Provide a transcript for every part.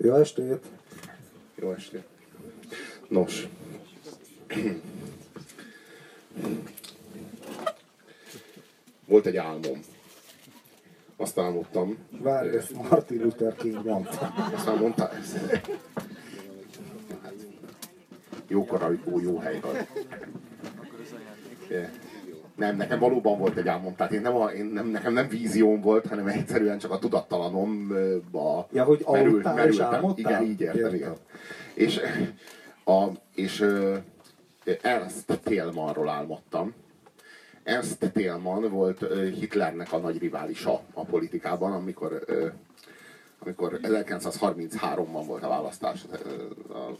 Jó estét! Jó estét! Nos. Volt egy álmom. Azt álmodtam. Várj, ezt Martin Luther King mondta. Azt mondta ezt. Jókora, jó, jó hely van. Nem, nekem valóban volt egy álmom, tehát én nem, a, én nem, nekem nem vízióm volt, hanem egyszerűen csak a tudattalanomba ja, hogy merült, merültem. Igen, így értem, igen. És, a, és Ernst Thälmannról álmodtam. Ernst Thälmann volt Hitlernek a nagy riválisa a politikában, amikor, amikor 1933-ban volt a választás a, a,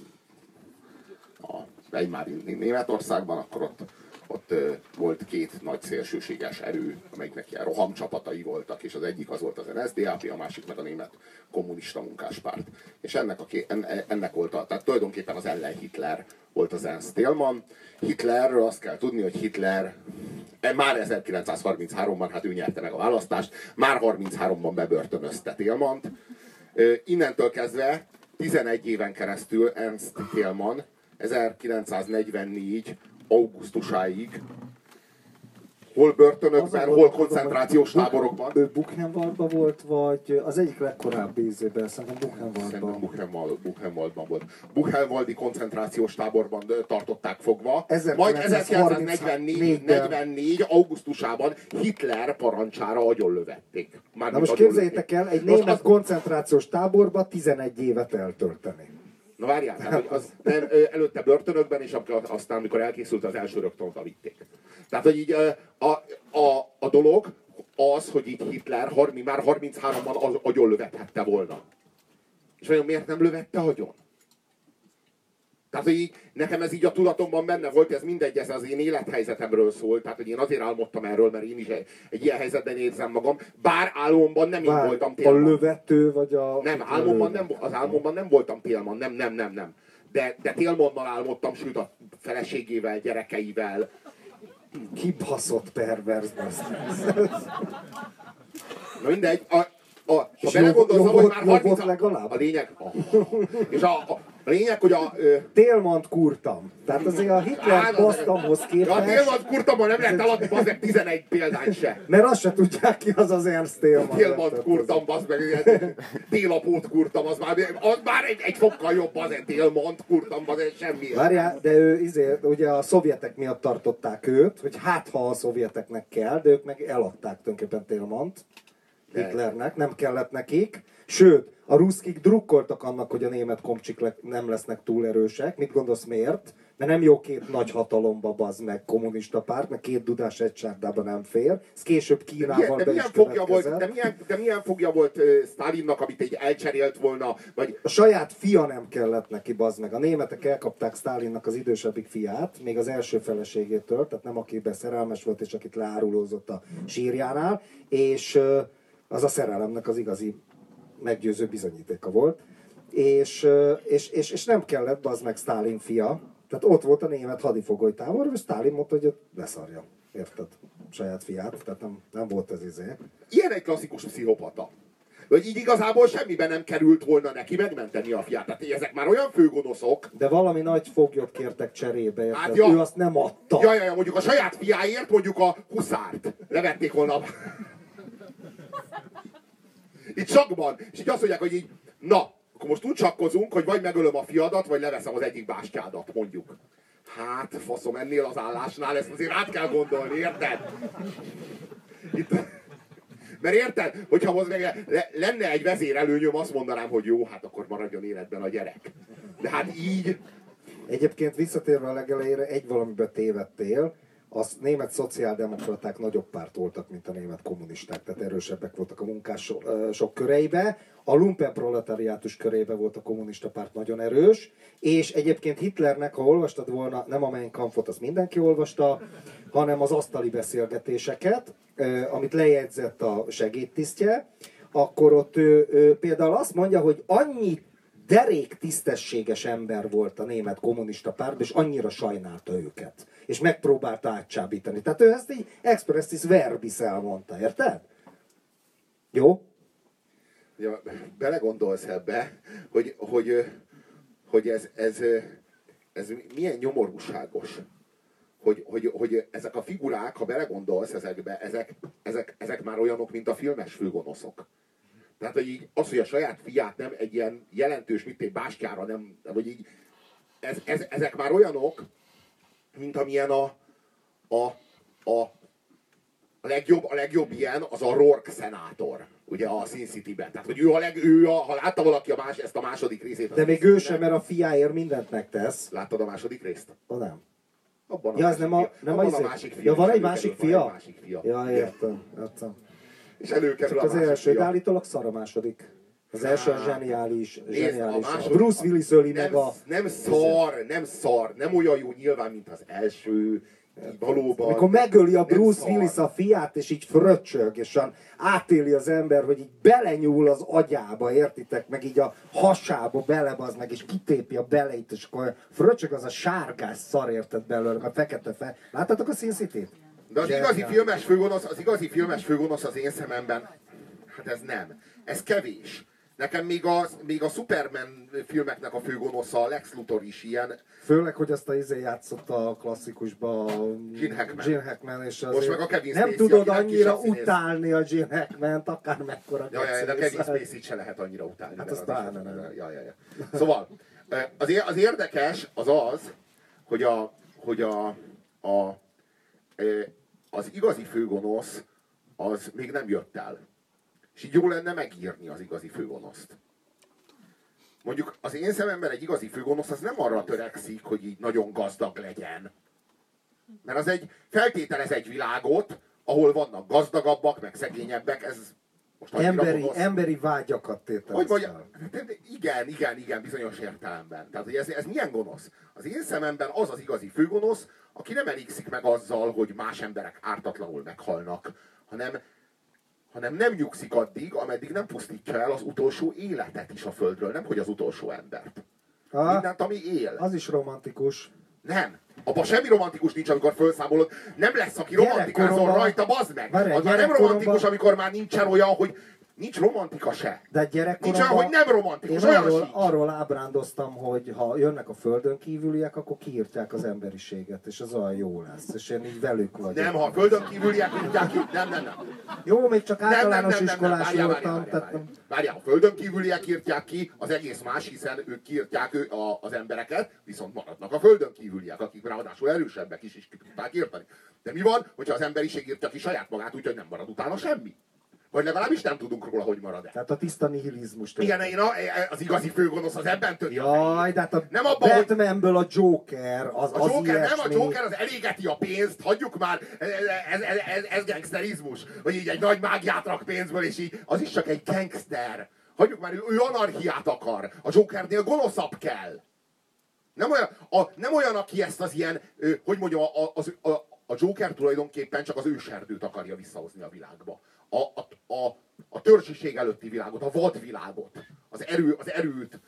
a Weimári Németországban, akkor ott ott volt két nagy szélsőséges erő, amelyiknek ilyen rohamcsapatai voltak, és az egyik az volt az NSDAP, a másik meg a német kommunista munkáspárt. És ennek, a, ennek volt a, tehát tulajdonképpen az ellen Hitler volt az Ernst Thälmann. Hitlerről azt kell tudni, hogy Hitler e, már 1933-ban, hát ő nyerte meg a választást, már 33-ban bebörtönözte Thälmannt. Innentől kezdve 11 éven keresztül Ernst Thälmann 1944 augusztusáig hol börtönökben, hol koncentrációs táborokban. Ő Buchenwaldban volt, vagy az egyik legkorábbi ízében, szerintem Buchenwaldban. Buchenwald, Buchenwaldban volt. Buchenwaldi koncentrációs táborban tartották fogva. Majd 1944 44, augusztusában Hitler parancsára agyonlövették. Már Na most képzeljétek el, egy német az... koncentrációs táborba 11 évet eltölteni. Na várjál, tehát, hogy az nem, előtte börtönökben, és aztán, amikor elkészült az első rögtön vitték. Tehát, hogy így a, a, a dolog az, hogy itt Hitler 30, már 33-ban agyon lövethette volna. És vajon miért nem lövette agyon? Tehát, hogy így, nekem ez így a tudatomban benne volt, ez mindegy, ez az én élethelyzetemről szól, tehát, hogy én azért álmodtam erről, mert én is egy, egy ilyen helyzetben érzem magam, bár álmomban nem Bár én voltam télman. A lövető, vagy a... Nem, álmomban nem, az álmomban nem voltam télman, nem, nem, nem, nem. De, de télmannal álmodtam, sőt a feleségével, gyerekeivel. Kibaszott pervers, Na mindegy, a, a, ha belegondolsz, hogy már 30 a, a lényeg, a, és a, a, a lényeg, hogy a... Ö... Télmant kurtam. Tehát azért a Hitler basztamhoz képest... A Télmant kurtamon nem lehet eladni az 11 példányt se. Mert azt se tudják ki, az az Ernst Télmant. Télmant kurtam, az meg télapót kurtam, az már, az már egy, egy fokkal jobb az egy Télmant kurtam, az egy semmi. Várjál, de ő izé, ugye a szovjetek miatt tartották őt, hogy hát ha a szovjeteknek kell, de ők meg eladták tulajdonképpen Télmant. Hitlernek, nem kellett nekik. Sőt, a ruszkik drukkoltak annak, hogy a német komcsik nem lesznek túl erősek. Mit gondolsz miért? Mert nem jó két nagy hatalomba bazd meg kommunista párt, mert két dudás egy sárdában nem fér. Ez később Kínával de milyen, de milyen fogja volt, de milyen, de milyen fogja volt uh, Stalinnak, amit egy elcserélt volna? Vagy... A saját fia nem kellett neki, bazd meg. A németek elkapták Stalinnak az idősebbik fiát, még az első feleségétől, tehát nem akiben szerelmes volt, és akit leárulózott a sírjánál, és uh, az a szerelemnek az igazi meggyőző bizonyítéka volt. És, és, és, és nem kellett az meg Stalin fia, tehát ott volt a német hadifogolytábor, és Stalin mondta, hogy leszarja. Érted? Saját fiát, tehát nem, nem volt ez izé. Ilyen egy klasszikus pszichopata. Hogy így igazából semmiben nem került volna neki megmenteni a fiát. Tehát ezek már olyan főgonoszok. De valami nagy foglyot kértek cserébe, érted? Hát ja, ő azt nem adta. Ja, ja, ja, mondjuk a saját fiáért mondjuk a huszárt levették volna itt sakban. És így azt mondják, hogy így, na, akkor most úgy csakkozunk, hogy vagy megölöm a fiadat, vagy leveszem az egyik bástyádat, mondjuk. Hát, faszom, ennél az állásnál ezt azért át kell gondolni, érted? Itt, mert érted, hogyha most meg lenne egy vezérelőnyöm, azt mondanám, hogy jó, hát akkor maradjon életben a gyerek. De hát így... Egyébként visszatérve a legelejére, egy valamiben tévedtél, az német szociáldemokraták nagyobb párt voltak, mint a német kommunisták, tehát erősebbek voltak a munkások köreibe. A lumpen proletariátus körébe volt a kommunista párt nagyon erős, és egyébként Hitlernek, ha olvastad volna, nem a Mein Kampfot, azt mindenki olvasta, hanem az asztali beszélgetéseket, amit lejegyzett a segédtisztje, akkor ott ő, ő például azt mondja, hogy annyi derék tisztességes ember volt a német kommunista párt, és annyira sajnálta őket és megpróbálta átcsábítani. Tehát ő ezt így expressis verbis elmondta, érted? Jó? Ugye, belegondolsz ebbe, hogy, hogy, hogy ez, ez, ez milyen nyomorúságos. Hogy, hogy, hogy ezek a figurák, ha belegondolsz ezekbe, ezek, ezek, ezek már olyanok, mint a filmes főgonoszok. Tehát, hogy így az, hogy a saját fiát nem egy ilyen jelentős, mint egy bástyára nem, vagy így, ez, ez, ezek már olyanok, mint amilyen a, a, a, a legjobb, a legjobb ilyen az a Rourke szenátor ugye a Sin City-ben. Tehát, hogy ő a leg, ő a, ha látta valaki a más, ezt a második részét. De még ő sem, mert a fiáért mindent megtesz. Láttad a második részt? O, nem. Abban a Ja, másik nem a, fia. nem a, abban a izé- másik fia. Ja, van egy másik előkerül, van fia? egy másik fia. Ja, értem, értem. És előkerül Csak a az első, de fia. állítólag szar a második. Az első a Hát, zseniális, Nézd, zseniális. a második- Bruce Willis öli meg a... Nem szar, nem szar, nem olyan jó nyilván, mint az első. Valóban. Amikor megöli a Bruce szar. Willis a fiát, és így fröccsög, és olyan átéli az ember, hogy így belenyúl az agyába, értitek? Meg így a hasába belebaz meg, és kitépi a beleit, és akkor fröccsög az a sárgás szar, érted belőle, a fekete fel. Láttatok a Sin City-t? De az igazi filmes főgonosz, az igazi filmes főgonosz az én szememben, hát ez nem. Ez kevés. Nekem még a, még a Superman filmeknek a főgonosza, a Lex Luthor is ilyen. Főleg, hogy azt a izé játszotta a klasszikusba a Gene Hackman. Gene Hackman és Most azért meg a Kevin nem Spacey, tudod akinek annyira utálni a Gene Hackman-t, akár mekkora Ja, ja, de. Kevin Spacey-t se lehet annyira utálni. Hát az pláne nem. Ja, ja, ja. Szóval, az, az érdekes az az, hogy a, hogy a, a, az igazi főgonosz az még nem jött el. És így jó lenne megírni az igazi főgonoszt. Mondjuk az én szememben egy igazi főgonosz az nem arra törekszik, hogy így nagyon gazdag legyen. Mert az egy, feltételez egy világot, ahol vannak gazdagabbak, meg szegényebbek, ez most Emberi, gonosz. emberi vágyakat Hogy tételez vagy, fel. de- de igen, igen, igen, bizonyos értelemben. Tehát, hogy ez, ez milyen gonosz? Az én szememben az az igazi főgonosz, aki nem elégszik meg azzal, hogy más emberek ártatlanul meghalnak, hanem, hanem nem nyugszik addig, ameddig nem pusztítja el az utolsó életet is a földről, nem hogy az utolsó embert. Ah, Mindent, ami él. az is romantikus. Nem. Abban semmi romantikus nincs, amikor felszámolod. Nem lesz, aki romantikázol rajta, bazd meg. Várj, Az már nem romantikus, amikor már nincsen olyan, hogy nincs romantika se. De Nincs gyerekkoromban... olyan, hogy nem romantikus, Én olyan arról, sincs. arról ábrándoztam, hogy ha jönnek a földön kívüliek, akkor kiírtják az emberiséget, és az olyan jó lesz. És én így velük vagyok. Nem, ha a földön kívüliek írtják ki, nem, nem, nem. Jó, még csak nem, általános nem, nem, nem, iskolás voltam. várjál, a földön kívüliek írtják ki, az egész más, hiszen ők kiírtják ő, a, az embereket, viszont maradnak a földön kívüliek, akik ráadásul erősebbek is, is ki tudták írtani. De mi van, hogyha az emberiség írtja ki saját magát, úgyhogy nem marad utána semmi? Vagy legalábbis nem tudunk róla, hogy marad-e. Tehát a tiszta nihilizmus. Igen, én a, az igazi főgonosz az ebben töri a Jaj, de hát a Nem abban, hogy- Batmanből a Joker, az, A az Joker nem, ilyesmi. a Joker az elégeti a pénzt, hagyjuk már, ez, ez, ez, ez, ez gangsterizmus, hogy így egy nagy mágiát rak pénzből, és így, az is csak egy gangster. Hagyjuk már, ő, ő anarchiát akar. A Jokernél gonoszabb kell. Nem olyan, a, nem olyan aki ezt az ilyen, hogy mondjam, a, az, a, a Joker tulajdonképpen csak az őserdőt akarja visszahozni a világba. A, a, a, a törzsiség előtti világot, a vadvilágot, az, erő, az erőt,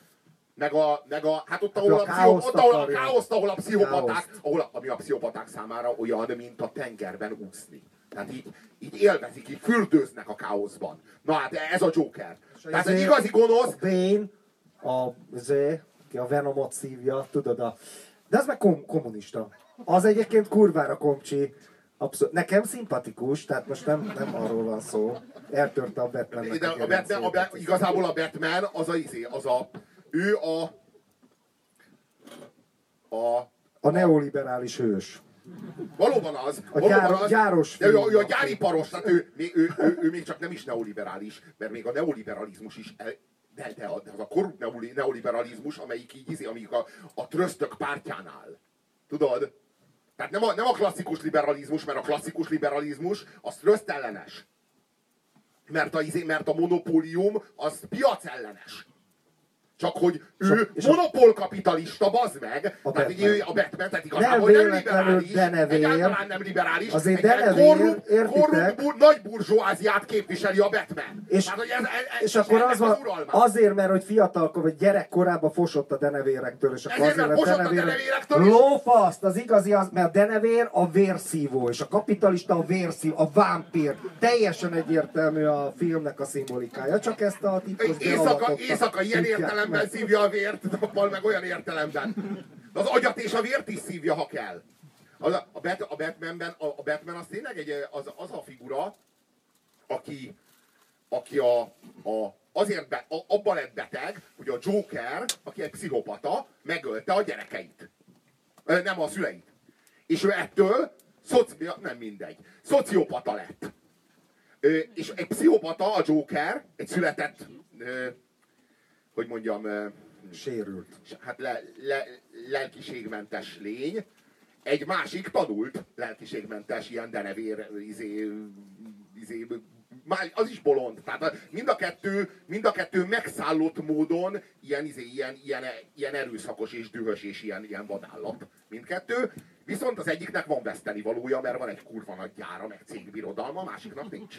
meg a, meg a, hát ott, ahol a a, pszicho, ott, ahol a káoszt, ahol a pszichopaták, ahol a, ami a pszichopaták számára olyan, mint a tengerben úszni. Tehát így, így élvezik, így fürdőznek a káoszban. Na hát ez a Joker. Tehát egy ezért igazi gonosz, A Bane, a Zé, ki a Venomot szívja, tudod, a... De az meg kom- kommunista. Az egyébként kurvára komcsi. Abszolút. Nekem szimpatikus, tehát most nem, nem arról van szó. Eltörte a batman de a Batman, a, Bat- igazából a Batman az a, izé, az a, ő a, a, A neoliberális hős. Valóban az. A valóban gyáro- az, gyáros de ő, ő a gyári paros, tehát ő, ő, ő, ő, ő, még csak nem is neoliberális, mert még a neoliberalizmus is el, de, de, a- az a korrupt neoli- neoliberalizmus, amelyik így, izé, amelyik a, a trösztök pártján áll. Tudod? Tehát nem a, nem a klasszikus liberalizmus, mert a klasszikus liberalizmus az tröszt ellenes. Mert a, izé, mert a monopólium az piac ellenes. Csak hogy ő Csak- és a- monopólkapitalista, bazd meg. A tehát Batman. ő a Batman, tehát igazából nem, véletlenül liberális. Denevér. Egyáltalán nem liberális. Azért egy Denevér, korrupt, korrupt bur, nagy burzsóáziát képviseli a Batman. És, tehát, hogy ez, ez, és ez akkor az uralma. azért, mert hogy fiatalkor, vagy gyerekkorában fosott a denevérektől, és akkor Ezért, mert azért fosott a denevérektől? Lófaszt, az igazi az, mert a denevér a vérszívó, és a kapitalista a vérszívó, a vámpír. Teljesen egyértelmű a filmnek a szimbolikája, csak ezt a titkos Éjszaka, éjszaka ilyen tudják értelemben szívja a vért, nappal meg olyan értelemben. De az agyat és a vért is szívja, ha kell. A, a, Bat, a Batmanben, a, a Batman az tényleg egy, az, az a figura, aki, aki a, a, azért be, a, abban lett beteg, hogy a Joker, aki egy pszichopata, megölte a gyerekeit. Nem a szüleit. És ő ettől, szoci, nem mindegy, szociopata lett. És egy pszichopata, a Joker, egy született, hogy mondjam, Sérült. hát le, le, lelkiségmentes lény, egy másik tanult lelkiségmentes, ilyen denevér, izé, izé, már az is bolond. Tehát mind a kettő, mind a kettő megszállott módon ilyen, izé, ilyen, ilyen, ilyen erőszakos és dühös és ilyen, ilyen vadállat. Mindkettő. Viszont az egyiknek van veszteni valója, mert van egy kurva nagy gyára, meg cégbirodalma, a másiknak nincs.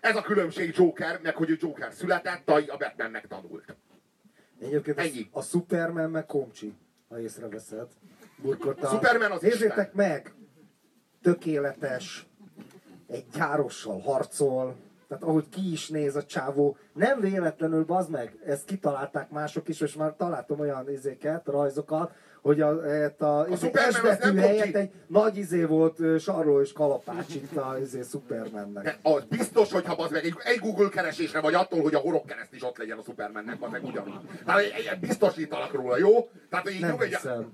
Ez a különbség Joker, meg hogy a Joker született, a a Batman megtanult. Egyébként Ennyi. a, Superman meg komcsi, ha észreveszed. Burkot A Superman az Nézzétek Isten. meg! Tökéletes, egy gyárossal harcol, tehát ahogy ki is néz a csávó, nem véletlenül, bazd meg, ezt kitalálták mások is, és már találtam olyan izéket, rajzokat, hogy a, a, a, a Superman az betű nem helyett egy nagy izé volt sarló és kalapács itt a izé, Supermannek. De az biztos, hogy ha az meg egy, egy Google keresésre vagy attól, hogy a horog kereszt is ott legyen a Supermannek, az meg ugyanúgy. Tehát egy, egy biztosítalak róla, jó? Tehát így Nem hiszem.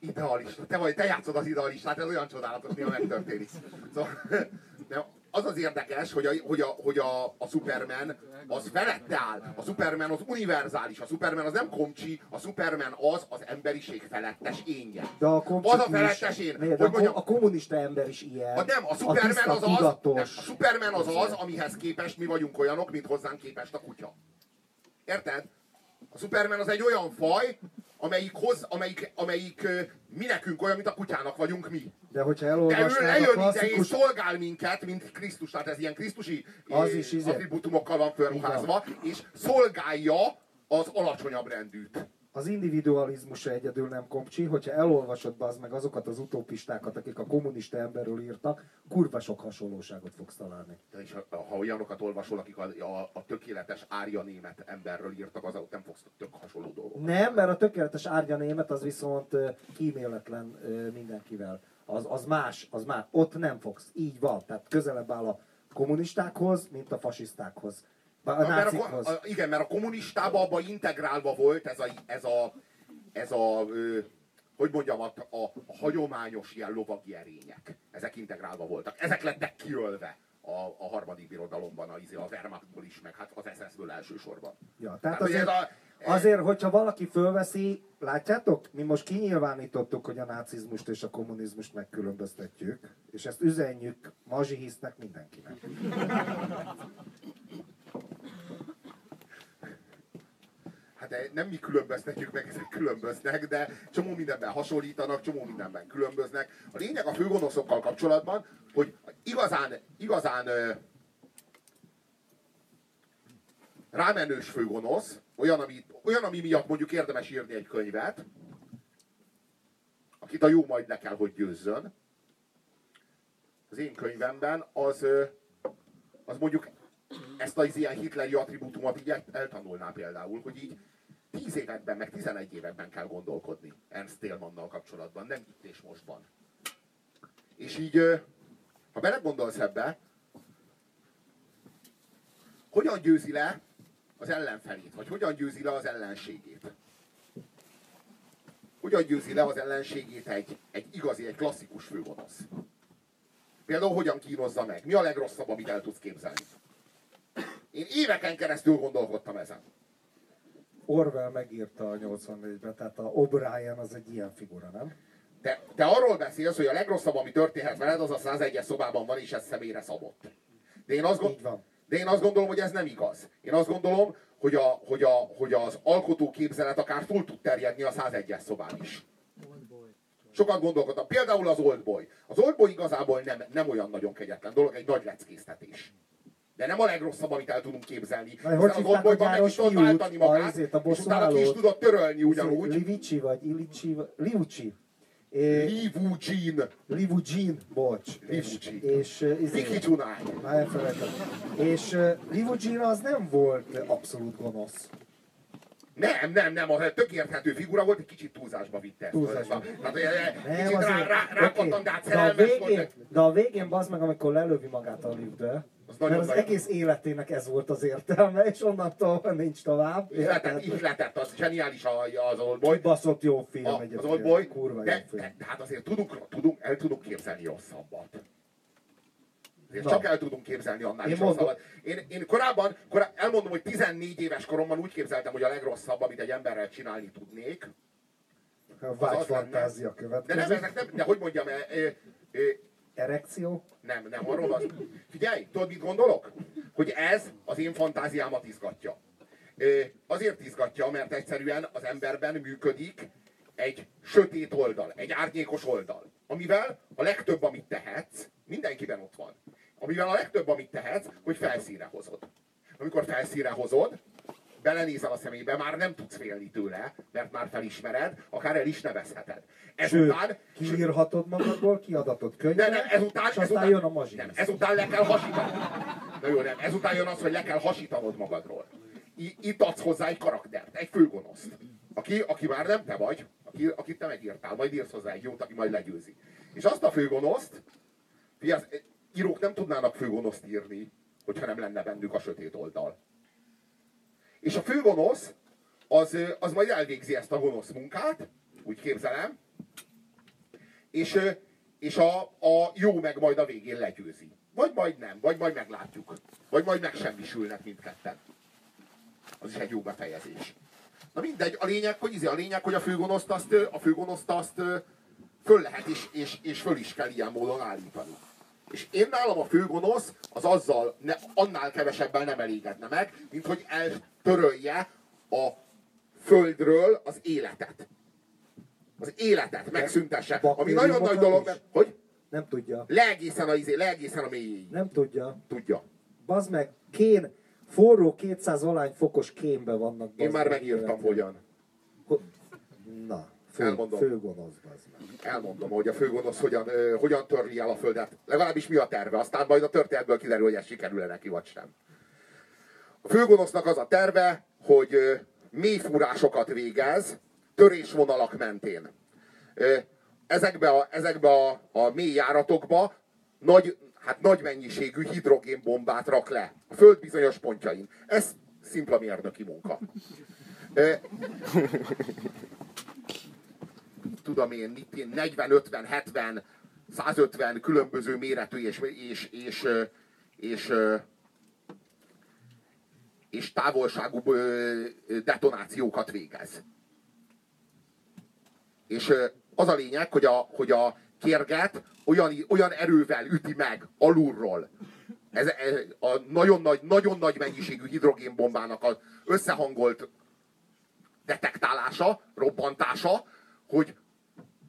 idealista. Te vagy, te játszod az idealistát, ez olyan csodálatos, néha megtörténik. Szóval, de az az érdekes, hogy a, hogy a, hogy a, a Superman az felette áll. A Superman az univerzális, a Superman az nem komcsi, a Superman az az emberiség felettes énje. De a az a felettes én. De Hogy a, mondjam, a kommunista ember is ilyen. a nem, a Superman tiszta, az az, nem, a Superman az az, amihez képest mi vagyunk olyanok, mint hozzánk képest a kutya. Érted? A Superman az egy olyan faj, amelyik, hoz, amelyik, amelyik mi nekünk olyan, mint a kutyának vagyunk mi. De hogyha De ő elolvasnád lejön ide és klasszikus... szolgál minket, mint Krisztus, tehát ez ilyen krisztusi Az is, izé. attribútumokkal van fölruházva, és szolgálja az alacsonyabb rendűt. Az individualizmusa egyedül nem komcsi, hogyha elolvasod be az meg azokat az utopistákat, akik a kommunista emberről írtak, kurva sok hasonlóságot fogsz találni. De és ha, ha olyanokat olvasol, akik a, a, a tökéletes árja német emberről írtak, az nem fogsz tök hasonló dolgokat. Nem, mert a tökéletes árgya német az viszont kíméletlen mindenkivel. Az, az más, az más. Ott nem fogsz. Így van. Tehát közelebb áll a kommunistákhoz, mint a fasisztákhoz. A mert a, a, igen, mert a kommunistában abban integrálva volt ez a, ez a, ez a ö, hogy mondjam, a, a, hagyományos ilyen lovagi erények. Ezek integrálva voltak. Ezek lettek kiölve a, a harmadik birodalomban, a, izé, a Wehrmachtból is, meg hát az SS-ből elsősorban. Ja, tehát hogy azért, ez a- azért, hogyha valaki fölveszi, látjátok, mi most kinyilvánítottuk, hogy a nácizmust és a kommunizmust megkülönböztetjük, és ezt üzenjük mazsihisznek mindenkinek. Hát nem mi különböztetjük meg, ezek különböznek, de csomó mindenben hasonlítanak, csomó mindenben különböznek. A lényeg a főgonoszokkal kapcsolatban, hogy igazán, igazán rámenős főgonosz, olyan ami, olyan, ami miatt mondjuk érdemes írni egy könyvet, akit a jó majd le kell, hogy győzzön, az én könyvemben, az, az mondjuk ezt az ilyen hitleri attribútumot így el- eltanulná például, hogy így 10 években, meg 11 években kell gondolkodni Ernst Thälmannnal kapcsolatban, nem itt és mostban. És így, ha belegondolsz ebbe, hogyan győzi le az ellenfelét, vagy hogyan győzi le az ellenségét? Hogyan győzi le az ellenségét egy, egy igazi, egy klasszikus főgonosz? Például hogyan kínozza meg? Mi a legrosszabb, amit el tudsz képzelni? Én éveken keresztül gondolkodtam ezen. Orwell megírta a 84-ben, tehát a O'Brien az egy ilyen figura, nem? Te, te arról beszélsz, hogy a legrosszabb, ami történhet veled, az a 101-es szobában van, és ez személyre szabott. De én azt, gond, van. De én azt gondolom, hogy ez nem igaz. Én azt gondolom, hogy, a, hogy, a, hogy az alkotó képzelet akár túl tud terjedni a 101-es szobán is. Sokat gondolkodtam. Például az Oldboy. Az Oldboy igazából nem, nem olyan nagyon kegyetlen dolog, egy nagy leckésztetés. De nem a legrosszabb, amit el tudunk képzelni. Na, hogy az Oldboyban meg is fiút, váltani magát, a izét, a és utána ki is tudott törölni ugyanúgy. Livicsi vagy Illicsi, vagy- Liucsi. É, Livu Jean. Livu Jean, bocs. Livu És, és, uh, izé, Viki Csunály. már elfelejtettem. És uh, Livu Jean az nem volt abszolút gonosz. Nem, nem, nem, a tök érthető figura volt, egy kicsit túlzásba vitte ezt. Túlzásba. Tehát, eh, Nem, kicsit rá, azért, rá, oké. de hát de, a végén, de a végén bazd meg, amikor lelövi magát a liftbe, Az mert az nagyon- egész életének ez volt az értelme, és onnantól nincs tovább. Ihletett, ihletett, az zseniális az Oldboy. Baszott jó film A, egyébként. az Oldboy, Kurva de, jó film. de, de, hát azért tudunk, tudunk, el tudunk képzelni rosszabbat. Azért Na. csak el tudunk képzelni annál Én is mondom- rosszabbat. Én, én korábban, korábban, elmondom, hogy 14 éves koromban úgy képzeltem, hogy a legrosszabb, amit egy emberrel csinálni tudnék. Vágy fantázia De nem, következik. ezek nem, de hogy mondjam, e, e, e, Erekció. nem, nem, arról az. Figyelj, tudod, mit gondolok? Hogy ez az én fantáziámat izgatja. Azért izgatja, mert egyszerűen az emberben működik egy sötét oldal, egy árnyékos oldal, amivel a legtöbb, amit tehetsz, mindenkiben ott van, amivel a legtöbb, amit tehetsz, hogy felszínre hozod. Amikor felszínre hozod, belenézel a szemébe, már nem tudsz félni tőle, mert már felismered, akár el is nevezheted. Sőt, Ezután, kiírhatod magadból, kiadatott de könyvbe, nem, ezután, és aztán ezután, jön a mazsi. nem, ezután le kell hasítanod. Na jó, nem, ezután jön az, hogy le kell hasítanod magadról. I, itt adsz hozzá egy karaktert, egy főgonoszt. Aki, aki már nem te vagy, aki, akit te megírtál, majd írsz hozzá egy jót, aki majd legyőzi. És azt a főgonoszt, figyelj, az írók nem tudnának főgonoszt írni, hogyha nem lenne bennük a sötét oldal. És a főgonosz, az, az majd elvégzi ezt a gonosz munkát, úgy képzelem, és, és a, a jó meg majd a végén legyőzi. Vagy majd nem, vagy majd meglátjuk. Vagy majd megsemmisülnek mindketten. Az is egy jó befejezés. Na mindegy, a lényeg, hogy izé, a lényeg, hogy a főgonoszt azt, a főgonoszt azt föl lehet és, és, és föl is kell ilyen módon állítani. És én nálam a főgonosz az azzal, ne, annál kevesebben nem elégedne meg, mint hogy eltörölje a földről az életet. Az életet megszüntesse. Ami nagyon nagy dolog, mert, hogy Nem tudja. le egészen a, izé, le egészen a mélyéig. Nem tudja. Tudja. Bazd meg, kén, forró 200 alány fokos kénbe vannak. Én már meg megírtam hogyan. Ho- Na, fő, Elmondom. főgonosz, meg. Elmondom, hogy a főgonosz hogyan, hogyan törli el a földet. Legalábbis mi a terve. Aztán majd a történetből kiderül, hogy ez sikerül-e neki, vagy sem. A főgonosznak az a terve, hogy ö, mély fúrásokat végez, törésvonalak mentén. Ezekbe a, ezekbe a, a mély járatokba nagy, hát nagy mennyiségű hidrogénbombát rak le. A föld bizonyos pontjain. Ez szimpla mérnöki munka. Tudom én, mit én 40, 50, 70, 150 különböző méretű és, és, és, és, és távolságú detonációkat végez. És az a lényeg, hogy a, hogy a kérget olyan, olyan erővel üti meg alulról, ez, ez a nagyon nagy, nagyon nagy mennyiségű hidrogénbombának az összehangolt detektálása, robbantása, hogy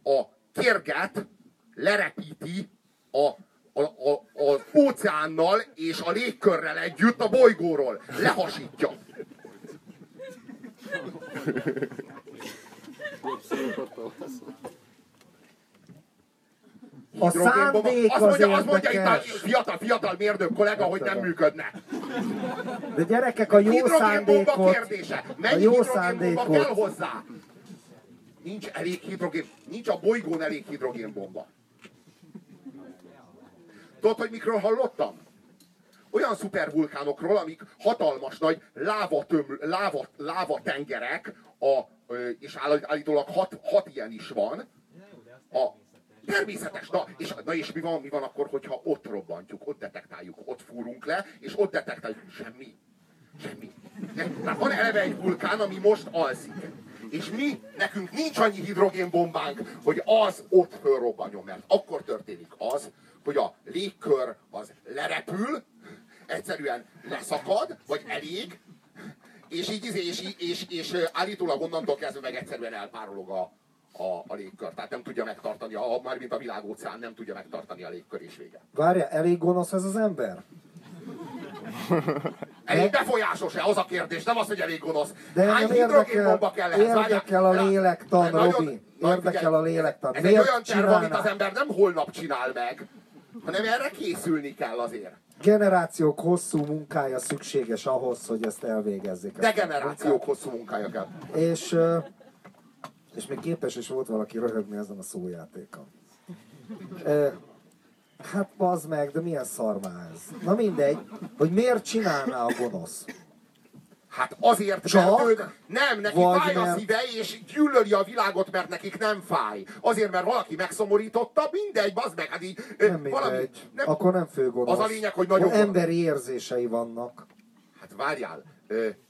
a kérget lerepíti a, a, a, az óceánnal és a légkörrel együtt a bolygóról. Lehasítja. A szándék azt az mondja, azt mondja itt a fiatal, fiatal mérnök kollega, hogy nem működne. De gyerekek, a jó szándékot, kérdése. a Mennyi jó hidrogénbomba kell szándékot, hozzá? Nincs elég hidrogén, nincs a bolygón elég hidrogénbomba. Tudod, hogy mikről hallottam? Olyan szupervulkánokról, amik hatalmas nagy láva, töm, láva, láva tengerek, a, és áll- állítólag hat, hat ilyen is van. A, természetes. Na és, na és mi van, mi van akkor, hogyha ott robbantjuk, ott detektáljuk, ott fúrunk le, és ott detektáljuk. Semmi. Semmi. Tehát van eleve egy vulkán, ami most alszik. És mi, nekünk nincs annyi hidrogénbombánk, hogy az ott fölrobbanjon, mert akkor történik az, hogy a légkör az lerepül, egyszerűen leszakad, vagy elég, és így, izé, és, és, és, és állítólag onnantól kezdve meg egyszerűen elpárolog a, a, a légkör. Tehát nem tudja megtartani, a, már mint a világóceán nem tudja megtartani a légkör és vége. Várja, elég gonosz ez az ember? Elég befolyásos-e? Az a kérdés, nem az, hogy elég gonosz. De Hány hidrogénbomba kell ehhez? érdekel a lélektan, Robi. Érdekel a lélektan. Ez egy olyan terv, amit az ember nem holnap csinál meg, hanem erre készülni kell azért. Generációk hosszú munkája szükséges ahhoz, hogy ezt elvégezzék. ezt a Degenerációk hosszú munkája kell. És, és még képes is volt valaki röhögni ezen a szójátékon. Hát az meg, de milyen szarmá ez. Na mindegy, hogy miért csinálná a gonosz. Hát azért, Csak? mert ő, nem, neki Vagy fáj a mert- szíve, és gyűlöli a világot, mert nekik nem fáj. Azért, mert valaki megszomorította, mindegy, bazd meg, hát így, Nem valami, mindegy. nem, Akkor nem fő gonosz. Az a lényeg, hogy nagyon Akkor emberi érzései vannak. Hát várjál,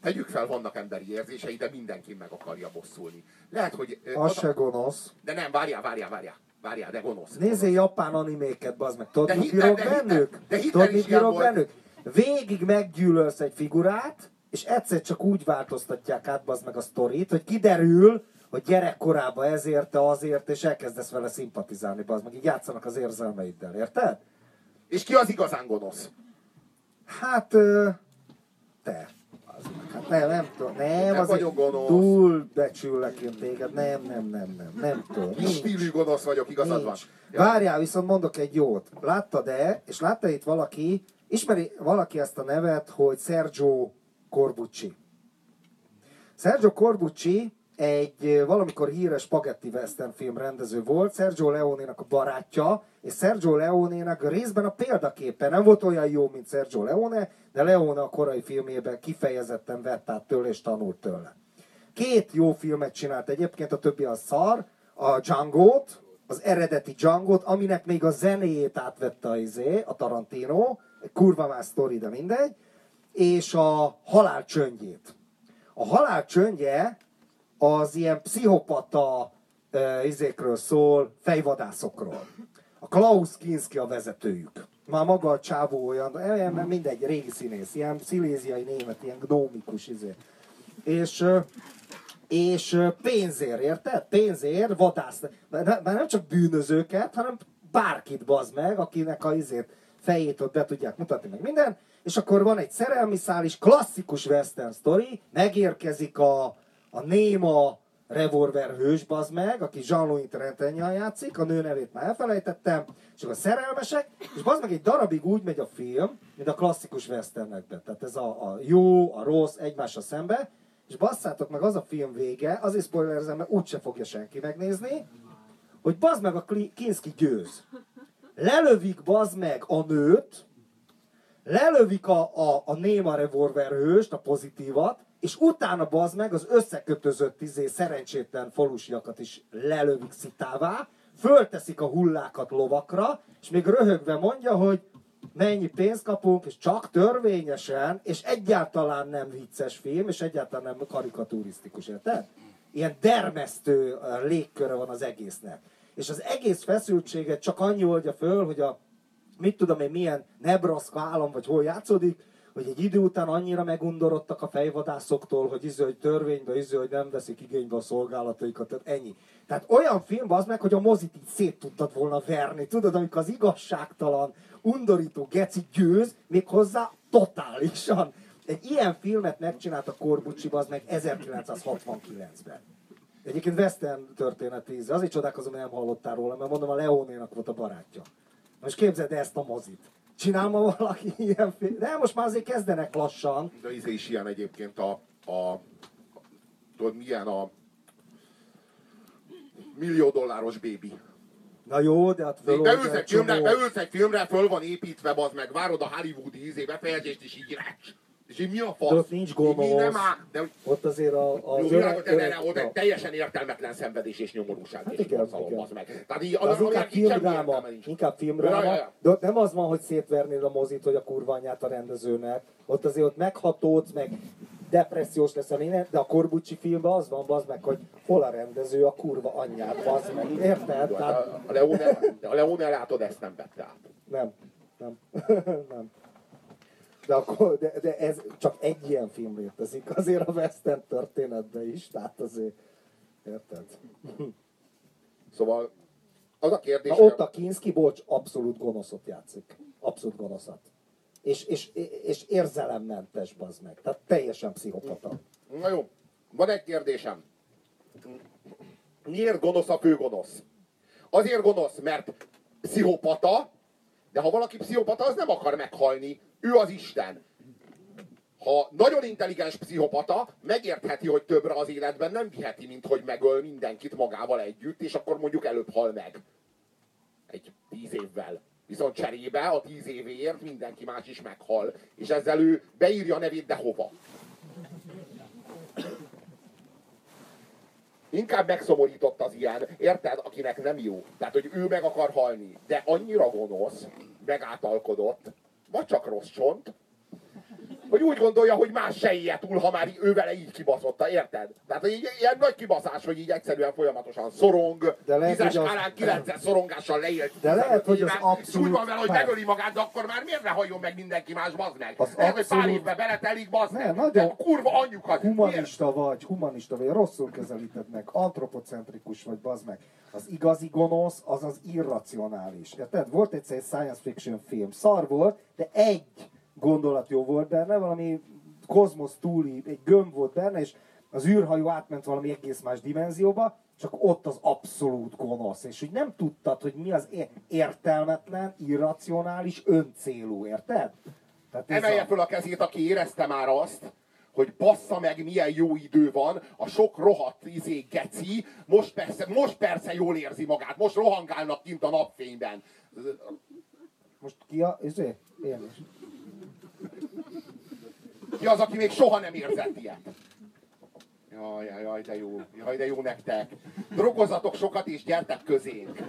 tegyük fel, vannak emberi érzései, de mindenki meg akarja bosszulni. Lehet, hogy... Az oda- se gonosz. De nem, várjál, várjál, várjál. Várjál, de gonosz. Nézzél japán animéket, bazd meg. Tudod, mit bírok bennük? Tudod, mit bírok bennük? Végig meggyűlölsz egy figurát, és egyszer csak úgy változtatják át, bazd meg a sztorit, hogy kiderül, hogy gyerekkorában ezért, te azért, és elkezdesz vele szimpatizálni, bazd meg. Így játszanak az érzelmeiddel, érted? És ki az igazán gonosz? Hát, te. Hát nem, nem tudom. Nem, Nem azért gonosz. túl becsüllek én téged. Nem, nem, nem, nem. Nem tudom. Kis stílű gonosz vagyok, igazad van. Nincs. Várjál, viszont mondok egy jót. Láttad-e, és látta itt valaki, ismeri valaki ezt a nevet, hogy Sergio Corbucci. Sergio Corbucci egy valamikor híres spagetti western film rendező volt, Sergio Leone-nak a barátja, és Sergio Leone-nak részben a példaképe nem volt olyan jó, mint Sergio Leone, de Leone a korai filmjében kifejezetten vett át tőle és tanult tőle. Két jó filmet csinált egyébként, a többi a szar, a Django-t, az eredeti Django-t, aminek még a zenéjét átvette a, izé, a Tarantino, kurva más sztori, de mindegy, és a Halál csöndjét. A Halál csöndje az ilyen pszichopata uh, izékről szól, fejvadászokról. A Klaus Kinski a vezetőjük. Már maga a csávó olyan, mert mindegy, régi színész, ilyen sziléziai német, ilyen gnómikus izé. És, és pénzért, érted? Pénzért vadász. Már ne- már nem csak bűnözőket, hanem bárkit bazd meg, akinek a izét fejét ott be tudják mutatni, meg minden. És akkor van egy szerelmi szál is, klasszikus western story, megérkezik a, a néma revolver hős, bazd meg, aki Jean-Louis Trentennyel játszik, a nő nevét már elfelejtettem, és akkor szerelmesek, és bazd meg egy darabig úgy megy a film, mint a klasszikus westernekben. Tehát ez a, a jó, a rossz egymásra szembe, és basszátok meg az a film vége, azért spoilerzem, mert úgyse fogja senki megnézni, hogy bazd meg a Kinski győz. Lelövik bazd meg a nőt, lelövik a, a, a néma revolver hőst, a pozitívat, és utána bazd meg az összekötözött izé, szerencsétlen falusiakat is lelövik szitává, fölteszik a hullákat lovakra, és még röhögve mondja, hogy mennyi pénzt kapunk, és csak törvényesen, és egyáltalán nem vicces film, és egyáltalán nem karikaturisztikus, érted? Ilyen dermesztő légköre van az egésznek. És az egész feszültséget csak annyi oldja föl, hogy a mit tudom én, milyen Nebraska állam, vagy hol játszódik, hogy egy idő után annyira megundorodtak a fejvadászoktól, hogy iző, hogy törvénybe, iző, hogy nem veszik igénybe a szolgálataikat, tehát ennyi. Tehát olyan film az meg, hogy a mozit így szét tudtad volna verni, tudod, amikor az igazságtalan, undorító geci győz, méghozzá totálisan. Egy ilyen filmet megcsinált a Corbucci az meg 1969-ben. Egyébként western történet íze. Azért csodálkozom, hogy nem hallottál róla, mert mondom, a Leonénak volt a barátja. Most képzeld ezt a mozit. Csinál ma valaki ilyen film? De most már azért kezdenek lassan. De izé is ilyen egyébként a, a tudod milyen a millió dolláros bébi. Na jó, de hát föloldja beülsz egy filmre, beülsz egy filmre, föl van építve, az meg, várod a hollywoodi izé befejezést, és így recs. Mi a fasz? De ott nincs gonosz. nem áll, de Ott azért a, az jó, öreg, világos, de, de, ott egy teljesen értelmetlen szenvedés és nyomorúság Hát és igen, igen. az meg. Tehát így, De az inkább filmdráma, inkább filmdráma, de ott nem az van, hogy szétvernéd a mozit, hogy a kurva anyját a rendezőnek. Ott azért ott meghatódsz, meg depressziós lesz a minden, de a Corbucci filmben az van, az meg, hogy hol a rendező, a kurva anyját, az meg, érted? Hát a, a, Leone, a Leone látod, ezt nem vette át. nem, nem, nem. De, akkor, de, de ez csak egy ilyen film létezik azért a western történetben is, tehát azért, érted? Szóval az a kérdés, Na, ott a Kinski, bocs, abszolút gonoszot játszik. Abszolút gonoszat. És, és, és érzelemmentes, bazd meg. Tehát teljesen pszichopata. Na jó, van egy kérdésem. Miért gonosz a főgonosz? Azért gonosz, mert pszichopata, de ha valaki pszichopata, az nem akar meghalni. Ő az Isten. Ha nagyon intelligens pszichopata, megértheti, hogy többre az életben nem viheti, mint hogy megöl mindenkit magával együtt, és akkor mondjuk előbb hal meg. Egy tíz évvel. Viszont cserébe a tíz évéért mindenki más is meghal. És ezzel ő beírja a nevét, de hova? Inkább megszomorított az ilyen, érted, akinek nem jó. Tehát, hogy ő meg akar halni. De annyira gonosz, megátalkodott, vagy csak rossz csont, hogy úgy gondolja, hogy más se élje túl, ha már ő vele így kibaszotta, érted? Tehát így, ilyen nagy kibaszás, hogy így egyszerűen folyamatosan szorong, De lehet, tízes az- skálán kilences szorongással leélt. De lehet, 15 hogy az abszolút úgy van vele, hogy megöli magát, de akkor már miért ne halljon meg mindenki más, bazd meg? Az lehet, hogy pár abszolút- évbe beletelik, bazd Ne, meg. nagyon- De kurva anyjukat. Miért? Humanista vagy, humanista vagy, rosszul közelíted meg, antropocentrikus vagy, bazd meg. Az igazi gonosz, az az irracionális. Érted? Volt egyszer egy science fiction film, szar volt, de egy gondolat jó volt benne, valami kozmosz túli, egy gömb volt benne, és az űrhajó átment valami egész más dimenzióba, csak ott az abszolút gonosz, és hogy nem tudtad, hogy mi az értelmetlen, irracionális, öncélú, érted? Tehát Emelje a- föl a kezét, aki érezte már azt, hogy bassza meg, milyen jó idő van, a sok rohadt izé geci, most persze, most persze jól érzi magát, most rohangálnak kint a napfényben. Most ki a... Izé? Én is. Ki az, aki még soha nem érzett ilyet? Jaj, jaj, jaj, de jó, jaj, de jó nektek. Drogozatok sokat és gyertek közénk.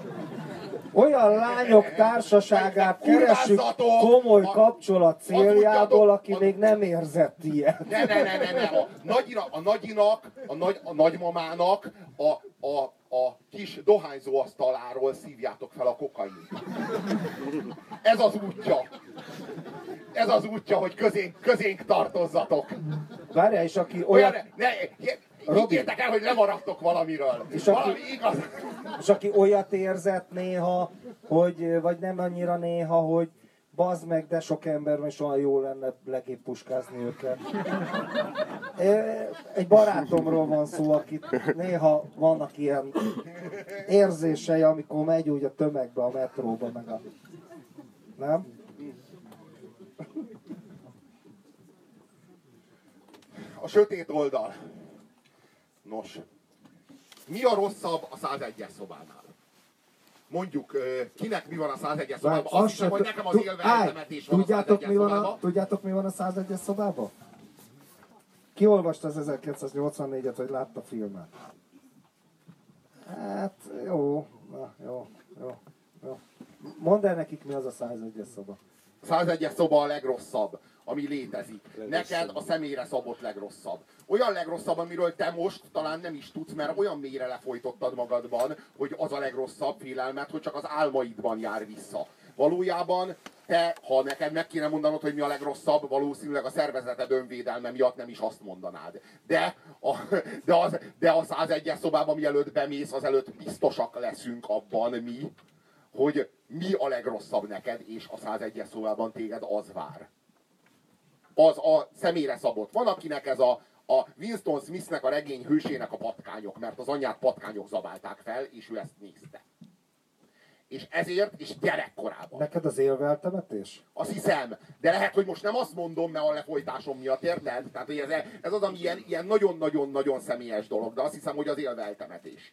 Olyan lányok társaságát keresünk komoly A- kapcsolat céljából, aki még nem érzett ilyet. Ne, ne, ne, ne, ne. A, nagyira, a nagyinak, a, nagy, a nagymamának a, a, a kis dohányzó asztaláról szívjátok fel a kokain. Ez az útja. Ez az útja, hogy közénk, közénk tartozzatok. Várjál, és aki Olyan, olyan, ne, higgyétek el, hogy lemaradtok valamiről. És aki- Valami igaz. és aki olyat érzett néha, hogy, vagy nem annyira néha, hogy bazd meg, de sok ember van, és olyan jó lenne legébb puskázni őket. Egy barátomról van szó, akit néha vannak ilyen érzései, amikor megy úgy a tömegbe, a metróba, meg a... Nem? A sötét oldal. Nos, mi a rosszabb a 101-es szobánál? Mondjuk, kinek mi van a 101-es szobában? Azt azt hiszem, hogy nekem az Állj, van a tudjátok, 101-es mi van a, szobában. tudjátok, mi van a 101-es szobában? Ki olvasta az 1984-et, vagy látta a filmet? Hát, jó, na, jó, jó, jó. Mondd el nekik, mi az a 101-es szoba. 101-es szoba a legrosszabb, ami létezik. Neked a személyre szabott legrosszabb. Olyan legrosszabb, amiről te most talán nem is tudsz, mert olyan mélyre lefolytottad magadban, hogy az a legrosszabb félelmet, hogy csak az álmaidban jár vissza. Valójában te, ha neked meg kéne mondanod, hogy mi a legrosszabb, valószínűleg a szervezeted önvédelme miatt nem is azt mondanád. De a, de az, de a 101-es szobában, mielőtt bemész, azelőtt biztosak leszünk abban mi, hogy mi a legrosszabb neked, és a 101-es szobában téged az vár. Az a személyre szabott. Van, akinek ez a, a Winston Smithnek a regény hősének a patkányok, mert az anyját patkányok zabálták fel, és ő ezt nézte. És ezért, és gyerekkorában. Neked az élveltemetés? Azt hiszem, de lehet, hogy most nem azt mondom, mert a lefolytásom miatt, érted? Tehát, hogy ez, ez az, ami ilyen, nagyon-nagyon-nagyon személyes dolog, de azt hiszem, hogy az élveltemetés.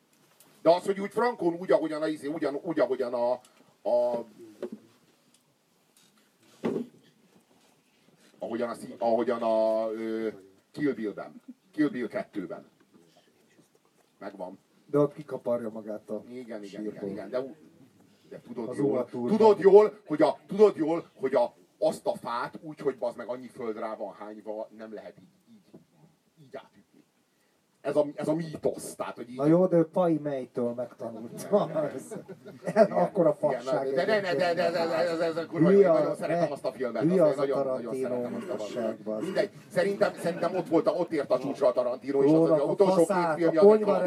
De az, hogy úgy frankon, úgy, ahogyan a, izé, ugyan, úgy, ahogyan a, a ahogyan a, ahogyan a ö, Kill Bill-ben. Kill Bill 2-ben. Megvan. De ott kikaparja magát a Igen, igen, igen, sírból. igen. De, de tudod, Az jól, tudod jól, hogy a, tudod jól, hogy a, azt a fát úgy, hogy az meg annyi föld rá van hányva, nem lehet így ez a, ez a mítosz. Tehát, hogy így... Na jó, de Pai Mejtől megtanultam. Akkor a fasság. De, ne, de, de, de, de, ez, ez, kurva, hülye, nagyon szeretem azt a filmet. Hülye az nagyon, nagyon szeretem azt a filmet. Mindegy, szerintem, szerintem ott, volt, ott ért a csúcsra a Tarantino, és az, a utolsó két filmje,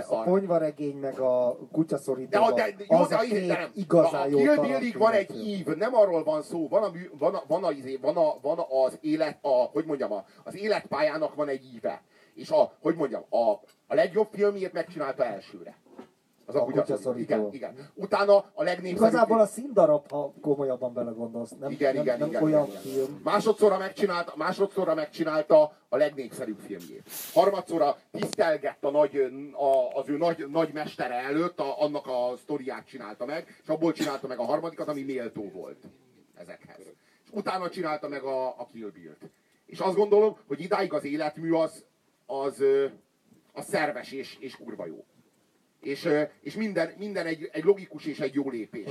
a konyvaregény, meg a kutyaszorító. De, de, jó, az de, de, igazán jó Kill Billig van egy ív, nem arról van szó, van, a, van, a, van, a, van, a, van az élet, a, hogy mondjam, az életpályának van egy íve. És a, hogy mondjam, a, a legjobb filmjét megcsinálta elsőre. Az a, A kutyaszorító. Igen, igen. Utána a legnépszerűbb... Igazából a színdarab, ha komolyabban belegondolsz. Nem, igen, nem, igen, nem igen, olyan igen, film. Másodszorra megcsinálta, másodszorra megcsinálta a legnépszerűbb filmjét. Harmadszorra tisztelgett a nagy, a, az ő nagy, nagy mestere előtt, a, annak a sztoriát csinálta meg, és abból csinálta meg a harmadikat, ami méltó volt ezekhez. És utána csinálta meg a, a Kill Bill-t. És azt gondolom, hogy idáig az életmű az, az, az szerves és, és kurva jó. És, és minden, minden egy, egy logikus és egy jó lépés.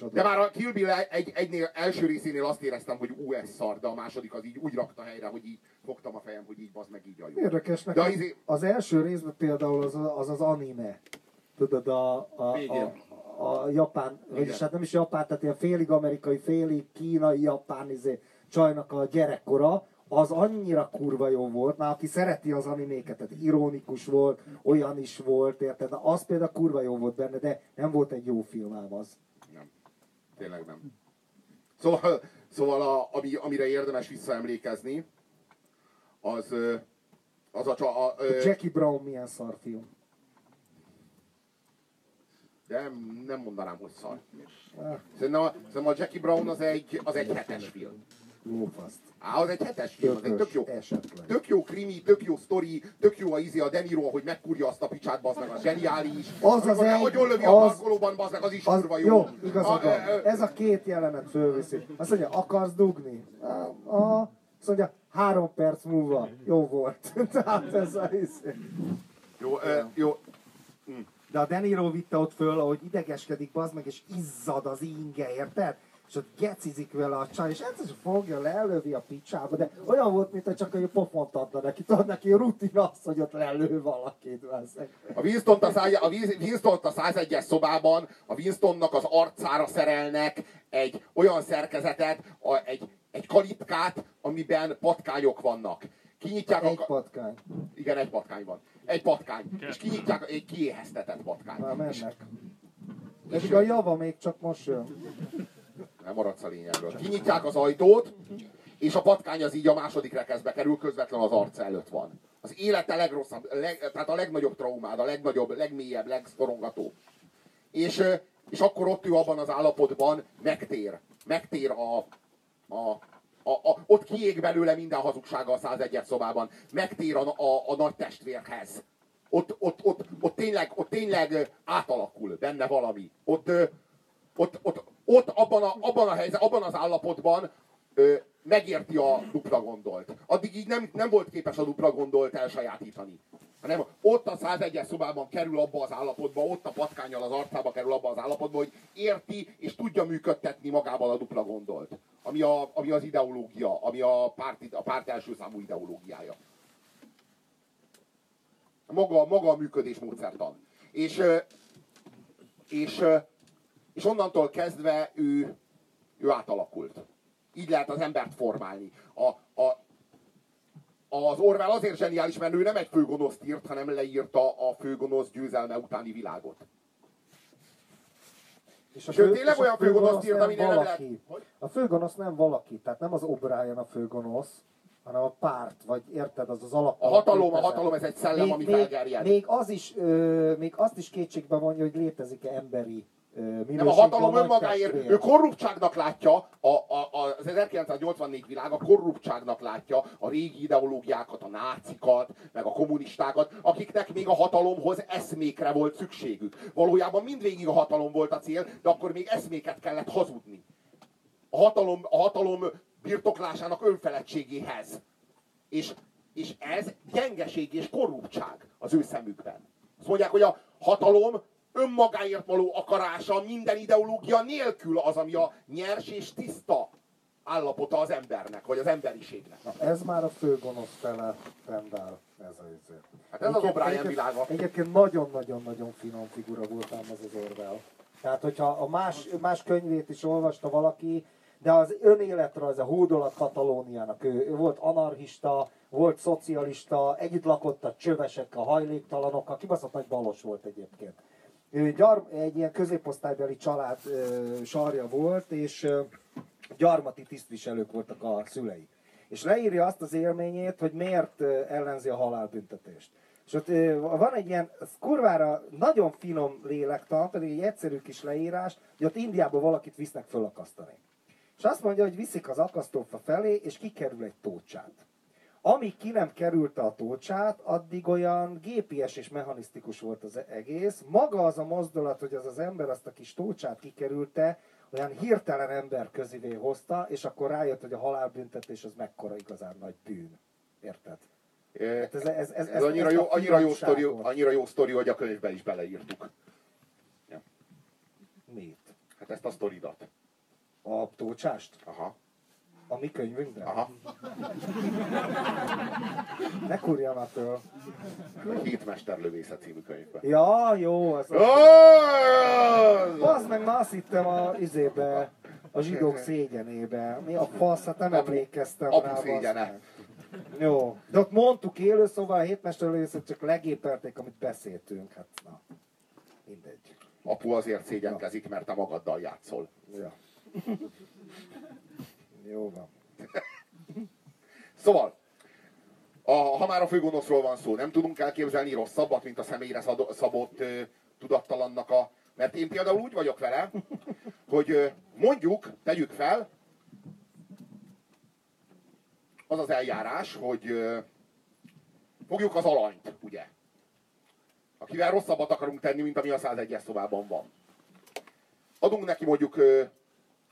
Aztán. De már a Kill Bill egy, egynél, első részénél azt éreztem, hogy ú, ez szar, de a második az így úgy rakta helyre, hogy így fogtam a fejem, hogy így bazd meg így a jó. Érdekes De nekem, izé- az első részben például az az, az anime. Tudod, a, a, a, a japán, vagyis hát nem is japán, tehát ilyen félig amerikai, félig kínai, japán izé, csajnak a gyerekkora, az annyira kurva jó volt, már aki szereti az animéket, tehát ironikus volt, olyan is volt, érted? Na, az például kurva jó volt benne, de nem volt egy jó film ám az. Nem. Tényleg nem. Szóval, szóval a, ami, amire érdemes visszaemlékezni, az, az a, csa- a, ö, Jackie Brown milyen szarfilm. de nem, nem mondanám, hogy szar. Ah, Szerintem a, szerintem a Jackie Brown az egy, az egy hetes film. Lófaszt. Á, az egy hetes film, az egy tök jó. Esetleg. Tök jó krimi, tök jó sztori, tök jó a izé a De Niro, hogy megkurja azt a picsát, bazd meg, az zseniális. Az az egy- Agyon lövi a parkolóban, bazd meg, az is Az, kurva jó. jó, igazad van. Ez a két jelenet fölviszi. Azt mondja, akarsz dugni? Ah, ah. Azt mondja, három perc múlva. Jó volt. Tehát ez a izé. Jó, ö, jó, De a Deniro vitte ott föl, ahogy idegeskedik, bazd meg, és izzad az inge, érted? És ott gecizik vele a csaj, és ez is fogja, lelövi a picsába, de olyan volt, mint csak egy pofont adna neki, tudod neki rutin az, hogy ott lelő valakit, veszek. A winston a, száj, a winston a 101-es szobában a Winstonnak az arcára szerelnek egy olyan szerkezetet, a, egy, egy kalitkát, amiben patkányok vannak. Kinyitják Egy a... patkány. Igen, egy patkány van. Egy patkány. És kinyitják egy kiéheztetett patkány. Már És mennek. Pedig a java még csak most jön. Nem maradsz a lényegről. Kinyitják az ajtót, és a patkány az így a második rekeszbe kerül, közvetlen az arca előtt van. Az élete legrosszabb, leg, tehát a legnagyobb traumád, a legnagyobb, legmélyebb, legszorongatóbb. És, és akkor ott ő abban az állapotban megtér. Megtér a, a, a, a, ott kiég belőle minden hazugsága a 101 szobában. Megtér a, a, a nagy testvérhez. Ott, ott, ott, ott, tényleg, ott tényleg átalakul benne valami. Ott, ott, ott, ott abban, a, abban a helyzet, abban az állapotban ö, megérti a dupla gondolt. Addig így nem, nem volt képes a dupla gondolt elsajátítani. Hanem ott a 101-es szobában kerül abba az állapotba, ott a patkányal az arcába kerül abba az állapotba, hogy érti és tudja működtetni magával a dupla gondolt. Ami, a, ami az ideológia, ami a párt, a párt első számú ideológiája. Maga, maga a működés módszertan. És, és, és onnantól kezdve ő, ő átalakult. Így lehet az embert formálni. A, a, az Orwell azért zseniális, mert ő nem egy főgonoszt írt, hanem leírta a főgonosz győzelme utáni világot. És a Sőt, tényleg és olyan főgonosz főgonosz írt, aminél nem lehet-. Hogy? A főgonosz nem valaki, tehát nem az O'Brien a főgonosz, hanem a párt, vagy érted, az az alap. A hatalom, a hatalom, ez egy szellem, ami még, felgerjed. még, az is, ö, még azt is kétségbe vonja, hogy létezik-e emberi Nem a hatalom önmagáért, ő korruptságnak látja, a, a, a, az 1984 világa korruptságnak látja a régi ideológiákat, a nácikat, meg a kommunistákat, akiknek még a hatalomhoz eszmékre volt szükségük. Valójában mindvégig a hatalom volt a cél, de akkor még eszméket kellett hazudni. A hatalom, a hatalom birtoklásának önfeledtségéhez. És, és ez gyengeség és korruptság az ő szemükben. Azt mondják, hogy a hatalom önmagáért való akarása minden ideológia nélkül az, ami a nyers és tiszta állapota az embernek, vagy az emberiségnek. Na, ez már a fő gonosz fele rendel, ez a izé. Hát ez az O'Brien világa. Egyébként nagyon-nagyon-nagyon finom figura volt ám az az Orwell. Tehát, hogyha a más, más könyvét is olvasta valaki, de az önéletrajz, a hódolat Katalóniának, ő, ő volt anarchista, volt szocialista, együtt lakott a csövesekkel, a hajléktalanokkal, kibaszott nagy balos volt egyébként. Ő gyar, egy ilyen középosztálybeli család ö, sarja volt, és ö, gyarmati tisztviselők voltak a szülei. És leírja azt az élményét, hogy miért ellenzi a halálbüntetést. És ott ö, van egy ilyen az kurvára nagyon finom lélektan, pedig egy egyszerű kis leírás, hogy ott Indiából valakit visznek fölakasztani. És azt mondja, hogy viszik az akasztófa felé, és kikerül egy tócsát. Amíg ki nem kerülte a tócsát, addig olyan gépies és mechanisztikus volt az egész. Maga az a mozdulat, hogy az az ember azt a kis tócsát kikerülte, olyan hirtelen ember közivé hozta, és akkor rájött, hogy a halálbüntetés az mekkora igazán nagy bűn. Érted? Ez, ez- ez- ez- ez annyira, jó, annyira, jó sztori, annyira jó sztori, hogy a könyvbe is beleírtuk. Mit? Hát ezt a sztoridat. A tócsást? Aha. A mi könyvünkben? Aha. Ne kurjál már föl. A Hétmesterlövészet című könyvbe. Ja, jó, az Oh! Az meg már azt hittem a izébe, a zsidók szégyenébe. Mi a fasz, hát nem Apu- emlékeztem apu rá. szégyene. Jó, de ott mondtuk élő, szóval a hétmesterlővészet csak legépelték, amit beszéltünk. Hát na, mindegy. Apu azért szégyenkezik, mert te magaddal játszol. Ja. Jó van. Szóval, a, ha már a főgonoszról van szó, nem tudunk elképzelni rosszabbat, mint a személyre szabott ö, tudattalannak a... Mert én például úgy vagyok vele, hogy ö, mondjuk, tegyük fel, az az eljárás, hogy ö, fogjuk az alanyt, ugye? Akivel rosszabbat akarunk tenni, mint ami a 101-es szobában van. Adunk neki mondjuk,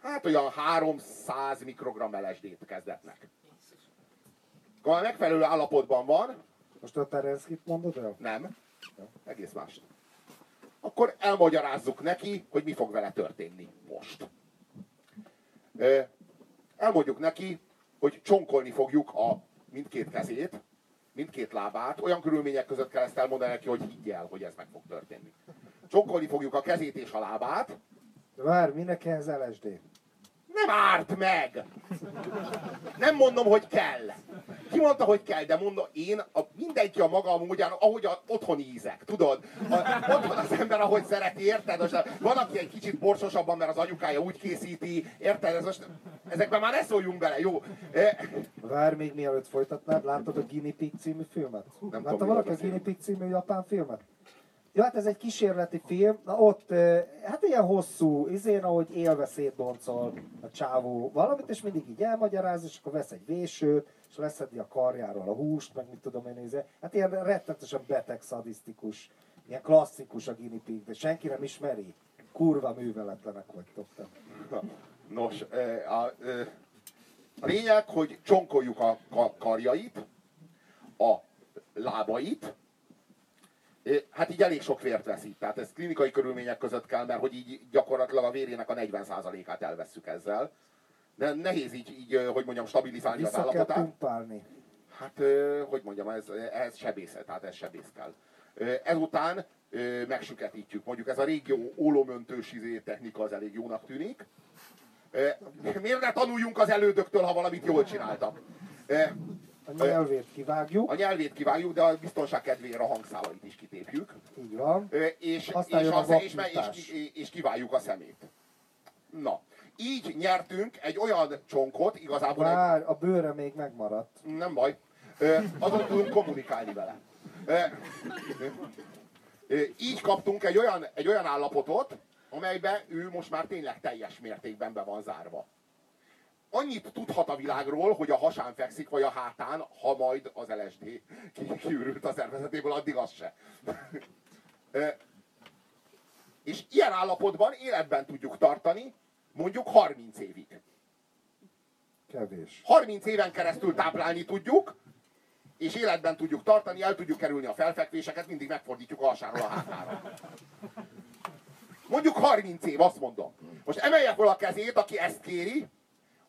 hát olyan 300 mikrogram LSD-t kezdetnek. Ha már megfelelő állapotban van, Most a Terenszkit mondod el? nem, egész más. Akkor elmagyarázzuk neki, hogy mi fog vele történni most. Elmondjuk neki, hogy csonkolni fogjuk a mindkét kezét, mindkét lábát, olyan körülmények között kell ezt elmondani neki, hogy higgy el, hogy ez meg fog történni. Csonkolni fogjuk a kezét és a lábát, várj, minek ehhez LSD? nem árt meg! Nem mondom, hogy kell. Ki mondta, hogy kell, de mondom, én, a, mindenki a maga módján, ahogy a otthoni ízek, tudod? A, otthon az ember, ahogy szereti, érted? Most van, aki egy kicsit borsosabban, mert az anyukája úgy készíti, érted? Ez most, ezekben már ne szóljunk bele, jó? E, Várj még mielőtt folytatnád, láttad a Guinea Pig című filmet? tudom, Látta valaki a. Guinea Pig című japán filmet? Ja, hát ez egy kísérleti film, na ott, hát ilyen hosszú, izén, ahogy élve szétboncol a csávó valamit, és mindig így elmagyaráz, és akkor vesz egy vésőt, és leszedi a karjáról a húst, meg mit tudom én, izé. hát ilyen rettetesen beteg, szadisztikus, ilyen klasszikus a Guinea Pig, de senki nem ismeri. Kurva műveletlenek vagytok. Nos, a, e, a lényeg, hogy csonkoljuk a ka- karjait, a lábait, Hát így elég sok vért veszít, tehát ez klinikai körülmények között kell, mert hogy így gyakorlatilag a vérének a 40%-át elvesszük ezzel. De nehéz így, így, hogy mondjam, stabilizálni az Vissza kell állapotát. pumpálni. Hát, hogy mondjam, ez, ez sebészet, tehát ez sebész kell. Ezután megsüketítjük. Mondjuk ez a régi ólomöntős izé technika az elég jónak tűnik. Miért ne tanuljunk az elődöktől, ha valamit jól csináltak? A nyelvét kivágjuk, A nyelvét kivágjuk, de a biztonság kedvéért a hangszálait is kitépjük. így van. Ö, És, Aztán és, a, a szem- és, és, és, kiváljuk a szemét. Na, így nyertünk egy olyan csonkot, igazából egy, Várj, a bőre még megmaradt. nem baj. Ö, Azon tudunk kommunikálni vele. Ö, ö, Így kaptunk egy olyan, egy olyan állapotot, amelyben ő most már tényleg teljes mértékben be van zárva. Annyit tudhat a világról, hogy a hasán fekszik, vagy a hátán, ha majd az LSD ki- kiürült a szervezetéből, addig az se. És ilyen állapotban életben tudjuk tartani, mondjuk 30 évig. Kevés. 30 éven keresztül táplálni tudjuk, és életben tudjuk tartani, el tudjuk kerülni a felfekvéseket, mindig megfordítjuk a hasáról a hátára. Mondjuk 30 év, azt mondom. Most emelje fel a kezét, aki ezt kéri,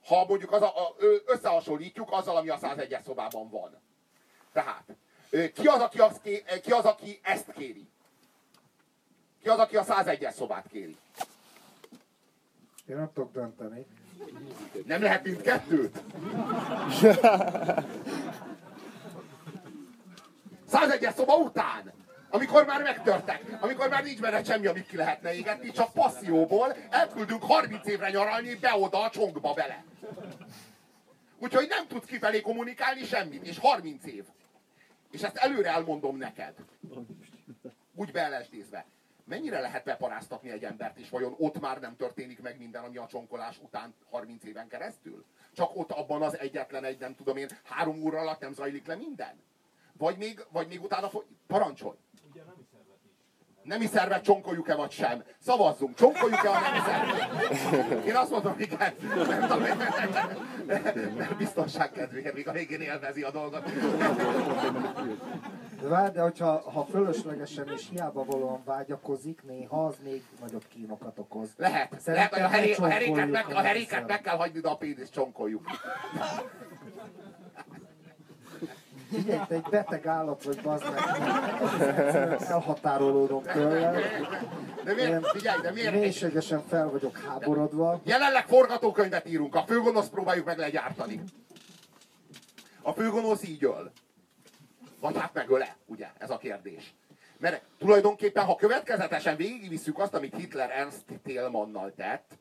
ha mondjuk az a, a, összehasonlítjuk azzal, ami a 101-es szobában van. Tehát, ki az, aki, azt ké, ki az, aki ezt kéri? Ki az, aki a 101-es szobát kéri? Én nem tudok dönteni. Nem lehet mindkettőt? 101-es szoba után! Amikor már megtörtek, amikor már nincs benne semmi, amit ki lehetne égetni, csak passzióból elküldünk 30 évre nyaralni be-oda a csonkba bele. Úgyhogy nem tudsz kifelé kommunikálni semmit, és 30 év. És ezt előre elmondom neked. Úgy beelesdézve. Mennyire lehet beparáztatni egy embert, és vajon ott már nem történik meg minden, ami a csonkolás után 30 éven keresztül? Csak ott abban az egyetlen egy, nem tudom én, három óra alatt nem zajlik le minden? Vagy még, vagy még utána fo- parancsolj! Nemi szervet csonkoljuk-e vagy sem? Szavazzunk, csonkoljuk-e a nemi szervet? Én azt mondom, igen. Nem tudom, nem, biztonság kedvéért, még a végén élvezi a dolgot. De, de hogyha ha fölöslegesen és hiába valóan vágyakozik, néha az még nagyobb kínokat okoz. Lehet, lehet hogy a, heré, a heréket, meg, a heréket meg kell hagyni, de a pénzt csonkoljuk. Figyelj, te egy beteg állat vagy, bazd meg. Elhatárolódom tőle. De miért? Figyelj, de miért? Mélységesen fel vagyok háborodva. Jelenleg forgatókönyvet írunk, a főgonosz próbáljuk meg legyártani. A főgonosz így öl. Vagy hát megöle, ugye? Ez a kérdés. Mert tulajdonképpen, ha következetesen végigvisszük azt, amit Hitler Ernst Thälmannnal tett,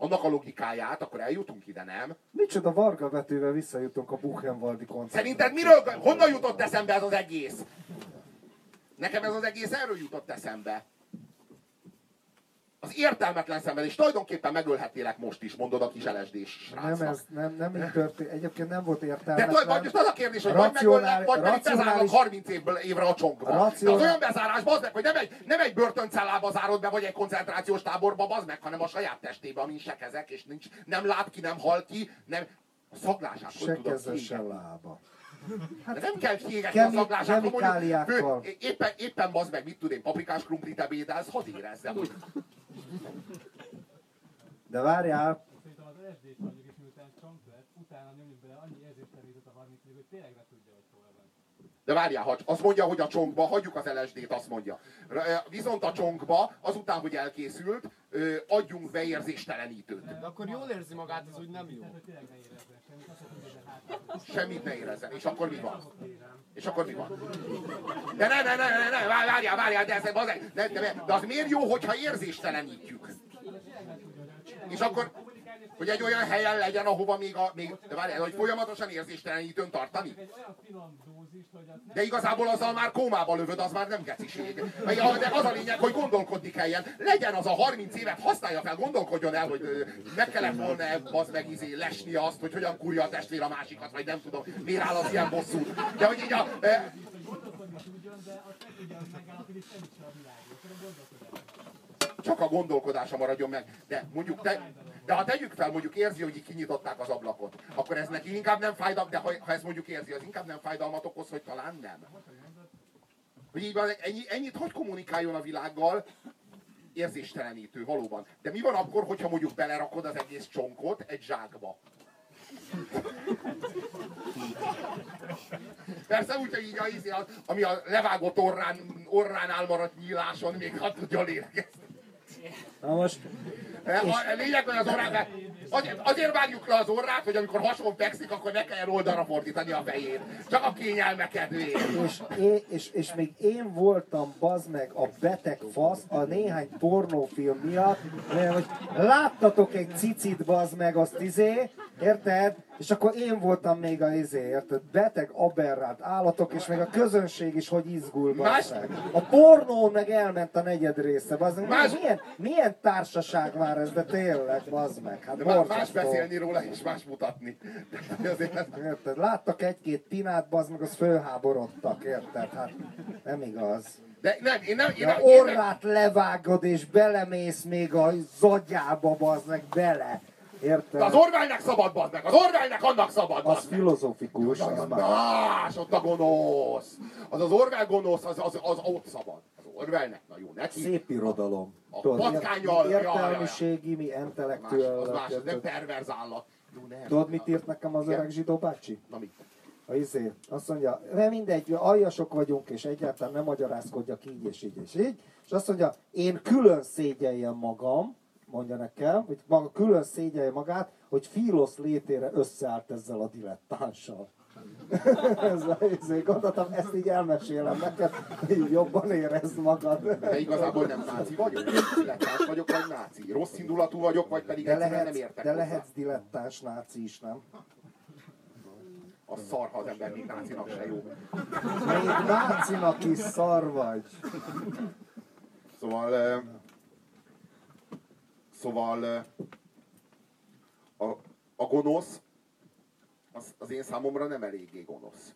annak a logikáját, akkor eljutunk ide, nem? Micsoda varga vetővel visszajutunk a Buchenwaldi koncertre. Szerinted miről, honnan jutott eszembe ez az egész? Nekem ez az egész erről jutott eszembe. Az értelmetlen szenvedés. Tulajdonképpen megölhetnélek most is, mondod a kis LSD-s Nem, ez nem, nem így történt. Egyébként nem volt értelmetlen. De vagy most az a kérdés, hogy vagy megöllek, vagy pedig bezárlak 30 évből évre a csonkba. Racionál... De az olyan bezárás, bazd meg, hogy nem egy, nem egy börtöncellába zárod be, vagy egy koncentrációs táborba, bazd meg, hanem a saját testébe, amin se kezek, és nincs, nem lát ki, nem hal ki, nem... A szaglását se keze, se lába. Hát, De nem kell kiégetni a szaglását, mondjuk, éppen, éppen bazd meg, mit tud én, paprikás krumplit ebédelsz, hadd érezzem. De várjál. Szerintem az LSD-t mondjuk is miután csonk lett, utána nyomjuk bele annyi érzéstelenítőt a 30 hogy tényleg ne tudja, hogy hol van. De várjál, ha azt mondja, hogy a csonkba, hagyjuk az LSD-t, azt mondja. Viszont a csonkba, azután, hogy elkészült, adjunk be érzéstelenítőt. De akkor jól érzi magát, ez úgy nem jó. Semmit ne érezzen. És akkor mi van? És akkor mi van? De ne, ne, ne, ne, ne, várjál, várjál, de, ez, de, de, de az miért jó, hogyha érzéstelenítjük? És akkor, hogy egy olyan helyen legyen, ahova még, a, még de várjál, hogy folyamatosan érzéstelenítőn tartani? De igazából azzal már kómába lövöd, az már nem geciség. De az a lényeg, hogy gondolkodni kelljen. Legyen az a 30 évet, használja fel, gondolkodjon el, hogy meg kellett volna az meg izé lesni azt, hogy hogyan kurja a testvér a másikat, vagy nem tudom, miért áll az ilyen bosszút. De hogy így a... E... Csak a gondolkodása maradjon meg. De mondjuk te, de ha tegyük fel, mondjuk érzi, hogy kinyitották az ablakot, akkor ez neki inkább nem fájdalmat, de ha, ha ezt mondjuk érzi, az inkább nem fájdalmat okoz, hogy talán nem. Hogy így van, ennyi, ennyit hogy kommunikáljon a világgal, érzéstelenítő, valóban. De mi van akkor, hogyha mondjuk belerakod az egész csonkot egy zsákba? Persze úgy, hogy így a, ami a levágott orrán, orrán elmaradt nyíláson még ha tudja lélegezni. Na most... A lényeg, hogy az orrát, azért, azért vágjuk le az orrát, hogy amikor hason fekszik, akkor ne kelljen oldalra fordítani a fejét. Csak a kényelme kedvéért. És, és, és, és még én voltam, bazd meg, a beteg fasz a néhány pornófilm miatt, mert hogy láttatok egy cicit, bazd meg, azt izé, érted? És akkor én voltam még a izé, érted? Beteg, aberrált állatok, és még a közönség is hogy izgul, Más... A pornó meg elment a negyed része, bazd Más... Milyen, milyen társaság már ez, de tényleg, bazd meg. Hát de más beszélni róla, és más mutatni. Érted? Láttak egy-két pinát, bazd meg, az fölháborodtak, érted? Hát nem igaz. De nem, én nem, én nem, orrát én nem... levágod, és belemész még a zagyába, bazd meg, bele. Érted? az Orwellnek szabad, bazd meg! Az Orwellnek annak szabad, Az filozofikus, az már. Más, ott a gonosz! Az az Orwell gonosz, az, az, az ott szabad. Az Orwellnek, na jó, neki. Szép irodalom. A patkányjal, értelmiségi, mi intellektuál. Az más, az nem perverz állat. Jó, nem. Tudod, mit írt nekem az öreg zsidó bácsi? Na mit? A izé, azt mondja, de mindegy, aljasok vagyunk, és egyáltalán nem magyarázkodjak így és így és így. És azt mondja, én külön szégyeljem magam, mondja nekem, hogy maga külön szégyelje magát, hogy Filosz létére összeállt ezzel a dilettánssal. Ez a izé, gondoltam, ezt így elmesélem neked, hogy jobban érezd magad. De igazából nem náci vagyok? Dilettáns vagyok, vagy náci? Rossz indulatú vagyok, vagy pedig De, egyszerűen nem lehetsz, értek de hozzá? lehetsz dilettáns náci is, nem? A szar, ha az ember még nácinak se jó. Még nácinak is szar vagy. Szóval... Szóval... A, a gonosz, az, az én számomra nem eléggé gonosz.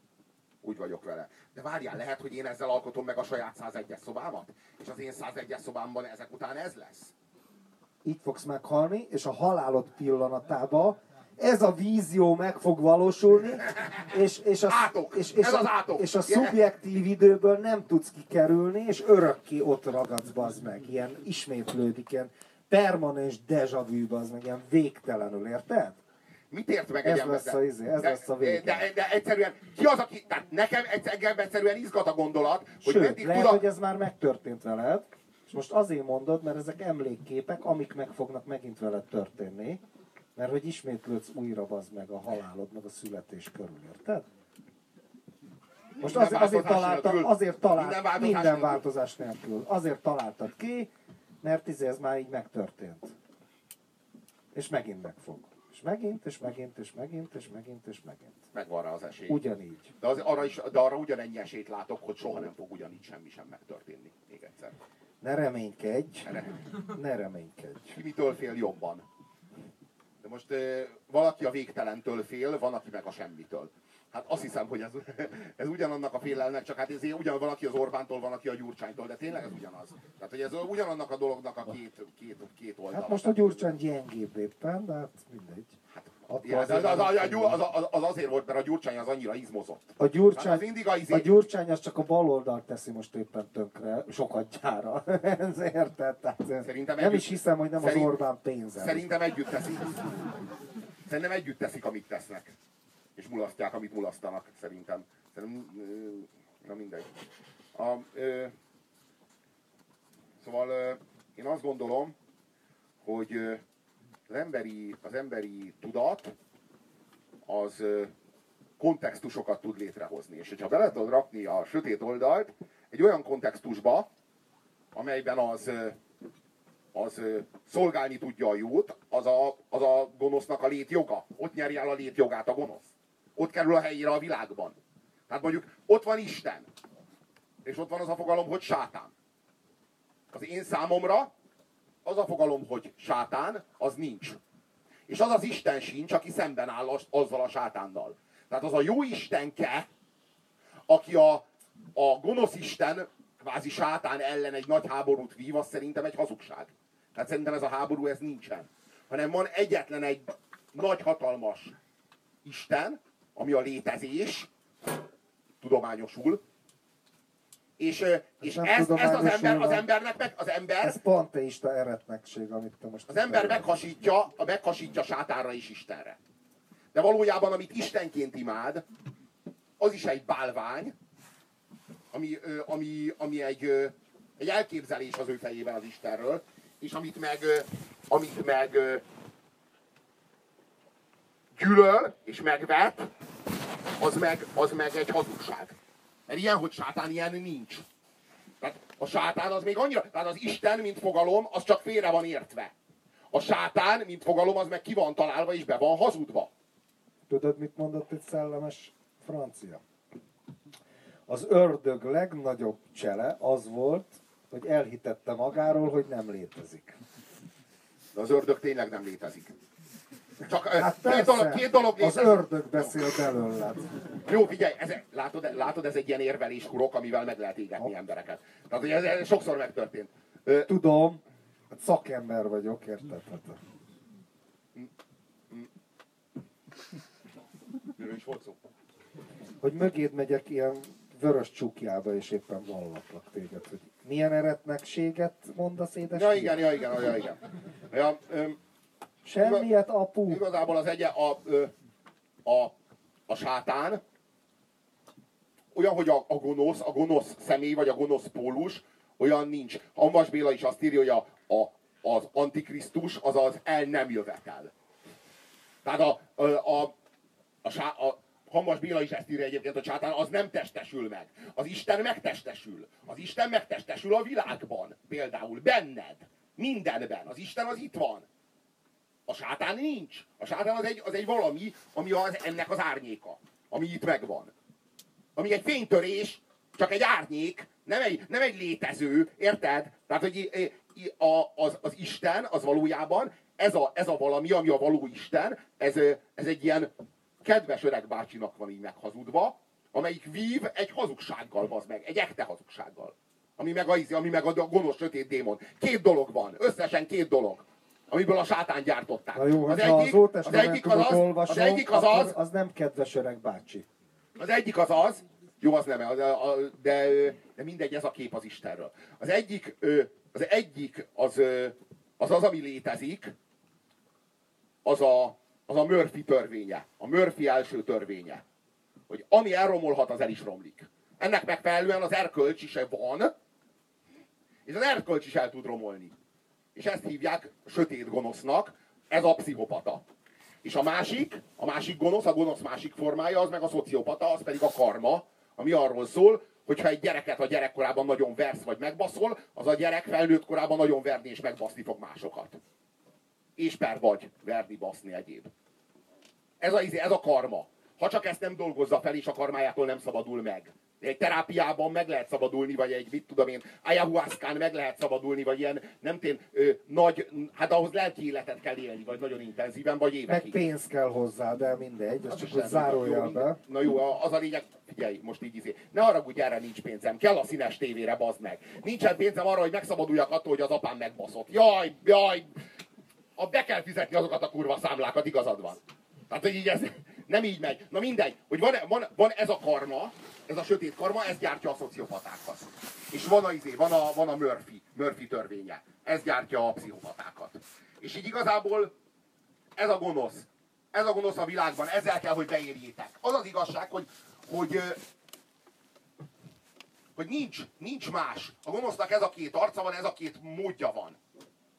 Úgy vagyok vele. De várjál, lehet, hogy én ezzel alkotom meg a saját 101-es szobámat? És az én 101-es szobámban ezek után ez lesz? Így fogsz meghalni, és a halálod pillanatába ez a vízió meg fog valósulni, és, és, a, Átok! és, és, Ez a, az átok! és a szubjektív időből nem tudsz kikerülni, és örökké ott ragadsz, bazd meg. Ilyen ismétlődik, ilyen permanens déjà vu, bazd meg, ilyen végtelenül, érted? Mit ért meg Ez egy lesz a izé, ez de, lesz a vége. De, de, egyszerűen, ki az, aki, tehát nekem egyszer, egyszerűen izgat a gondolat, hogy Sőt, meddig lehet, tud a... hogy ez már megtörtént veled, és most azért mondod, mert ezek emlékképek, amik meg fognak megint veled történni, mert hogy ismétlődsz újra bazd meg a halálod, meg a születés körül, érted? Most Minden azért, azért, változás találta, nélkül. azért talált, Minden változás minden nélkül. változás nélkül. Azért találtad ki, mert izé, ez már így megtörtént. És megint megfog. És megint, és megint, és megint, és megint, és megint. Megvan rá az esély. Ugyanígy. De, az, arra is, de arra ugyanennyi esélyt látok, hogy soha nem fog ugyanígy semmi sem megtörténni. Még egyszer. Ne reménykedj, Erre. ne reménykedj. Ki mitől fél jobban? De most valaki a végtelentől fél, van, aki meg a semmitől. Hát azt hiszem, hogy ez, ez ugyanannak a félelmek, csak hát ez ugyan valaki az Orbántól, van, aki a Gyurcsánytól, de tényleg ez ugyanaz. Tehát, hogy ez ugyanannak a dolognak a két, két, két oldala. Hát most a Gyurcsány gyengébb éppen, de hát mindegy. Attól Ja, az, azért az, az, az, az, az, azért volt, mert a Gyurcsány az annyira izmozott. A Gyurcsány, Hát az izé- a Gyurcsány az csak a bal oldalt teszi most éppen tönkre, sokat gyára. Ez érted? Tehát Szerintem nem együtt- is hiszem, hogy nem szerint- az Orbán pénze. Szerintem együtt teszik. Szerintem együtt teszik, amit tesznek. És mulasztják, amit mulasztanak, szerintem. Szerintem, na mindegy. A, ö, szóval ö, én azt gondolom, hogy az emberi, az emberi tudat az kontextusokat tud létrehozni. És hogyha bele tudod rakni a sötét oldalt egy olyan kontextusba, amelyben az az szolgálni tudja a jót, az a, az a gonosznak a létjoga. Ott nyeri el a létjogát a gonosz. Ott kerül a helyére a világban. Tehát mondjuk ott van Isten, és ott van az a fogalom, hogy sátán. Az én számomra az a fogalom, hogy sátán, az nincs. És az az Isten sincs, aki szemben áll az- azzal a sátánnal. Tehát az a jó Istenke, aki a, a gonosz Isten, kvázi sátán ellen egy nagy háborút vív, az szerintem egy hazugság. Tehát szerintem ez a háború, ez nincsen. Hanem van egyetlen egy nagy hatalmas Isten, ami a létezés, tudományosul, és, és ez, ez az, ember, az embernek meg, az ember, Ez panteista eretnekség, amit te most... az ember meghasítja, meghasítja sátánra és Istenre. De valójában, amit Istenként imád, az is egy bálvány, ami, ami, ami egy, egy elképzelés az ő fejében az Istenről, és amit meg, amit meg gyűlöl és megvet, az meg, az meg egy hazugság. Mert ilyen, hogy sátán, ilyen nincs. Tehát a sátán az még annyira, tehát az Isten, mint fogalom, az csak félre van értve. A sátán, mint fogalom, az meg ki van találva és be van hazudva. Tudod, mit mondott egy szellemes francia? Az ördög legnagyobb csele az volt, hogy elhitette magáról, hogy nem létezik. De az ördög tényleg nem létezik. Csak Hát két, persze, dolog, két dolog az létezik. ördög beszél belőled. Jó, figyelj, ez, látod, látod, ez egy ilyen érvelés hurok, amivel meg lehet égetni embereket. Tehát ez, ez sokszor megtörtént. Tudom, hát szakember vagyok, érted? Hát, miről is volt szó? hogy mögéd megyek ilyen vörös csukjába, és éppen vallatlak téged, hogy milyen eretnekséget mondasz, édes Ja igen, ja igen, ja igen. Ja, öm, Semmiet, apu. Igazából az egye a, a, a sátán, olyan, hogy a, a gonosz, a gonosz személy, vagy a gonosz pólus, olyan nincs. Ambas Béla is azt írja, hogy a, a, az antikrisztus, az az el nem jövetel. Tehát a, a, a, a, a Hamas Béla is ezt írja egyébként, a sátán az nem testesül meg. Az Isten megtestesül. Az Isten megtestesül a világban. Például benned. Mindenben. Az Isten az itt van. A sátán nincs. A sátán az egy, az egy valami, ami az, ennek az árnyéka. Ami itt megvan. Ami egy fénytörés, csak egy árnyék, nem egy, nem egy létező, érted? Tehát, hogy a, az, az Isten, az valójában ez a, ez a valami, ami a való Isten, ez, ez egy ilyen kedves öreg bácsinak van így meghazudva, amelyik vív egy hazugsággal, az meg, egy ekte hazugsággal. Ami meg a, ami meg a gonosz sötét démon. Két dolog van, összesen két dolog amiből a sátán gyártották. Na jó, az egyik, az, az egyik az az, olvasom, az egyik az az, az nem kedves öreg bácsi. Az egyik az az, jó, az nem, de, de mindegy, ez a kép az Istenről. Az egyik, az egyik az az, az ami létezik, az a, az a Murphy törvénye. A Murphy első törvénye. Hogy ami elromolhat, az el is romlik. Ennek megfelelően az erkölcs is van, és az erkölcs is el tud romolni. És ezt hívják sötét gonosznak, ez a pszichopata. És a másik, a másik gonosz, a gonosz másik formája, az meg a szociopata, az pedig a karma, ami arról szól, hogyha egy gyereket a gyerekkorában nagyon versz vagy megbaszol, az a gyerek felnőtt korában nagyon verni és megbaszni fog másokat. És per vagy verni, baszni egyéb. Ez a, ez a karma. Ha csak ezt nem dolgozza fel, és a karmájától nem szabadul meg. Egy terápiában meg lehet szabadulni, vagy egy, mit tudom én, ayahuasca meg lehet szabadulni, vagy ilyen, nem tén, ö, nagy, hát ahhoz lelki életet kell élni, vagy nagyon intenzíven, vagy évekig. Meg pénz kell hozzá, de mindegy, ez csak hogy zárójel be. Na jó, az a lényeg, figyelj, most így izé. Ne haragudj, erre nincs pénzem, kell a színes tévére, bazd meg. Nincsen pénzem arra, hogy megszabaduljak attól, hogy az apám megbaszott. Jaj, jaj, a be kell fizetni azokat a kurva számlákat, igazad van. Tehát, hogy így ez nem így megy. Na mindegy, hogy van, van, van ez a karma, ez a sötét karma, ez gyártja a szociopatákat. És van a, izé, van a, van a Murphy, Murphy törvénye. Ez gyártja a pszichopatákat. És így igazából ez a gonosz. Ez a gonosz a világban, ezzel kell, hogy beérjétek. Az az igazság, hogy, hogy, hogy nincs, nincs más. A gonosznak ez a két arca van, ez a két módja van.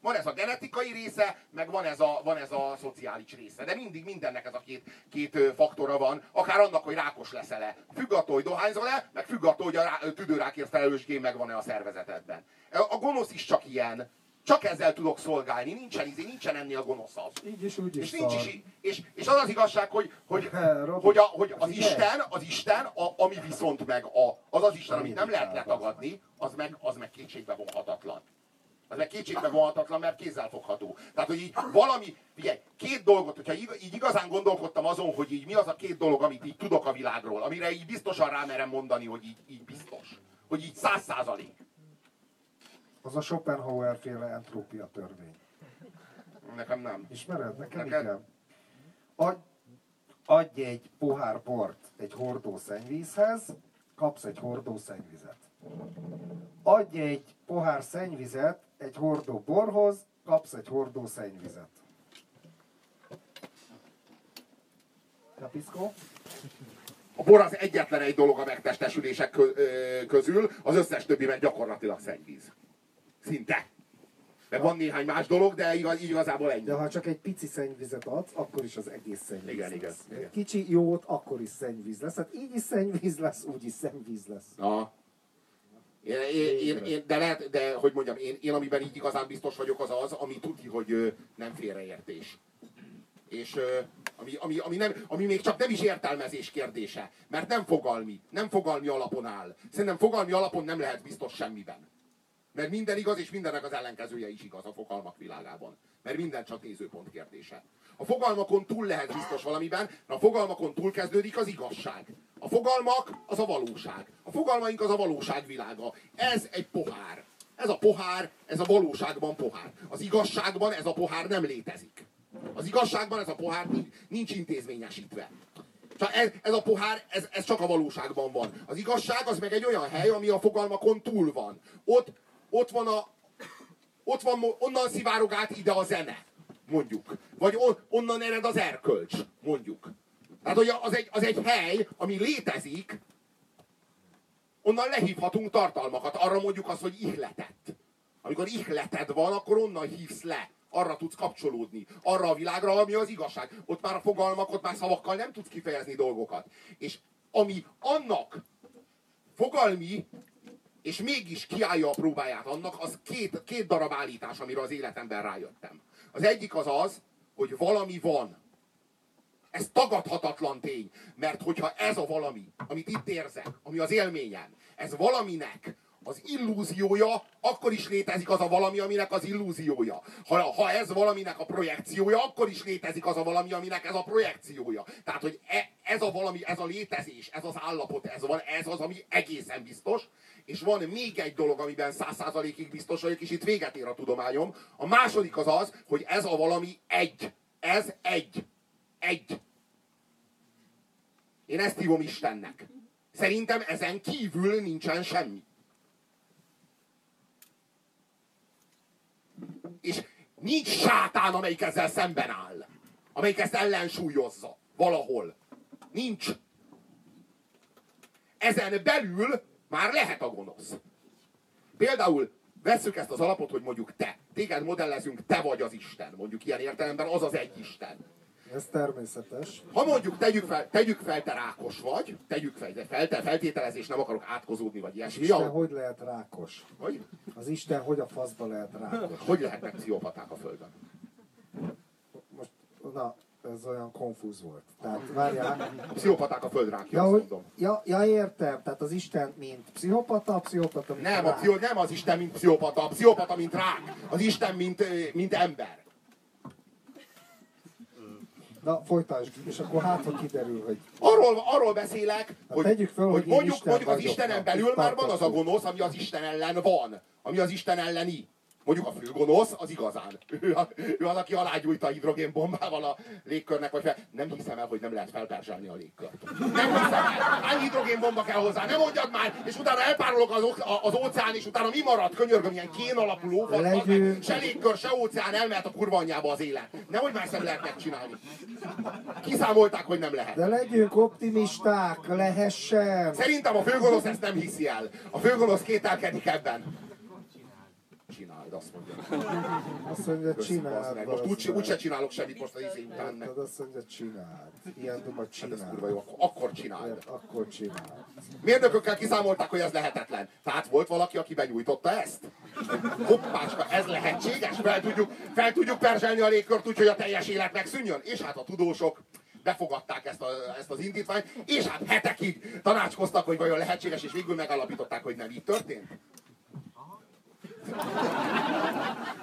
Van ez a genetikai része, meg van ez a, van ez a szociális része. De mindig mindennek ez a két, két faktora van, akár annak, hogy rákos leszel-e. Függ attól, hogy dohányzol-e, meg függ attól, hogy a tüdőrákért felelős gén megvan-e a szervezetedben. A gonosz is csak ilyen. Csak ezzel tudok szolgálni, nincsen izé, nincsen ennél a gonoszabb. Így is, úgy is. És, nincs is, és, és az az igazság, hogy, hogy, hogy, a, hogy az Isten, az Isten, a, ami viszont meg a, az az Isten, amit nem lehet letagadni, az meg, az meg kétségbe vonhatatlan. Az meg kétségbe vonhatatlan, mert kézzel fogható. Tehát, hogy így valami, figyelj, két dolgot, hogyha így igazán gondolkodtam azon, hogy így mi az a két dolog, amit így tudok a világról, amire így biztosan rámerem mondani, hogy így, így biztos. Hogy így száz százalék. Az a Schopenhauer féle entrópia törvény. Nekem nem. Ismered? Nekem Neked? igen. Adj, adj egy pohár bort egy hordó szennyvízhez, kapsz egy hordó szennyvizet. Adj egy pohár szennyvizet egy hordó borhoz, kapsz egy hordó szennyvizet. Kapiszkó? A bor az egyetlen egy dolog a megtestesülések közül, az összes többi meg gyakorlatilag szennyvíz. Szinte. Meg van néhány más dolog, de igaz, igazából ennyi. De ha csak egy pici szennyvizet adsz, akkor is az egész szennyvíz igen, lesz. Igen, igen. Kicsi jót, akkor is szennyvíz lesz. Hát így is szennyvíz lesz, úgy is szennyvíz lesz. Na. Én, én, én, de, lehet, de hogy mondjam, én, én amiben így igazán biztos vagyok az az, ami tudni, hogy nem félreértés. És ami, ami, ami, nem, ami még csak nem is értelmezés kérdése. Mert nem fogalmi. Nem fogalmi alapon áll. Szerintem fogalmi alapon nem lehet biztos semmiben. Mert minden igaz, és mindennek az ellenkezője is igaz a fogalmak világában. Mert minden csak nézőpont kérdése. A fogalmakon túl lehet biztos valamiben, mert a fogalmakon túl kezdődik az igazság. A fogalmak az a valóság. A fogalmaink az a valóság világa. Ez egy pohár. Ez a pohár, ez a valóságban pohár. Az igazságban ez a pohár nem létezik. Az igazságban ez a pohár nincs intézményesítve. Tehát ez, ez a pohár, ez, ez csak a valóságban van. Az igazság az meg egy olyan hely, ami a fogalmakon túl van. Ott, ott van a, ott van, onnan szivárog át ide a zene. Mondjuk. Vagy on, onnan ered az erkölcs, mondjuk. Tehát, hogy az egy, az egy hely, ami létezik, onnan lehívhatunk tartalmakat. Arra mondjuk azt, hogy ihletet. Amikor ihleted van, akkor onnan hívsz le. Arra tudsz kapcsolódni. Arra a világra, ami az igazság. Ott már a fogalmak, ott már szavakkal nem tudsz kifejezni dolgokat. És ami annak fogalmi, és mégis kiállja a próbáját annak, az két, két darab állítás, amire az életemben rájöttem. Az egyik az az, hogy valami van. Ez tagadhatatlan tény, mert hogyha ez a valami, amit itt érzek, ami az élményem, ez valaminek az illúziója, akkor is létezik az a valami, aminek az illúziója. Ha, ha ez valaminek a projekciója, akkor is létezik az a valami, aminek ez a projekciója. Tehát, hogy e, ez a valami, ez a létezés, ez az állapot, ez, van, ez az, ami egészen biztos, és van még egy dolog, amiben száz százalékig biztos vagyok, és itt véget ér a tudományom. A második az az, hogy ez a valami egy. Ez egy. Egy. Én ezt hívom Istennek. Szerintem ezen kívül nincsen semmi. És nincs sátán, amelyik ezzel szemben áll. Amelyik ezt ellensúlyozza. Valahol. Nincs. Ezen belül már lehet a gonosz. Például vesszük ezt az alapot, hogy mondjuk te. Téged modellezünk, te vagy az Isten. Mondjuk ilyen értelemben az az egy Isten. Ez természetes. Ha mondjuk tegyük fel, tegyük fel te rákos vagy, tegyük fel, de fel, te feltételezés, nem akarok átkozódni, vagy ilyesmi. Isten Ja, hogy lehet rákos? hogy? Az Isten hogy a faszba lehet rákos? Hogy lehetnek pszichopaták a Földön? Most, na, ez olyan konfúz volt. Tehát várjál. A pszichopaták a Földrákja, Ja, azt mondom. ja, ja, értem. Tehát az Isten, mint pszichopata, a pszichopata, mint Nem, a rák. pszicho, nem az Isten, mint pszichopata, a pszichopata, mint rák. Az Isten, mint, mint ember. Na, folytasd, és akkor hát, ha kiderül, hogy Arról, arról beszélek, hogy, tegyük fel, hogy hogy mondjuk, Isten mondjuk az. Istenen Na, belül már van az a gonosz, ami az Isten ellen van. Ami az Isten elleni. Mondjuk a fő gonosz, az igazán. Ő, a, ő az, aki alágyújta a hidrogénbombával a légkörnek, vagy fel. Nem hiszem el, hogy nem lehet felperzselni a légkört. Nem hiszem el. Hány hidrogénbomba kell hozzá? Nem mondjad már! És utána elpárolog az, az óceán, és utána mi marad? Könyörgöm, ilyen kén alapú meg, se légkör, se óceán, elmehet a kurva anyjába az élet. Nehogy már ezt lehet megcsinálni. Kiszámolták, hogy nem lehet. De legyünk optimisták, lehessen. Szerintem a főgonosz ezt nem hiszi el. A főgonosz kételkedik ebben. Csináld, azt mondja. Azt mondja, csináld. meg. Most úgy, úgyse csinálok semmit most az izé után. Meg. Azt mondja, csináld. Ilyen duma Hát ez csináld. kurva jó, akkor, akkor csináld. Ért, Akkor csináld. Mérnökökkel kiszámolták, hogy ez lehetetlen. Tehát volt valaki, aki benyújtotta ezt? Hoppáska, ez lehetséges? Fel tudjuk, fel tudjuk perzselni a légkört úgy, hogy a teljes élet megszűnjön? És hát a tudósok befogadták ezt, a, ezt az indítványt, és hát hetekig tanácskoztak, hogy vajon lehetséges, és végül megállapították, hogy nem így történt.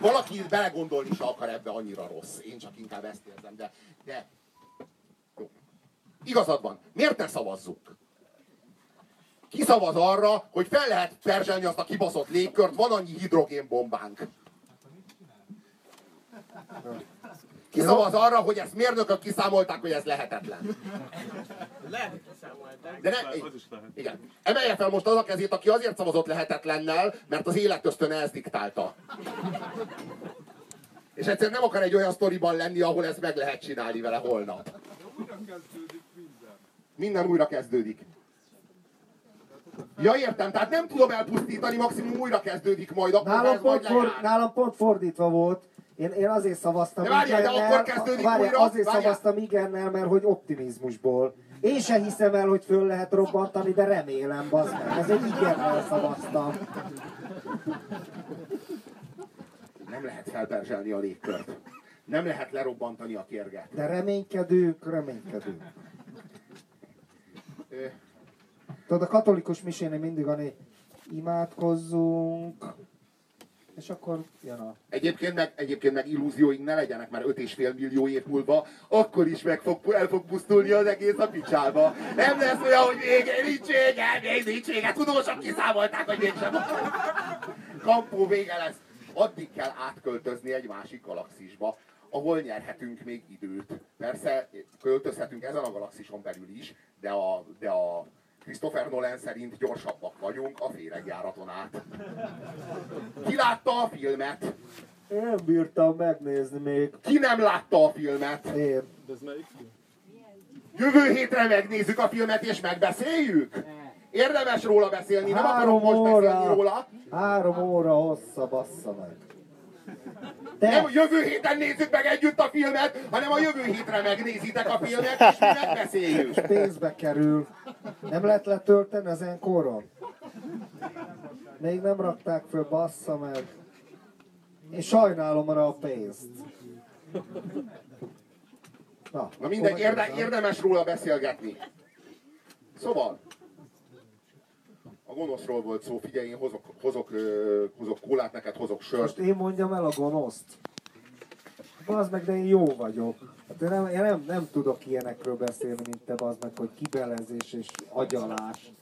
Valaki belegondolni se akar ebbe annyira rossz. Én csak inkább ezt érzem, de, de. Igazad van. Miért ne szavazzunk? Ki szavaz arra, hogy fel lehet perzselni azt a kibaszott légkört, van annyi hidrogénbombánk. Ki szavaz arra, hogy ezt mérnökök kiszámolták, hogy ez lehetetlen. Lehet, hogy kiszámolták. De ne, igen. Emelje fel most az a kezét, aki azért szavazott lehetetlennel, mert az életösztön ezt diktálta. És egyszerűen nem akar egy olyan sztoriban lenni, ahol ezt meg lehet csinálni vele holnap. Minden újra kezdődik. Ja, értem, tehát nem tudom elpusztítani, maximum újra kezdődik majd, akkor Nálam ez majd pont, for, nálam pont fordítva volt. Én, én azért szavaztam De várjál, de igennel, akkor kezdődik várjál, újra? azért Várjál. szavaztam igennel, mert hogy optimizmusból. Én se hiszem el, hogy föl lehet robbantani, de remélem, bazd meg. Ez egy igennel szavaztam. Nem lehet felperzselni a légkört. Nem lehet lerobbantani a kérget. De reménykedünk. Ö, Tudod, a katolikus misénél mindig van egy imádkozzunk, és akkor jön a... Egyébként meg, egyébként meg illúzióink ne legyenek, mert 5,5 millió év múlva akkor is meg fog, el fog pusztulni az egész a picsába. Nem lesz olyan, hogy még nincs vége, még nincs vége. Tudósok kiszámolták, hogy mégsem. Kampó vége lesz. Addig kell átköltözni egy másik galaxisba, ahol nyerhetünk még időt. Persze költözhetünk ezen a galaxison belül is, de a, de a Christopher Nolan szerint gyorsabbak vagyunk a féregjáraton át. Ki látta a filmet? Én nem bírtam megnézni még. Ki nem látta a filmet? Én. De ez melyik film? Jövő hétre megnézzük a filmet és megbeszéljük? Érdemes róla beszélni, nem akarom most beszélni róla. Három óra hossza, bassza meg. Nem De, a jövő héten nézzük meg együtt a filmet, hanem a jövő hétre megnézitek a filmet, és mi megbeszéljük. pénzbe kerül. Nem lehet letölteni az enkoron? Még nem rakták föl, bassza meg. Én sajnálom arra a pénzt. Na, Na mindegy, érde, érdemes róla beszélgetni. Szóval, a gonoszról volt szó, figyelj, én hozok, hozok, hozok kólát, neked hozok sört. Most én mondjam el a gonoszt. Bazd meg, de én jó vagyok. Hát én nem, én nem, nem tudok ilyenekről beszélni, mint te, bazd meg, hogy kibelezés és agyalás,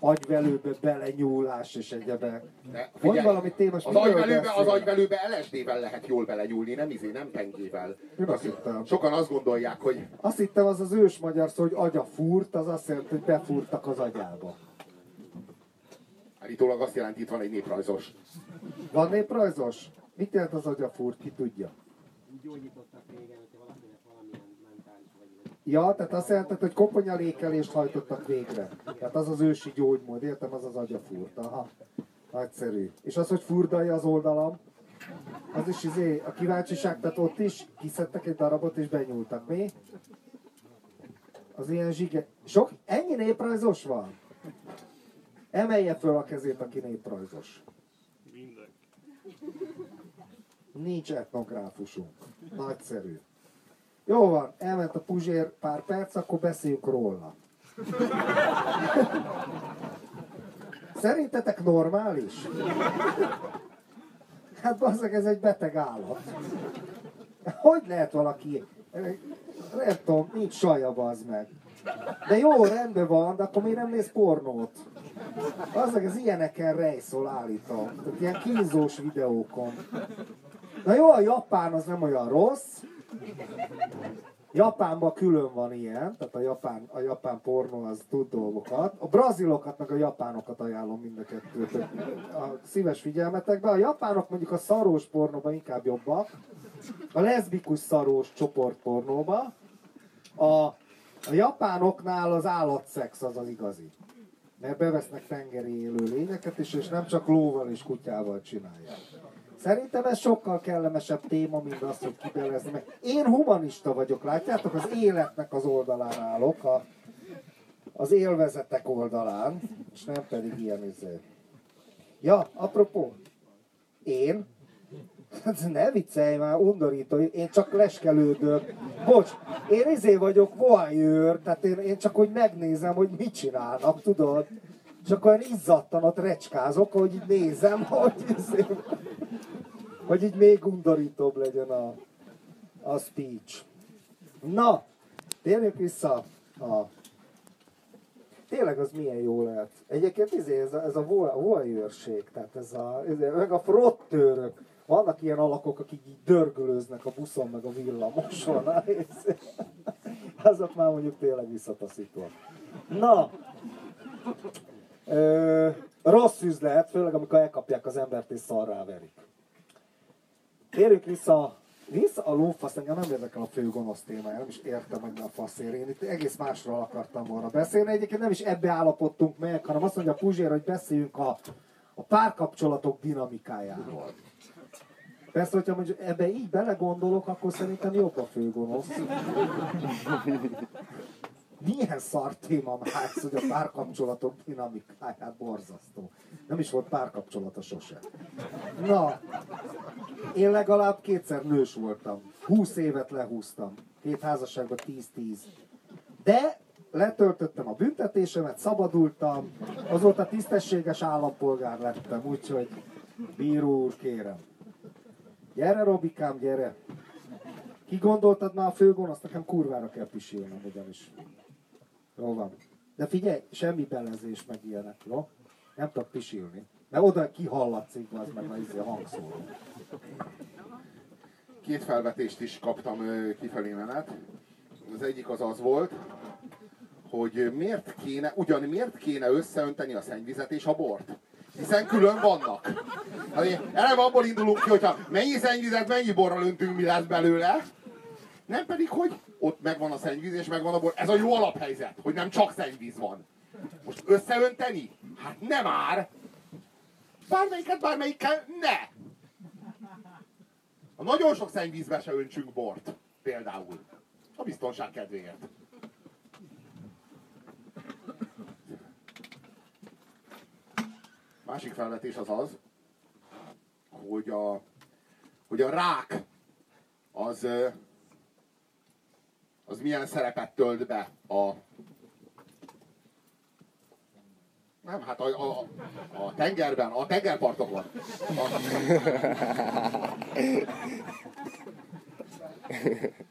agyvelőbe belenyúlás és egyebek. De, Mondj valami témas, az agyvelőbe, az agyvelőbe LSD-vel lehet jól belenyúlni, nem izé, nem pengével. Én azt hittem. Sokan azt gondolják, hogy Azt hittem, az az ős magyar szó, hogy agya fúrt, az azt jelenti, hogy befúrtak az agyába. Állítólag azt jelenti, itt van egy néprajzos. Van néprajzos? Mit jelent az agya fúrt? Ki tudja? gyógyítottak régen, hogyha valakinek valamilyen mentális vagy Ja, tehát azt jelenti, hogy koponyalékelést hajtottak végre. Tehát az az ősi gyógymód, értem, az az agyafúrt. Aha, nagyszerű. És az, hogy furdalja az oldalam, az is izé, a kíváncsiság, tehát ott is kiszedtek egy darabot és benyúltak. Mi? Az ilyen zsige... Sok, ennyi néprajzos van? Emelje föl a kezét, aki néprajzos. Minden. Nincs etnográfusunk. Nagyszerű. Jó van, elment a Puzsér pár perc, akkor beszéljünk róla. Szerintetek normális? Hát bazzeg, ez egy beteg állat. Hogy lehet valaki... Nem tudom, nincs saja, bazd meg. De jó, rendben van, de akkor miért nem néz pornót? Bazzeg, ez ilyeneken rejszol állítom. Tehát ilyen kínzós videókon. Na jó, a japán az nem olyan rossz. Japánban külön van ilyen, tehát a japán, a japán pornó az tud dolgokat. A brazilokat meg a japánokat ajánlom mind a kettőt. A szíves figyelmetekbe. A japánok mondjuk a szarós pornóban inkább jobbak. A leszbikus szarós csoportpornóba. A, a japánoknál az állatszex az az igazi. Mert bevesznek tengeri élő lényeket is, és nem csak lóval és kutyával csinálják. Szerintem ez sokkal kellemesebb téma, mint az, hogy kibelezni. Én humanista vagyok, látjátok? Az életnek az oldalán állok, a, az élvezetek oldalán, és nem pedig ilyen izé. Ja, apropó, én, ne viccelj már, undorító, én csak leskelődök. Bocs, én izé vagyok voyeur, tehát én, én csak hogy megnézem, hogy mit csinálnak, tudod? És akkor izzadtan ott recskázok, hogy így nézem, hogy izé, hogy így még undorítóbb legyen a, a speech. Na, térjünk vissza a... Tényleg az milyen jó lehet. Egyébként izé, ez a, ez a vo- a voyeurség, tehát ez a, izé, meg a frottőrök. Vannak ilyen alakok, akik így dörgölőznek a buszon, meg a villamoson. Azok már mondjuk tényleg visszataszítóak. Na, ö, rossz üzlet, főleg amikor elkapják az embert és szarrá verik. Térjünk vissza, vissza a lófasz, engem nem érdekel a fő gonosz témája, nem is értem meg a faszér. Én itt egész másról akartam volna beszélni. Egyébként nem is ebbe állapodtunk meg, hanem azt mondja Puzsér, hogy beszéljünk a, a párkapcsolatok dinamikájáról. Persze, hogyha mondjuk ebbe így belegondolok, akkor szerintem jobb a főgonosz. Milyen szar téma már ez, hogy a párkapcsolatok dinamikáját borzasztó. Nem is volt párkapcsolata sose. Na, én legalább kétszer nős voltam. 20 évet lehúztam. Két házasságban 10-10. De letöltöttem a büntetésemet, szabadultam, azóta tisztességes állampolgár lettem, úgyhogy bíró úr, kérem. Gyere, Robikám, gyere! Ki gondoltad már a főgonosz? Nekem kurvára kell pisilnem ugyanis. Jó van. De figyelj, semmi belezés meg ilyenek, jó? Nem tudok pisilni. Mert oda kihallatszik az meg a izé hangszóró. Két felvetést is kaptam kifelé menet. Az egyik az az volt, hogy miért kéne, ugyan miért kéne összeönteni a szennyvizet és a bort? Hiszen külön vannak. Azért eleve abból indulunk ki, hogyha mennyi szennyvizet, mennyi borral öntünk, mi lesz belőle. Nem pedig, hogy ott megvan a szennyvíz, és megvan a bor. Ez a jó alaphelyzet, hogy nem csak szennyvíz van. Most összeönteni? Hát nem már. Bármelyiket bármelyikkel ne. A nagyon sok szennyvízbe se öntsünk bort. Például. A biztonság kedvéért. Másik felvetés az az, hogy a, hogy a rák az, az milyen szerepet tölt be a nem, hát a, a, a tengerben, a tengerpartokon. A,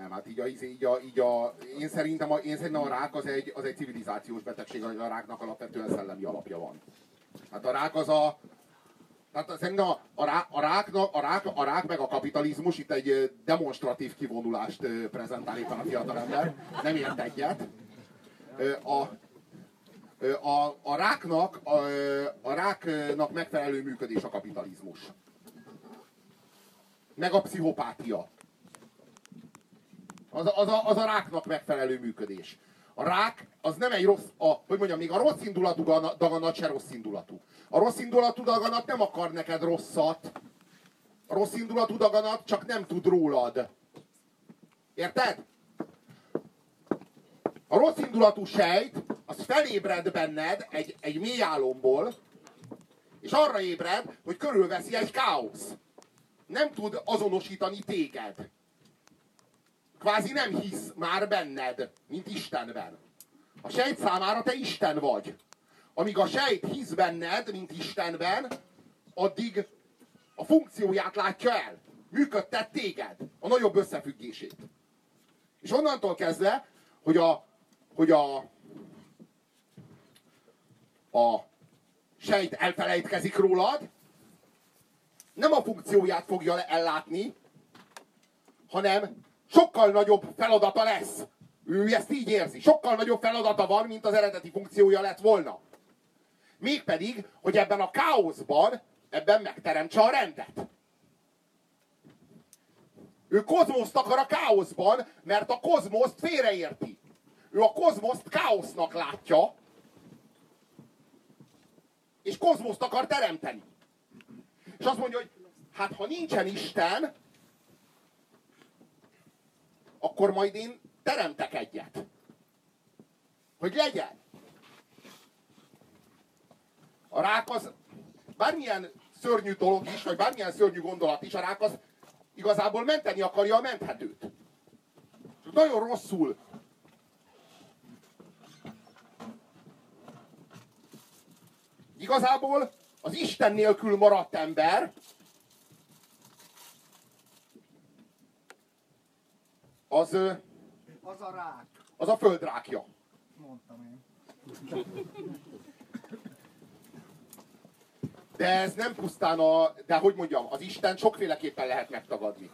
nem, hát így a, így a, így a én, szerintem a, én szerintem a rák az egy, az egy civilizációs betegség, a ráknak alapvetően szellemi alapja van. Hát a rák az a, tehát szerintem a, a, rá, a, ráknak, a, rák, a rák meg a kapitalizmus itt egy demonstratív kivonulást prezentál éppen a fiatalember. Nem ért egyet. A, a, a ráknak, a, a ráknak megfelelő működés a kapitalizmus. Meg a pszichopátia. Az, az, a, az a ráknak megfelelő működés. A rák az nem egy rossz, a, hogy mondjam, még a rossz indulatú gana- daganat se rossz indulatú. A rossz indulatú daganat nem akar neked rosszat. A rossz indulatú daganat csak nem tud rólad. Érted? A rossz indulatú sejt, az felébred benned egy, egy mély álomból, és arra ébred, hogy körülveszi egy káosz. Nem tud azonosítani téged kvázi nem hisz már benned, mint Istenben. A sejt számára te Isten vagy. Amíg a sejt hisz benned, mint Istenben, addig a funkcióját látja el. Működtet téged, a nagyobb összefüggését. És onnantól kezdve, hogy a, hogy a, a sejt elfelejtkezik rólad, nem a funkcióját fogja ellátni, hanem sokkal nagyobb feladata lesz. Ő ezt így érzi. Sokkal nagyobb feladata van, mint az eredeti funkciója lett volna. Mégpedig, hogy ebben a káoszban, ebben megteremtse a rendet. Ő kozmoszt akar a káoszban, mert a kozmoszt félreérti. Ő a kozmoszt káosznak látja, és kozmoszt akar teremteni. És azt mondja, hogy hát ha nincsen Isten, akkor majd én teremtek egyet. Hogy legyen. A rák az bármilyen szörnyű dolog is, vagy bármilyen szörnyű gondolat is, a rák az igazából menteni akarja a menthetőt. Csak nagyon rosszul. Igazából az Isten nélkül maradt ember, az, Az a rák, az a földrákja. mondtam én. De ez nem pusztán a... De hogy mondjam, az Isten sokféleképpen lehet megtagadni.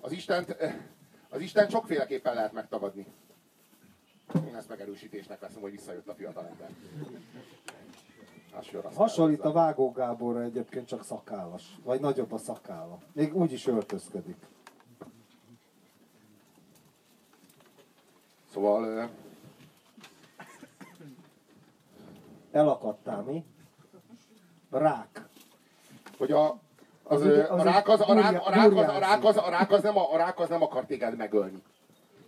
Az Istent, az Isten sokféleképpen lehet megtagadni. Én ezt megerősítésnek veszem, hogy visszajött a fiatalember. Hasonlít a Vágó Gáborra egyébként csak szakállas. Vagy nagyobb a szakálla. Még úgy is öltözködik. Szóval Elakadtál mi? Rák. hogy a, az, Az a az rák az, a rák, a rák az, a rák az, a rák az, nem, a, a rák az nem akar téged megölni.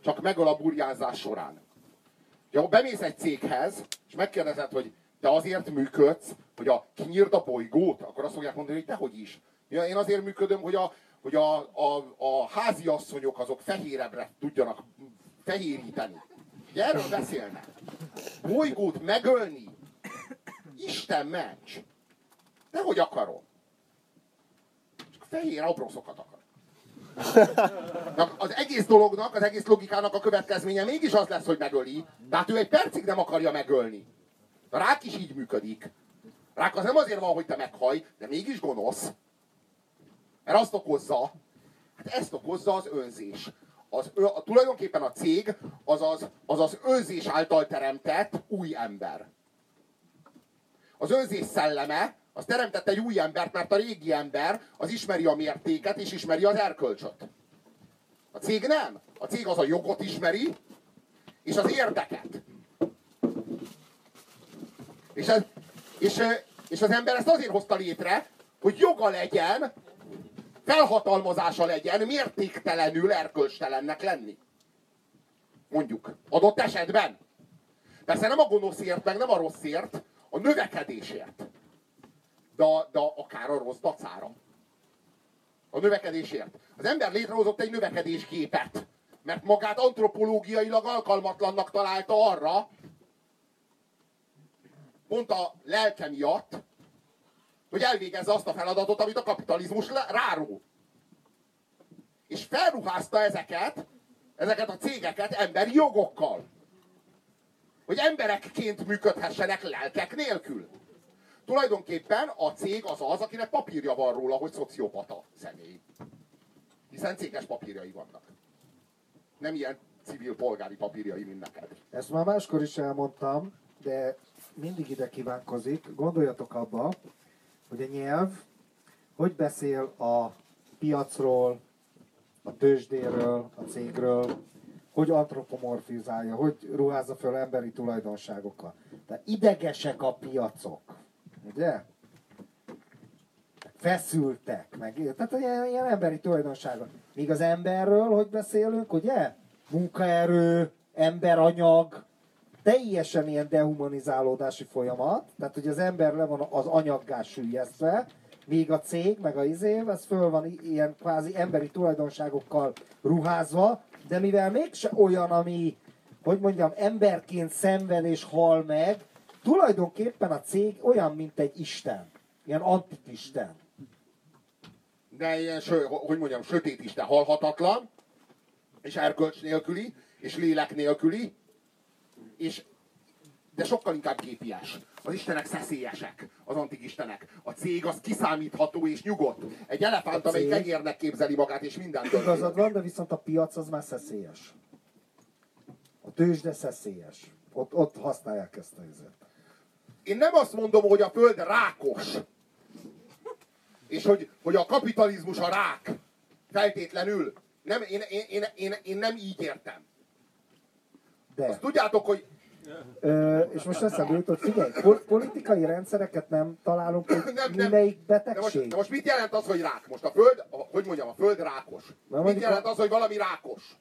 Csak megöl a burjánzás során. Ja, bemész egy céghez, és megkérdezed, hogy te azért működsz, hogy a kinyírd a bolygót, akkor azt fogják mondani, hogy dehogy is. Ja, én azért működöm, hogy a, hogy a, a, a háziasszonyok azok fehérebbre tudjanak fehéríteni. Ugye erről beszélnek. Bolygót megölni? Isten ments! Dehogy akarom. Csak fehér abroszokat akar. Az egész dolognak, az egész logikának a következménye mégis az lesz, hogy megöli. Tehát ő egy percig nem akarja megölni. A rák is így működik. A rák az nem azért van, hogy te meghaj, de mégis gonosz. Mert azt okozza, hát ezt okozza az önzés. az, a, tulajdonképpen a cég az az, az az önzés által teremtett új ember. Az önzés szelleme, az teremtett egy új embert, mert a régi ember az ismeri a mértéket és ismeri az erkölcsöt. A cég nem. A cég az a jogot ismeri, és az érdeket. És, ez, és, és az ember ezt azért hozta létre, hogy joga legyen, felhatalmazása legyen mértéktelenül erkölcstelennek lenni. Mondjuk, adott esetben. Persze nem a gonoszért, meg nem a rosszért, a növekedésért. De, de akár a rossz dacára. A növekedésért. Az ember létrehozott egy növekedésgépet, mert magát antropológiailag alkalmatlannak találta arra, pont a lelke miatt, hogy elvégezze azt a feladatot, amit a kapitalizmus ráró. És felruházta ezeket, ezeket a cégeket emberi jogokkal. Hogy emberekként működhessenek lelkek nélkül. Tulajdonképpen a cég az az, akinek papírja van róla, hogy szociopata személy. Hiszen céges papírjai vannak. Nem ilyen civil polgári papírjai, mint neked. Ezt már máskor is elmondtam, de mindig ide kívánkozik. Gondoljatok abba, hogy a nyelv hogy beszél a piacról, a tőzsdéről, a cégről, hogy antropomorfizálja, hogy ruházza föl emberi tulajdonságokkal. Tehát idegesek a piacok, ugye? Feszültek, meg, tehát ilyen, ilyen emberi tulajdonságok. Míg az emberről, hogy beszélünk, ugye? Munkaerő, emberanyag, teljesen ilyen dehumanizálódási folyamat, tehát hogy az ember le van az anyaggá süllyesztve, míg a cég, meg a izé, ez föl van ilyen kvázi emberi tulajdonságokkal ruházva, de mivel mégse olyan, ami, hogy mondjam, emberként szenved és hal meg, tulajdonképpen a cég olyan, mint egy isten. Ilyen antikisten. de ilyen, hogy mondjam, sötét isten, halhatatlan, és erkölcs nélküli, és lélek nélküli, és de sokkal inkább gépies. Az istenek szeszélyesek, az antik istenek. A cég az kiszámítható és nyugodt. Egy elefánt, A amelyik cég- egérnek képzeli magát, és minden Igazad van, de viszont a piac az már szeszélyes. A tőzsde szeszélyes. Ott, ott használják ezt a izet. Én nem azt mondom, hogy a föld rákos. És hogy, hogy a kapitalizmus a rák. Feltétlenül. Nem, én, én, én, én, én nem így értem. De, Azt tudjátok, hogy ö, és most eszembe jut, hogy figyelj, pol- politikai rendszereket nem találunk, hogy Nem, nem. melyik De most, betegség. de most mit jelent az, hogy rák? Most a föld, a, hogy mondjam, a föld rákos. Na, mit jelent az, hogy valami rákos?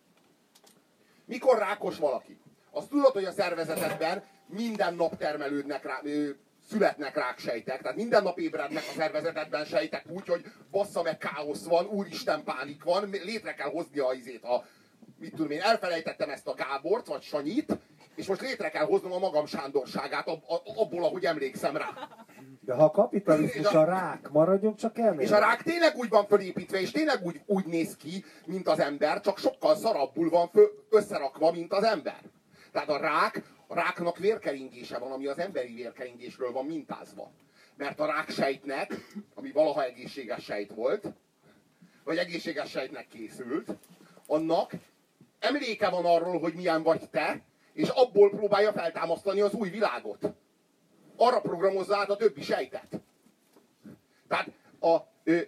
Mikor rákos valaki? Azt tudod, hogy a szervezetedben minden nap termelődnek rá, ö, születnek ráksejtek, tehát minden nap ébrednek a szervezetedben sejtek úgy, hogy bassza meg káosz van, úristen pánik van, létre kell hozni a izét, a, mit tudom én, elfelejtettem ezt a Gábort, vagy Sanyit, és most létre kell hoznom a magam sándorságát ab, a, abból, ahogy emlékszem rá. De ha a kapitalizmus a rák, maradjunk csak ennél. És a rák tényleg úgy van fölépítve, és tényleg úgy, úgy néz ki, mint az ember, csak sokkal szarabbul van fő, összerakva, mint az ember. Tehát a rák, a ráknak vérkeringése van, ami az emberi vérkeringésről van mintázva. Mert a ráksejtnek, ami valaha egészséges sejt volt, vagy egészséges sejtnek készült, annak emléke van arról, hogy milyen vagy te, és abból próbálja feltámasztani az új világot. Arra programozza át a többi sejtet. Tehát a,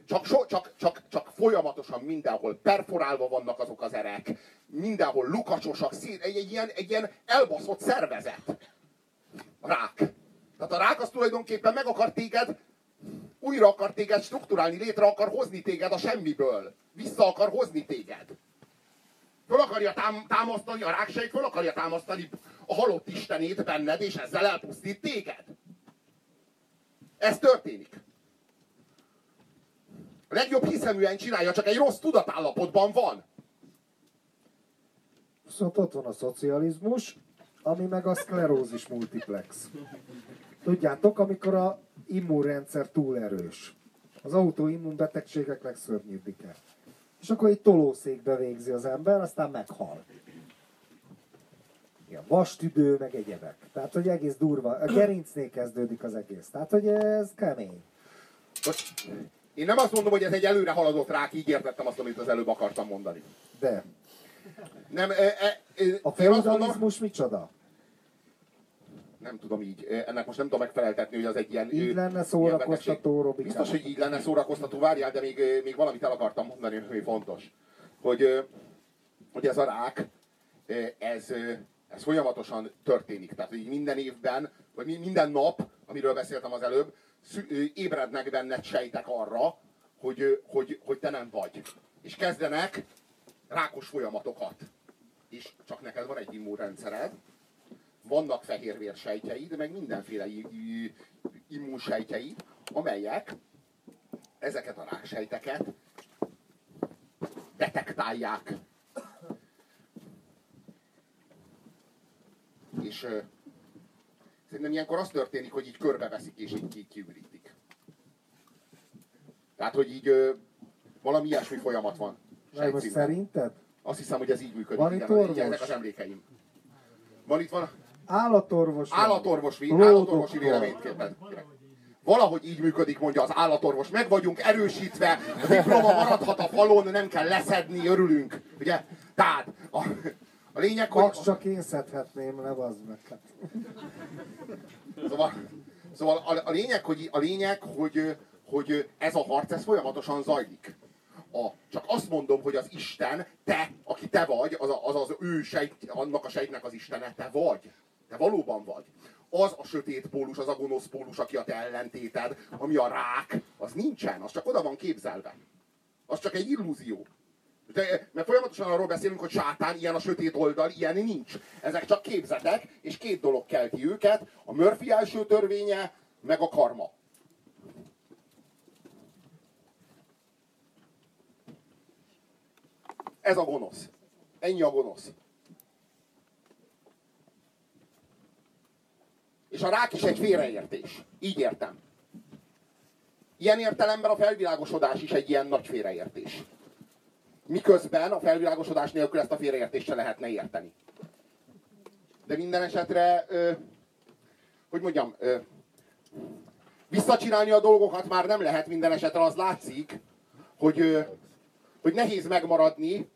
csak, so, csak, csak, csak folyamatosan mindenhol perforálva vannak azok az erek, mindenhol lukacsosak, szét, egy, egy, ilyen, egy ilyen elbaszott szervezet. A rák. Tehát a rák az tulajdonképpen meg akar téged, újra akar téged strukturálni, létre akar hozni téged a semmiből. Vissza akar hozni téged. Föl akarja tám, támasztani, a ráksejt föl akarja támasztani a halott istenét benned, és ezzel elpusztít téged. Ez történik. A legjobb hiszeműen csinálja, csak egy rossz tudatállapotban van. Viszont ott van a szocializmus, ami meg a szklerózis multiplex. Tudjátok, amikor a immunrendszer túl erős. Az autoimmunbetegségek legszörnyűbbike. És akkor egy tolószékbe végzi az ember, aztán meghal. Igen, vastüdő, meg egyebek. Tehát, hogy egész durva. A gerincnél kezdődik az egész. Tehát, hogy ez kemény. Most én nem azt mondom, hogy ez egy előre haladott rák, így értettem azt, amit az előbb akartam mondani. De Nem, e, e, e, A azt mondom, feudalizmus micsoda? Nem tudom így, ennek most nem tudom megfeleltetni, hogy az egy ilyen... Így lenne szórakoztató. Robikám. Biztos, hogy így lenne szórakoztató, várjál, de még, még valamit el akartam mondani, ami fontos. Hogy, hogy ez a rák, ez, ez folyamatosan történik. Tehát, így minden évben, vagy mi- minden nap, amiről beszéltem az előbb, ébrednek benned sejtek arra, hogy, hogy, hogy te nem vagy. És kezdenek rákos folyamatokat. És csak neked van egy immunrendszered, vannak fehérvérsejtjeid, meg mindenféle immunsejtjeid, amelyek ezeket a ráksejteket detektálják. És ö, szerintem ilyenkor az történik, hogy így körbeveszik és így ki- kiürítik. Tehát, hogy így ö, valami ilyesmi folyamat van. Sejtszínben. szerinted? Azt hiszem, hogy ez így működik. Van igen, itt orvos? ezek az emlékeim. Van itt van Állatorvos. van. állatorvos, vé- Lódokról. állatorvosi véleményt kérek. Valahogy így működik, mondja az állatorvos. Meg vagyunk erősítve, a diploma maradhat a falon, nem kell leszedni, örülünk. Ugye? Tehát a, a lényeg, hogy... Max csak én szedhetném le, meg. Hát. Szóval, szóval a, a lényeg, hogy, a lényeg hogy, hogy ez a harc, ez folyamatosan zajlik. A, csak azt mondom, hogy az Isten, te, aki te vagy, az a- az, az ő sejt, annak a sejtnek az Istene, te vagy. Te valóban vagy. Az a sötét pólus, az a gonosz pólus, aki a te ellentéted, ami a rák, az nincsen, az csak oda van képzelve. Az csak egy illúzió. De, mert folyamatosan arról beszélünk, hogy sátán, ilyen a sötét oldal, ilyen nincs. Ezek csak képzetek, és két dolog kelti őket, a Murphy első törvénye, meg a karma. Ez a gonosz. Ennyi a gonosz. És a rák is egy félreértés. Így értem. Ilyen értelemben a felvilágosodás is egy ilyen nagy félreértés. Miközben a felvilágosodás nélkül ezt a félreértést se lehetne érteni. De minden esetre, ö, hogy mondjam, ö, visszacsinálni a dolgokat már nem lehet minden esetre, az látszik, hogy, ö, hogy nehéz megmaradni,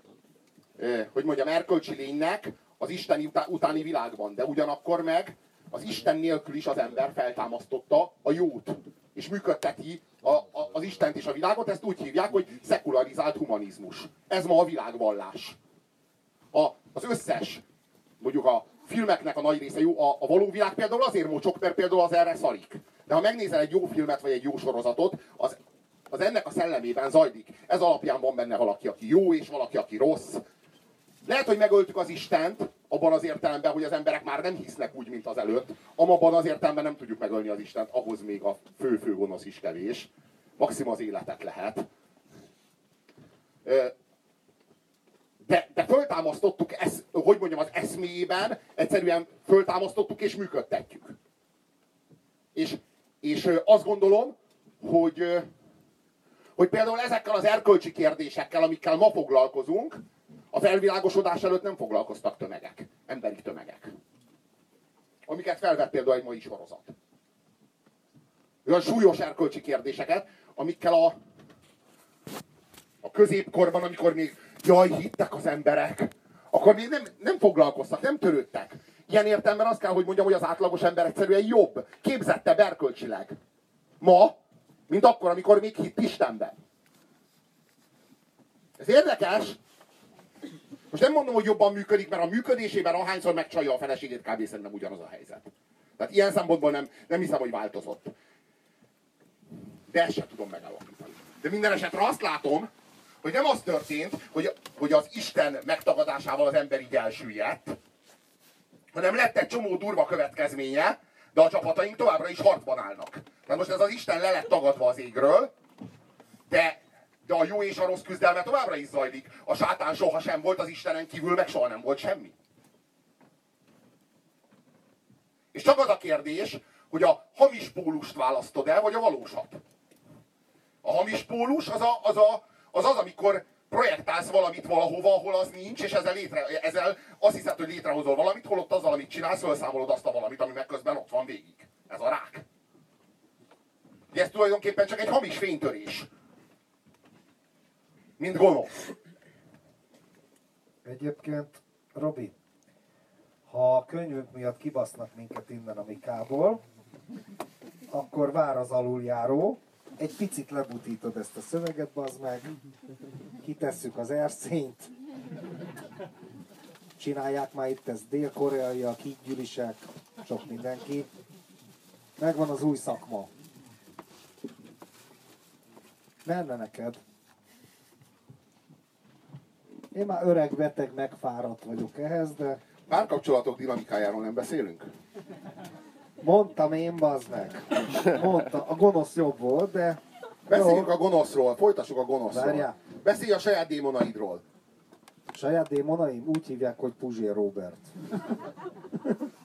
ö, hogy mondjam, erkölcsi lénynek az Isten utá- utáni világban, de ugyanakkor meg az Isten nélkül is az ember feltámasztotta a jót, és működteti a, a, az Istent és a világot, ezt úgy hívják, hogy szekularizált humanizmus. Ez ma a világvallás. A, az összes, mondjuk a filmeknek a nagy része jó, a, a való világ például azért mocsok, mert például az erre szarik. De ha megnézel egy jó filmet vagy egy jó sorozatot, az, az ennek a szellemében zajlik. Ez alapján van benne valaki, aki jó, és valaki, aki rossz. Lehet, hogy megöltük az Istent, abban az értelemben, hogy az emberek már nem hisznek úgy, mint az előtt. Amabban az értelemben nem tudjuk megölni az Istent, ahhoz még a fő-fő gonosz is kevés. Maximum az életet lehet. De, de föltámasztottuk, esz, hogy mondjam, az eszméjében, egyszerűen föltámasztottuk és működtetjük. És, és azt gondolom, hogy, hogy például ezekkel az erkölcsi kérdésekkel, amikkel ma foglalkozunk, a felvilágosodás előtt nem foglalkoztak tömegek, emberi tömegek. Amiket felvett például egy mai sorozat. Olyan súlyos erkölcsi kérdéseket, amikkel a, a középkorban, amikor még jaj, hittek az emberek, akkor még nem, nem foglalkoztak, nem törődtek. Ilyen értelemben azt kell, hogy mondjam, hogy az átlagos ember egyszerűen jobb, képzettebb erkölcsileg. Ma, mint akkor, amikor még hitt Istenben. Ez érdekes, most nem mondom, hogy jobban működik, mert a működésében ahányszor megcsalja a feleségét, kb. szerintem ugyanaz a helyzet. Tehát ilyen szempontból nem, nem hiszem, hogy változott. De ezt sem tudom megállapítani. De minden esetre azt látom, hogy nem az történt, hogy, hogy az Isten megtagadásával az ember így elsüllyedt, hanem lett egy csomó durva következménye, de a csapataink továbbra is harcban állnak. Tehát most ez az Isten le lett tagadva az égről, de, de a jó és a rossz küzdelme továbbra is zajlik. A sátán soha sem volt az Istenen kívül, meg soha nem volt semmi. És csak az a kérdés, hogy a hamis pólust választod el, vagy a valósat. A hamis pólus az a, az, a, az, az amikor projektálsz valamit valahova, ahol az nincs, és ezzel, létre, ezzel azt hiszed, hogy létrehozol valamit, holott azzal, amit csinálsz, felszámolod azt a valamit, ami meg közben ott van végig. Ez a rák. De ez tulajdonképpen csak egy hamis fénytörés. Mint gonosz. Egyébként, Robi, ha a könyvünk miatt kibasznak minket innen a Mikából, akkor vár az aluljáró, egy picit lebutítod ezt a szöveget, bazd meg, kitesszük az erszényt, csinálják már itt ezt dél-koreaiak, hídgyűlisek, sok mindenki. Megvan az új szakma. Menne neked. Én már öreg, beteg, megfáradt vagyok ehhez, de Párkapcsolatok dinamikájáról nem beszélünk? mondtam én, bazd meg. Mondta, a gonosz jobb volt, de Beszéljünk a gonoszról, folytassuk a gonoszról. Várjál. Beszélj a saját démonaidról. saját démonaim úgy hívják, hogy Puzsér Robert.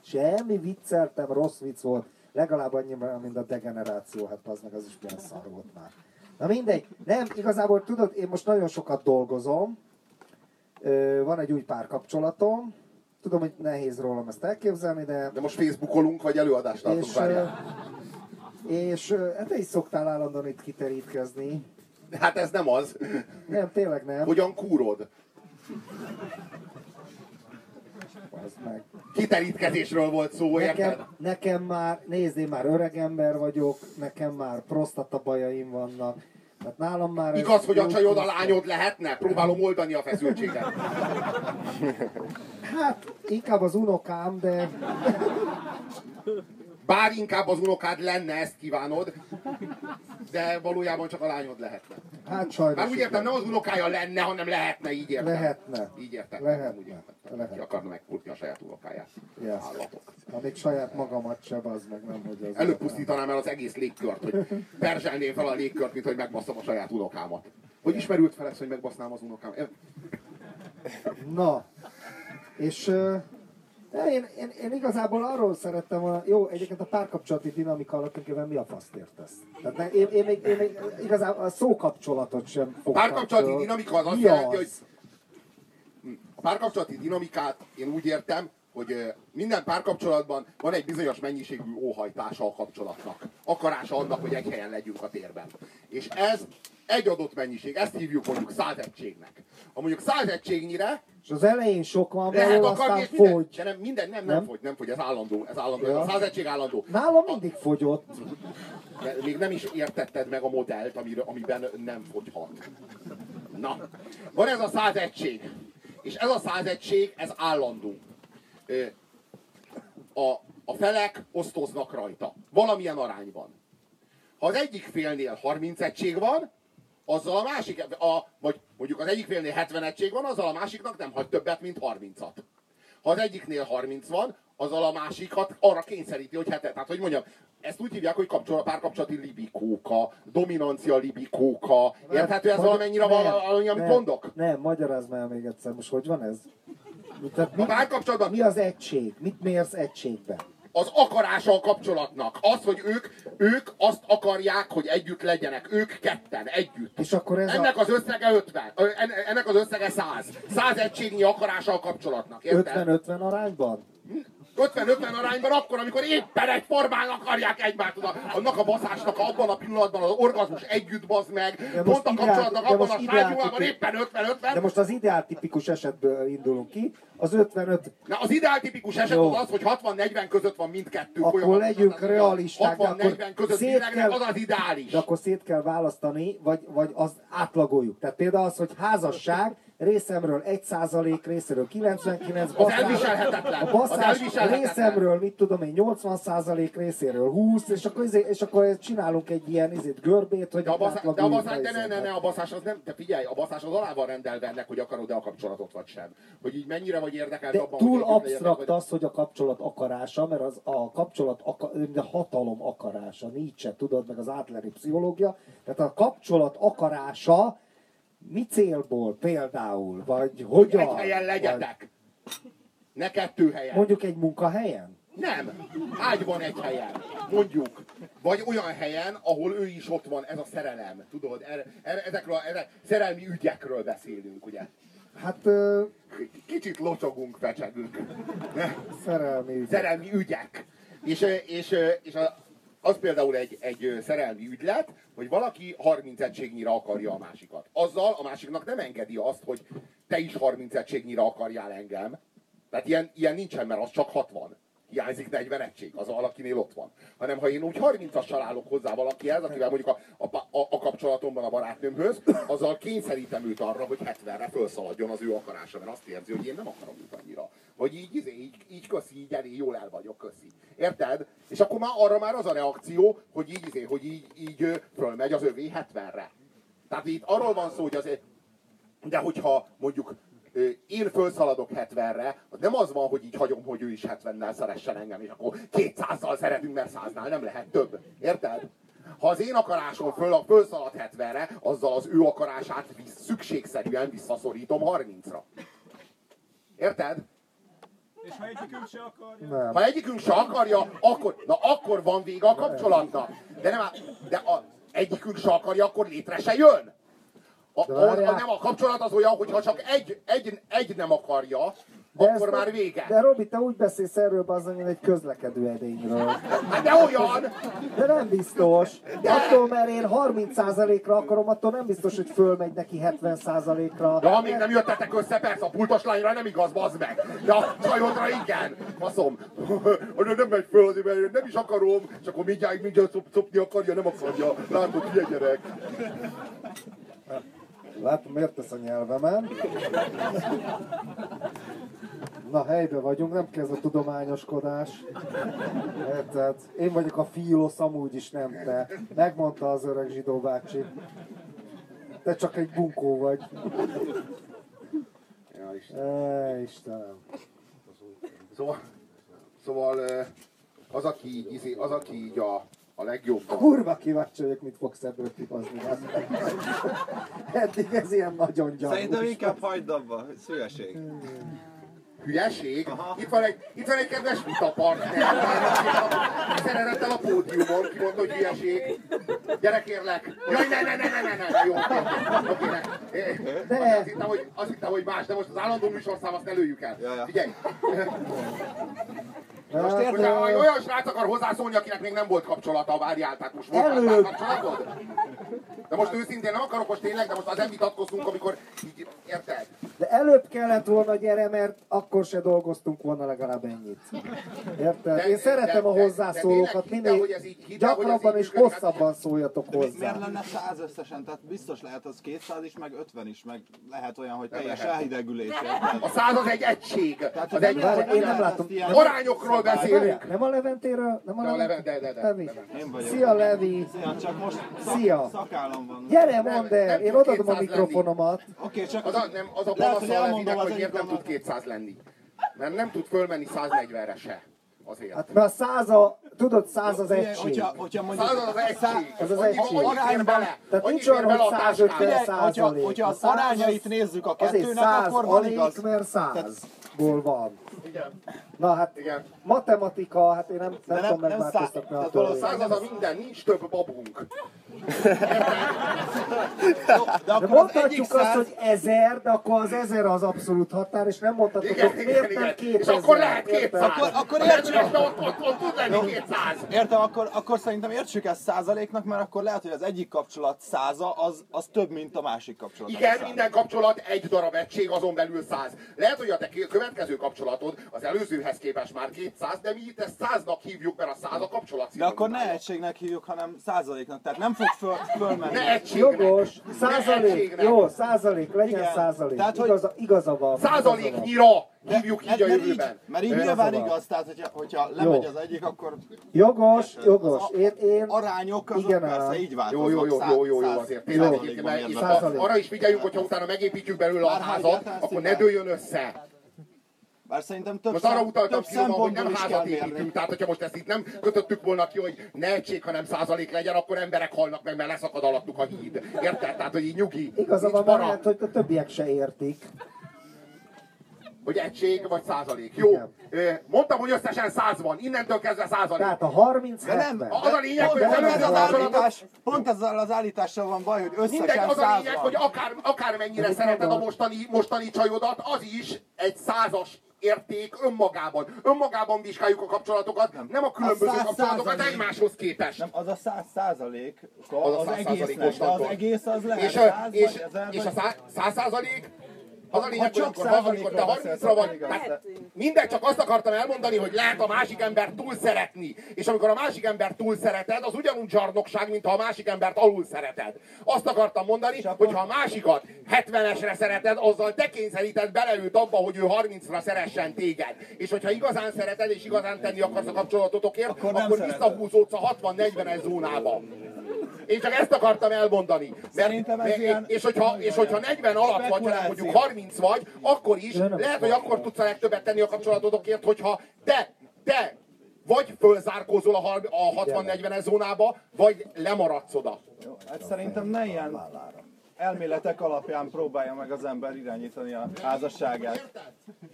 Semmi vicceltem, rossz vicc volt. Legalább annyi, mint a degeneráció, hát az meg az is milyen szar volt már. Na mindegy, nem, igazából tudod, én most nagyon sokat dolgozom, van egy új párkapcsolatom, tudom, hogy nehéz rólam ezt elképzelni, de... De most Facebookolunk, vagy előadást tartunk, És, és hát te is szoktál állandóan itt kiterítkezni. Hát ez nem az. Nem, tényleg nem. Hogyan kúrod? Az meg. Kiterítkezésről volt szó, érted? Nekem, nekem már, nézd, én már öreg ember vagyok, nekem már prostata bajaim vannak. Tehát nálam már... Igaz, hogy a csajod a lányod lehetne? Próbálom oldani a feszültséget. Hát, inkább az unokám, de... Bár inkább az unokád lenne, ezt kívánod, de valójában csak a lányod lehetne. Hát sajnos... Már úgy értem, nem az unokája lenne, hanem lehetne, így értem. Lehetne. Így értem. Lehetne. Úgy értem. Lehetne. Ki akarna megkurtni a saját unokáját. Yes. Állatok. Amíg saját magamat se, az meg nem, hogy az... Előbb pusztítanám el az egész légkört, hogy perzselném fel a légkört, mint hogy megbasszom a saját unokámat. Hogy ismerült fel ez, hogy megbasznám az unokám? Na, és de én, én, én, igazából arról szerettem volna, jó, egyébként a párkapcsolati dinamika alapján mi a faszt értesz? Tehát ne, én, én, még, én még igazából a szókapcsolatot sem fogtam párkapcsolati dinamika az azt jelenti, hogy párkapcsolati dinamikát én úgy értem, hogy minden párkapcsolatban van egy bizonyos mennyiségű óhajtása a kapcsolatnak. Akarása annak, hogy egy helyen legyünk a térben. És ez egy adott mennyiség, ezt hívjuk mondjuk száz egységnek. Ha mondjuk száz egységnyire És az elején sok van lehet belőle, akarni, aztán minden, fogy. de nem, minden, nem, nem, Nem? fogy, nem fogy, ez állandó, ez állandó, Ja. ez a száz egység állandó. Nálam mindig fogyott. De még nem is értetted meg a modellt, amiről, amiben nem fogyhat. Na, van ez a száz egység. És ez a száz egység, ez állandó. A, a felek osztoznak rajta. Valamilyen arányban. Ha az egyik félnél 30 egység van, azzal a másik, a, vagy mondjuk az egyik félnél 70 egység van, azzal a másiknak nem hagy többet, mint 30-at. Ha az egyiknél 30 van, azzal a másikat arra kényszeríti, hogy hetet. Tehát, hogy mondjam, ezt úgy hívják, hogy kapcsolat, párkapcsolati libikóka, dominancia libikóka. Érthető ez valamennyire valami, amit mondok? Nem, magyarázd már még egyszer, most hogy van ez? Tehát mi, A párkapcsolatban mi az egység? Mit mérsz egységben? az akarása a kapcsolatnak. Az, hogy ők, ők azt akarják, hogy együtt legyenek. Ők ketten, együtt. És akkor ez ennek a az összege 50. Ö, en- Ennek az összege 100. 100 egységnyi akarása a kapcsolatnak. Érted? 50-50 arányban? 50-50 arányban akkor, amikor éppen egy formán akarják egymást, tudod, annak a baszásnak abban a pillanatban az orgazmus együtt bazd meg, pont a ideál- kapcsolatnak de abban a ideál- stádiumában éppen 50-50. De most az ideál tipikus esetből indulunk ki. Az 55 Na, az ideáltipikus eset Jó. az az, hogy 60-40 között van mindkettő. Akkor legyünk realisták, de 60-40 akkor között szét kell- az az ideális. De akkor szét kell választani, vagy, vagy az átlagoljuk. Tehát például az, hogy házasság részemről 1% részéről 99, Az elviselhetetlen. a basszás részemről, mit tudom én, 80% részéről 20, és akkor, izé, és akkor csinálunk egy ilyen izét, görbét, hogy De a, baszás, de a baszás, de ne, ne, ne, a baszás az nem, te figyelj, a baszás az alá van rendelve ennek, hogy akarod-e a kapcsolatot vagy sem. Hogy így mennyire vagy érdekelt De abban, túl hogy absztrakt az, hogy a kapcsolat akarása, mert az a kapcsolat, aka, de hatalom akarása, Nietzsche, tudod, meg az átleri pszichológia. Tehát a kapcsolat akarása mi célból például, vagy Hogy hogyan? egy helyen vagy legyetek. Ne kettő helyen. Mondjuk egy munkahelyen? Nem. Ágyban egy helyen. Mondjuk. Vagy olyan helyen, ahol ő is ott van, ez a szerelem. Tudod, erre, erre, ezekről, a- erre, szerelmi ügyekről beszélünk, ugye? Hát ö, Kicsit locsogunk, fecsegünk. szerelmi ügy. szerelmi ügyek. És, és, és a, az például egy, egy szerelmi ügylet, hogy valaki 30 egységnyire akarja a másikat. Azzal a másiknak nem engedi azt, hogy te is 30 egységnyire akarjál engem. Tehát ilyen, ilyen nincsen, mert az csak 60. Hiányzik 40 egység, az valakinél ott van. Hanem ha én úgy 30-assal állok hozzá valakihez, akivel mondjuk a, a, a, a kapcsolatomban a barátnőmhöz, azzal kényszerítem őt arra, hogy 70-re felszaladjon az ő akarása, mert azt érzi, hogy én nem akarom őt annyira. Hogy így, így, így, így köszi, így elég jól el vagyok, köszi. Érted? És akkor már arra már az a reakció, hogy így, izé, hogy így, így fölmegy az övé 70-re. Tehát itt arról van szó, hogy azért, de hogyha mondjuk én felszaladok 70-re, az nem az van, hogy így hagyom, hogy ő is 70-nel szeressen engem, és akkor 200-zal szeretünk, mert 100-nál nem lehet több. Érted? Ha az én akarásom föl, fölszalad 70-re, azzal az ő akarását visz, szükségszerűen visszaszorítom 30-ra. Érted? És ha egyikünk se akarja? Nem. Ha egyikünk se akarja, akkor, na akkor van vége a kapcsolatnak. De, nem, de a, egyikünk se akarja, akkor létre se jön. A, De a, nem a kapcsolat az olyan, hogy ha csak egy, egy, egy nem akarja, De akkor ezt- már vége. De Robi, te úgy beszélsz erről bazony, mint egy közlekedő edényről. Hát de olyan! De nem biztos. Attól, mert én 30%-ra akarom, attól nem biztos, hogy fölmegy neki 70%-ra. De amíg nem jöttetek össze, persze a pultos lányra nem igaz, bazd meg. De a csajodra igen. Faszom. De nem megy föl azért, mert én nem is akarom, és akkor mindjárt, mindjárt szop, szopni akarja, nem akarja. Látod, hülye gyerek. Látom, miért tesz a nyelvemen. Na, helybe vagyunk, nem kezd a tudományoskodás. Érted? Én vagyok a filosz, amúgy is nem te. Megmondta az öreg zsidó bácsi. Te csak egy bunkó vagy. Ja, Isten. Ej, Istenem. Szóval, szóval az, aki így, izé- az, aki így a, a legjobb. Kurva kíváncsi vagyok, mit fogsz ebből kihozni. Eddig ez ilyen nagyon gyanús. Szerintem inkább hagyd abba, ez hülyeség. Hülyeség. Itt van egy, itt van egy kedves vitapartner. Szeretettel a pódiumon, ki mondta, hogy hülyeség. Gyere kérlek. Jaj, ne, ne, ne, ne, ne, ne. Jó, oké, ne. De- Azt hittem, hogy, azt hittem, hogy más, de most az állandó műsorszám azt ne lőjük el. Ja, ja. Figyelj, most ö, olyan, olyan srác akar hozzászólni, akinek még nem volt kapcsolata, várjál, tehát most volt már kapcsolatod? De most őszintén nem akarok most tényleg, de most azért vitatkozunk, amikor így, érted? De előbb kellett volna gyere, mert akkor se dolgoztunk volna legalább ennyit. Érted? De- Én szeretem de- a de- hozzászólókat, de hidd el, minél hogy ez így- hidd el, hogy ez gyakrabban így és működik. hosszabban szóljatok Miért hozzá. lenne 100 összesen? Tehát biztos lehet az 200 is, meg 50 is, meg lehet olyan, hogy Nem teljes elhidegülés. A száz az egy egység. Tehát, Az egy, nem Várj, én nem látom. Arányokról beszélünk. Nem a Leventéről? Nem a De Leventéről? Leven- de- de- de- Levi. de- Én vagyok. Szia Levi! Szia, csak most Szia. szak, szakállam van. Gyere, mondd el! Én odaadom a 200 lenni. mikrofonomat. Oké, csak Az a, nem, az a panasz hogy a Levinek, az hogy miért nem tud gondolatot. 200 lenni. Mert nem tud fölmenni 140-re se. Azért. Hát mert a száz a, tudod, száz az egység. hogyha, hogyha mondjuk... Száz az az egység. Ez az Annyi- egység. Annyi fér bele. Tehát nincs olyan, hogy a 150 táskába. Figyelj, hogyha, százalék. hogyha A az száz arányait az- nézzük a kettőnek, akkor van igaz. mert százból van. Igen. Na hát, Igen. matematika, hát én nem, nem, nem- tudom megváltoztatni szá- a törvényt. Száz az a minden, nincs több babunk. De De akkor mondhatjuk azt, száz... hogy ezer, de akkor az ezer az abszolút határ, és nem mondhatjuk, Igen, hogy miért igen. nem És 2000. akkor lehet érted? 200. Akkor- akkor értsük. hogy ott, ott, ott tud lenni 200. Értem, akkor, akkor szerintem értsük ezt százaléknak, mert akkor lehet, hogy az egyik kapcsolat száza, az, az több, mint a másik kapcsolat. Igen, minden kapcsolat egy darab egység, azon belül 100. Lehet, hogy a te következő kapcsolatod az előzőhez képest már 200, de mi itt ezt 100-nak hívjuk, mert a 100 a kapcsolat De akkor ne egységnek hívjuk, hanem százaléknak. Tehát nem fog föl, fölmenni. Ne. Jogos, százalék, jó, százalék, legyen Igen. százalék. Tehát, hogy- Igaza, igaza van. Százaléknyira hívjuk így a jövőben. mert így nyilván van. igaz, tehát hogyha, hogyha lemegy Jó. az egyik, akkor Jogos, az jogos. a- Én, én, arányok azok Igen, persze így Jó, változnak. jó, jó, jó, jó, jó, azért tényleg arra is figyeljünk, hogyha utána megépítjük belőle a házat, akkor ne dőljön össze. Bár szerintem több, Most arra utaltam több finoman, hogy nem házat építünk, tehát hogyha most ezt itt nem kötöttük volna ki, hogy ne egység, hanem százalék legyen, akkor emberek halnak meg, mert leszakad alattuk a híd. Érted? Tehát, hogy így nyugi. nincs van, lehet, hogy a többiek se értik. hogy egység vagy százalék. Jó, Igen. mondtam, hogy összesen száz van, innentől kezdve százalék. Tehát a 30 De nem, 70. Az a lényeg, hogy pont, az pont ez az kapcsolatot- állítás, pont ezzel az állítással van baj, hogy Mindegy, összesen az a lényeg, van. hogy akár, akármennyire szereted a mostani, mostani csajodat, az is egy százas érték önmagában. Önmagában vizsgáljuk a kapcsolatokat, nem, nem a különböző A kapcsolatokat egymáshoz képest. Nem, az a száz százalék Az az, az 100 egésznek, de százalékos az egész az lehet és, száz, és, és a száz százalék, az a lényeg, hogy csak amikor, ha- amikor te százalékról beszélsz, 30-ra vagy, akkor tehát mindegy, csak azt akartam elmondani, hogy lehet a másik ember túl szeretni. És amikor a másik ember túl szereted, az ugyanúgy zsarnokság, mint ha a másik embert alul szereted. Azt akartam mondani, És akkor- hogy ha a másikat 70-esre szereted, azzal te kényszeríted bele őt abba, hogy ő 30-ra szeressen téged. És hogyha igazán szereted, és igazán tenni akarsz a kapcsolatotokért, Akkor akkor, akkor visszahúzódsz a 60-40-es zónába. Én csak ezt akartam elmondani. Mert, Szerintem ez mert- ilyen- és, hogyha, és hogyha 40 alatt vagy, mondjuk Spekuláció. 30 vagy, akkor is lehet, hogy akkor tudsz a legtöbbet tenni a kapcsolatodokért, hogyha te, te vagy fölzárkózol a, a 60-40-es zónába, vagy lemaradsz oda. Jó, hát szerintem ne ilyen elméletek alapján próbálja meg az ember irányítani a házasságát.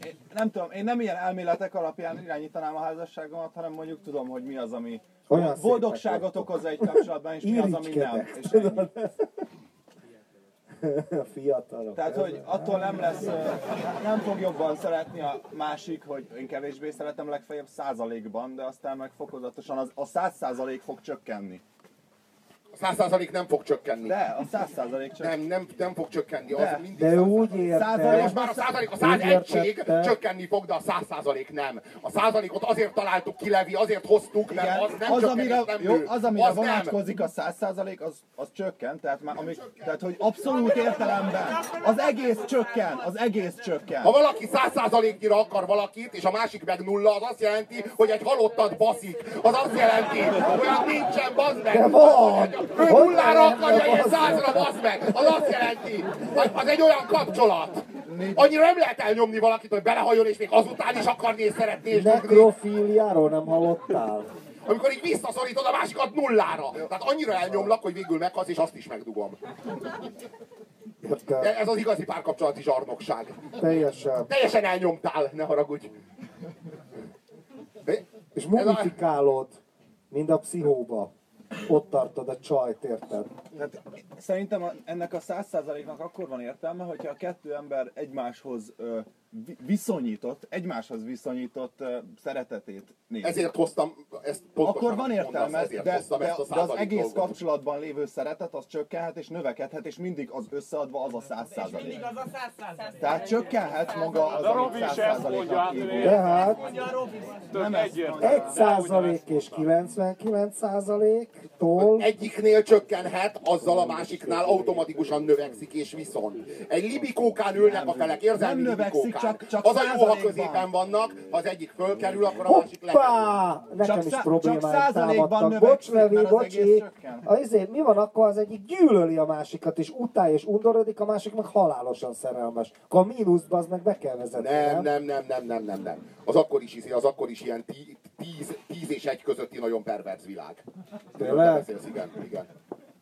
Én, nem tudom, én nem ilyen elméletek alapján irányítanám a házasságomat, hanem mondjuk tudom, hogy mi az, ami Olyan boldogságot okoz egy kapcsolatban, és mi az, ami nem. És ennyi. fiatalok. Tehát, hogy attól nem lesz, ö, nem fog jobban szeretni a másik, hogy én kevésbé szeretem legfeljebb százalékban, de aztán meg fokozatosan az, a száz százalék fog csökkenni. A 100% nem fog csökkenni. De a száz százalék csak... Nem, nem, nem fog csökkenni. Az De. mindig De ő 100%. úgy De érte, most már a százalék, a száz egység értette. csökkenni fog, de a száz százalék nem. A százalékot azért találtuk ki, Levi, azért hoztuk, mert Igen, az nem az, csökken, amire, nem jó, az, amire Az nem. vonatkozik a 100% az, az csökken, tehát, már, ami, tehát hogy abszolút értelemben az egész csökken, az egész csökken. Ha valaki száz százaléknyira akar valakit, és a másik meg nulla, az azt jelenti, hogy egy halottat baszik. Az azt jelenti, hogy nincsen, bazd meg. De van! Ő Hogy nullára akarja, bazd százra, bazd meg. Az azt jelenti, hogy az egy olyan kapcsolat. Annyira nem lehet elnyomni valakit, hogy belehajol, és még azután is akarni és szeretni és. Nekrofíliáról nem hallottál? Amikor így visszaszorítod a másikat nullára. Tehát annyira elnyomlak, hogy végül meghalsz, és azt is megdugom. De ez az igazi párkapcsolati zsarnokság. Teljesen. Teljesen elnyomtál, ne haragudj. De- És mumifikálod, mint a pszichóba. Ott tartod a csajt, érted? Tehát szerintem ennek a 100%-nak akkor van értelme, hogyha a kettő ember egymáshoz ö, viszonyított, egymáshoz viszonyított szeretetét nézi. Ezért hoztam ezt akkor van értelme, mondasz, de, de, de az százalék egész dolgot. kapcsolatban lévő szeretet az csökkenhet és növekedhet, és mindig az összeadva az a 100%. Mindig az a száz százalék. Tehát csökkenhet maga az, De amit Robi is ezt mondja, 100%-nak hát hívunk. ő- Tehát Nem egy százalék és 99 százaléktól Egyiknél csökkenhet, azzal a másiknál automatikusan növekszik és viszont. Egy libikókán ülnek a felek, érzelmi libikókán. Csak- csak az a jó, ha középen vannak, ha az egyik fölkerül, akkor a másik lekerül. Hoppá! Nekem Csak is problémáim támadtak. Bocs, Levi, bocsi. csökken. A izé, mi van akkor, az egyik gyűlöli a másikat, és utálja, és undorodik, a másik meg halálosan szerelmes. Akkor a mínuszba az meg be kell vezetni, Nem, nem, nem, nem, nem, nem, nem. Az akkor is, izé, az akkor is ilyen tí- tíz, tíz és egy közötti nagyon perverz világ. Tényleg? Igen, igen.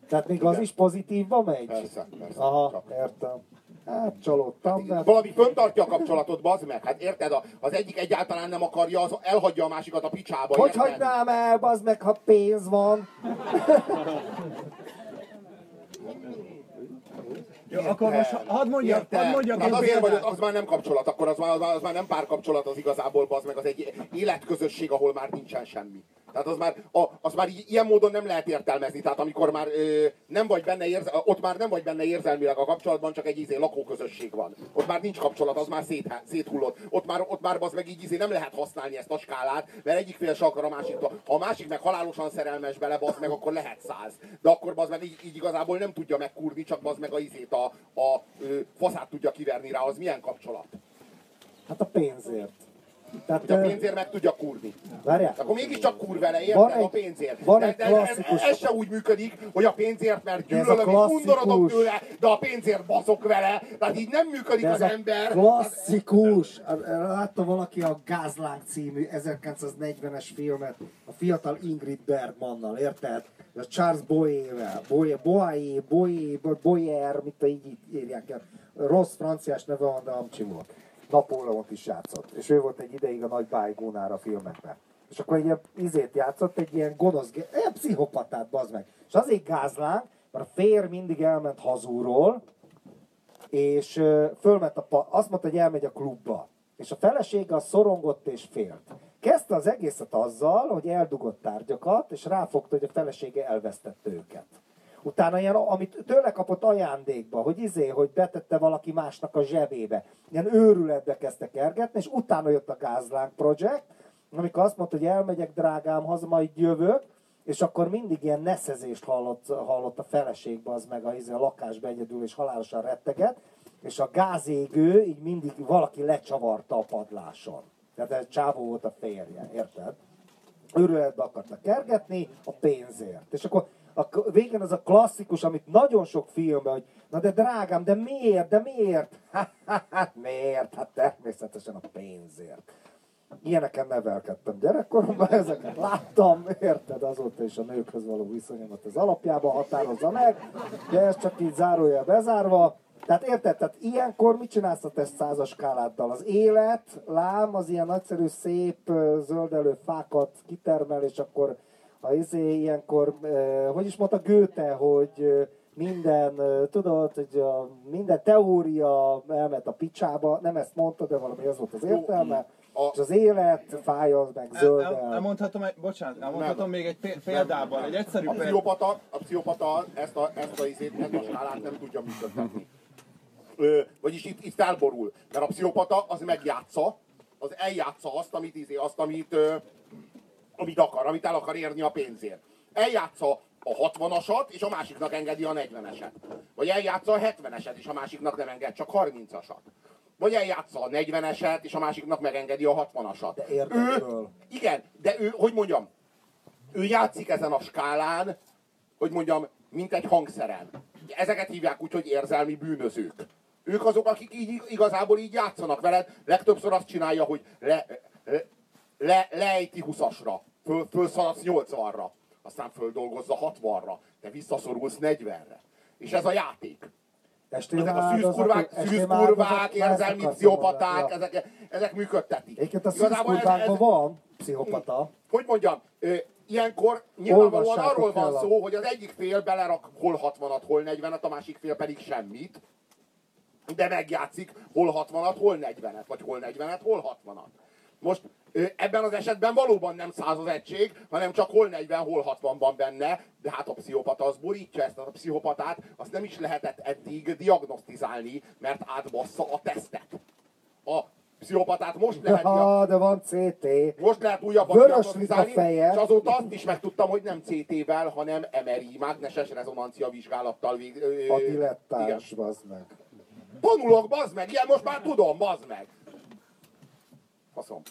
Tehát még az is pozitívba megy? Persze, persze. Aha, Csak. értem. Hát csalódtam, de... Valami föntartja a kapcsolatot, bazd meg. Hát érted, az egyik egyáltalán nem akarja, az elhagyja a másikat a picsába. Hogy érted? hagynám el, bazd meg, ha pénz van? Jó, akkor most hadd mondjak, Érted? hadd mondjak egy azért vagy, az már nem kapcsolat, akkor az már, az már, nem párkapcsolat, az igazából az meg az egy életközösség, ahol már nincsen semmi. Tehát az már, a, az már ilyen módon nem lehet értelmezni. Tehát amikor már ö, nem vagy benne érz, ott már nem vagy benne érzelmileg a kapcsolatban, csak egy izé lakóközösség van. Ott már nincs kapcsolat, az már szét, széthullott. Ott már, ott már az meg így izé nem lehet használni ezt a skálát, mert egyik fél se akar a másiktól. Ha a másik meg halálosan szerelmes bele, az meg akkor lehet száz. De akkor az meg így, így igazából nem tudja megkúrni, csak az meg a izét a, a faszát tudja kiverni rá, az milyen kapcsolat? Hát a pénzért. Tehát, Hogy a pénzért meg tudja kurni. várjál, Akkor mégiscsak kur vele, érted? Van egy- a pénzért. van de, egy de ez, klasszikus- ez, se úgy működik, hogy a pénzért, mert De ez a gyűlölöm és undorodok tőle, de a pénzért baszok vele. Tehát így nem működik de ez az ember. klasszikus, látta valaki a Gázláng című 1940-es filmet, a fiatal Ingrid Bergmannal, érted? A Charles Boyer-vel, Boyer, Boyer, Boyer, Boyer, mit így írják el. Rossz franciás neve van, de amcsi volt. Napóleont is játszott. És ő volt egy ideig a nagy bájgónár a filmekben. És akkor egy ilyen izét játszott, egy ilyen gonosz, ilyen pszichopatát, bazd meg. És azért gázláng, mert a fér mindig elment hazúról, és fölment a pa- azt mondta, hogy elmegy a klubba. És a felesége az szorongott és félt. Kezdte az egészet azzal, hogy eldugott tárgyakat, és ráfogta, hogy a felesége elvesztette őket. Utána ilyen, amit tőle kapott ajándékba, hogy izé, hogy betette valaki másnak a zsebébe. Ilyen őrületbe kezdte kergetni, és utána jött a Gázlánk Project, amikor azt mondta, hogy elmegyek drágám, haza majd jövök, és akkor mindig ilyen neszezést hallott, hallott a feleségbe, az meg a, izé, a lakásba egyedül, és halálosan retteget, és a gázégő így mindig valaki lecsavarta a padláson. Tehát ez csávó volt a férje, érted? Őrületbe akarta kergetni a pénzért. És akkor a végén az a klasszikus, amit nagyon sok filmben, hogy na de drágám, de miért, de miért? Hát miért? Hát természetesen a pénzért. Ilyeneken nevelkedtem gyerekkoromban, ezeket láttam, érted, azóta is a nőkhöz való viszonyomat az alapjában határozza meg, de ez csak így zárója bezárva. Tehát érted, tehát ilyenkor mit csinálsz a te százas skáláddal? Az élet, lám, az ilyen nagyszerű, szép, zöldelő fákat kitermel, és akkor a izé ilyenkor, eh, hogy is mondta Göte, hogy minden, tudod, hogy a, minden teória elment a picsába, nem ezt mondta, de valami az volt az értelme. A- És az élet, fáj az meg El, zöld. el, elmondhatom, egy, bocsánat, elmondhatom még egy pé- példában, egy egyszerű A pszichopata, a pszichopata ezt a, ezt a, izét, ezt a skálát nem tudja működtetni. Ö, vagyis itt, itt felborul. Mert a pszichopata az megjátsza, az eljátsza azt, amit, izé, azt, amit, ö, amit akar, amit el akar érni a pénzért. Eljátsza a 60-asat, és a másiknak engedi a 40-eset. Vagy eljátsza a 70-eset, és a másiknak nem enged csak 30-asat. Vagy eljátsza a 40-eset, és a másiknak megengedi a 60-asat. De érdekről. Igen, de ő, hogy mondjam, ő játszik ezen a skálán, hogy mondjam, mint egy hangszeren. Ezeket hívják úgy, hogy érzelmi bűnözők. Ők azok, akik így, igazából így játszanak veled. Legtöbbször azt csinálja, hogy le, le, le, leejti 20-asra, föl, fölszaladsz 80-ra, aztán földolgozza 60-ra, te visszaszorulsz 40-re. És ez a játék. Ezek a szűzkurvák, szűzkurvák, érzelmi pszichopaták, ezek, ezek működtetik. Egyébként a szűzkurvákban van pszichopata. hogy mondjam, ilyenkor nyilvánvalóan arról van szó, hogy az egyik fél belerak hol 60-at, hol 40-et, a másik fél pedig semmit. De megjátszik hol 60-at, hol 40-et, vagy hol 40-et, hol 60-at. Most ebben az esetben valóban nem száz az egység, hanem csak hol 40, hol 60 van benne, de hát a pszichopata az borítja ezt a pszichopatát, azt nem is lehetett eddig diagnosztizálni, mert átbassza a tesztet. A pszichopatát most lehet Ja, de van CT. most lehet újabban Vörös vita feje. és azóta azt is megtudtam, hogy nem CT-vel, hanem MRI, mágneses rezonancia vizsgálattal vég... A dilettáns, bazd meg. Tanulok, bazd meg, ilyen most már tudom, bazd meg. Faszom.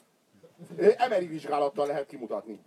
Ö, MRI vizsgálattal lehet kimutatni.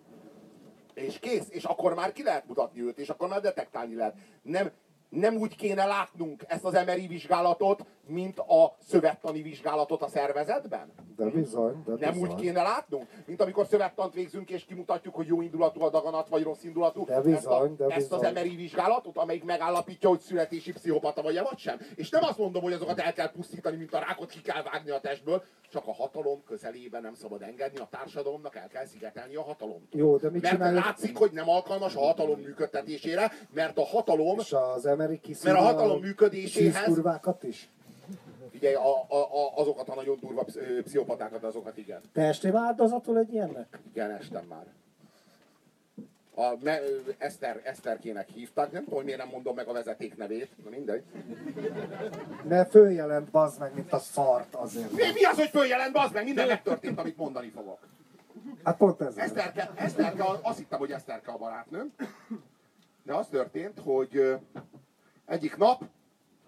És kész, és akkor már ki lehet mutatni őt, és akkor már detektálni lehet. Nem, nem úgy kéne látnunk ezt az MRI vizsgálatot, mint a szövettani vizsgálatot a szervezetben? De bizony, de Nem bizony. úgy kéne látnunk, mint amikor szövettant végzünk, és kimutatjuk, hogy jó indulatú a daganat, vagy rossz indulatú. De bizony, ezt, a, de ezt az bizony. MRI vizsgálatot, amelyik megállapítja, hogy születési pszichopata vagy vagy sem. És nem azt mondom, hogy azokat el kell pusztítani, mint a rákot ki kell vágni a testből, csak a hatalom közelében nem szabad engedni, a társadalomnak el kell szigetelni a hatalomtól. Jó, de mit mert csináljuk? látszik, hogy nem alkalmas a hatalom működtetésére, mert a hatalom, És az emeri mert a hatalom működéséhez is? Ugye a, a, a, azokat a nagyon durva pszichopatákat, azokat igen. Te estém áldozatul egy ilyennek? Igen, estem már. A me, Eszter, Eszterkének hívták, nem tudom, miért nem mondom meg a vezeték nevét, na mindegy. Mert följelent bazd meg, mint a szart azért. Mi, mi az, hogy följelent, bazd meg, minden megtörtént, amit mondani fogok. Hát pont ez. Eszterke, Eszterke, azt hittem, hogy Eszterke a barátnőm, de az történt, hogy egyik nap,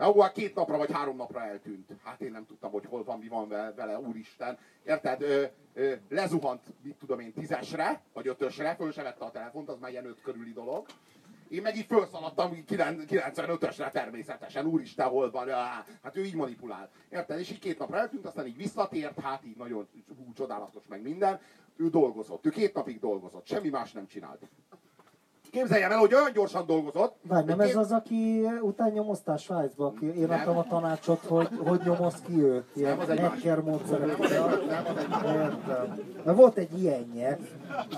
Jó, hát két napra vagy három napra eltűnt. Hát én nem tudtam, hogy hol van, mi van vele úristen. Érted? Ö, ö, lezuhant, mit tudom én, tízesre, vagy ötösre, föl se vette a telefont, az már ilyen öt körüli dolog. Én meg így felszaladtam 95-ösre természetesen, úristen, hol van, Á, hát ő így manipulál. Érted? És így két napra eltűnt, aztán így visszatért, hát így nagyon hú, csodálatos meg minden. Ő dolgozott, ő két napig dolgozott, semmi más nem csinált. Képzeljem el, hogy olyan gyorsan dolgozott. Várj, nem ez két- az, aki után nyomoztál Svájcba, aki én adtam a tanácsot, hogy hogy nyomoz ki őt, ilyen Nem, az hacker módszerekkel. Értem. Mert volt egy ilyenje.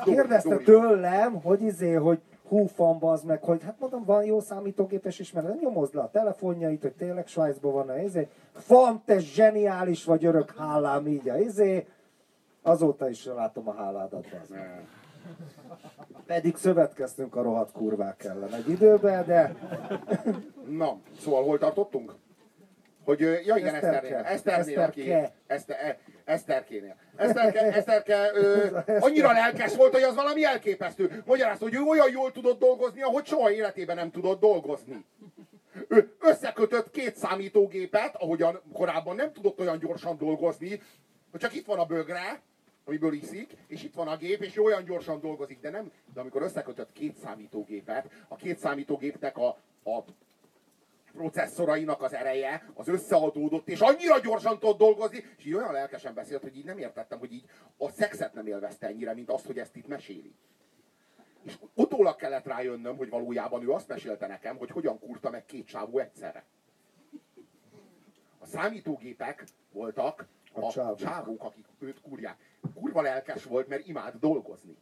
Kérdezte tőlem, hogy izé, hogy hú fan az meg, hogy hát mondom, van jó számítógépes ismeret, nyomozd le a telefonjait, hogy tényleg Svájcban van a izé. Fan, te zseniális vagy, örök hálám így a izé. Azóta is látom a háládat. Az. Pedig szövetkeztünk a rohadt kurvák ellen egy időben, de Na, szóval hol tartottunk? Hogy, ja igen. Eszternél. Eszternél, aki... Eszter, e, Eszterkénél. Eszterke, Eszterke ö, annyira lelkes volt, hogy az valami elképesztő. Magyarázta, hogy ő olyan jól tudott dolgozni, ahogy soha életében nem tudott dolgozni. Ő összekötött két számítógépet, ahogyan korábban nem tudott olyan gyorsan dolgozni, hogy csak itt van a bögre, amiből iszik, és itt van a gép, és olyan gyorsan dolgozik, de nem. De amikor összekötött két számítógépet, a két számítógépnek a, a processzorainak az ereje, az összeadódott, és annyira gyorsan tudott dolgozni, és így olyan lelkesen beszélt, hogy így nem értettem, hogy így a szexet nem élvezte ennyire, mint azt, hogy ezt itt meséli. És utólag kellett rájönnöm, hogy valójában ő azt mesélte nekem, hogy hogyan kurta meg két sávú egyszerre. A számítógépek voltak a, A csávók. csávók, akik őt kurják. Kurva lelkes volt, mert imád dolgozni.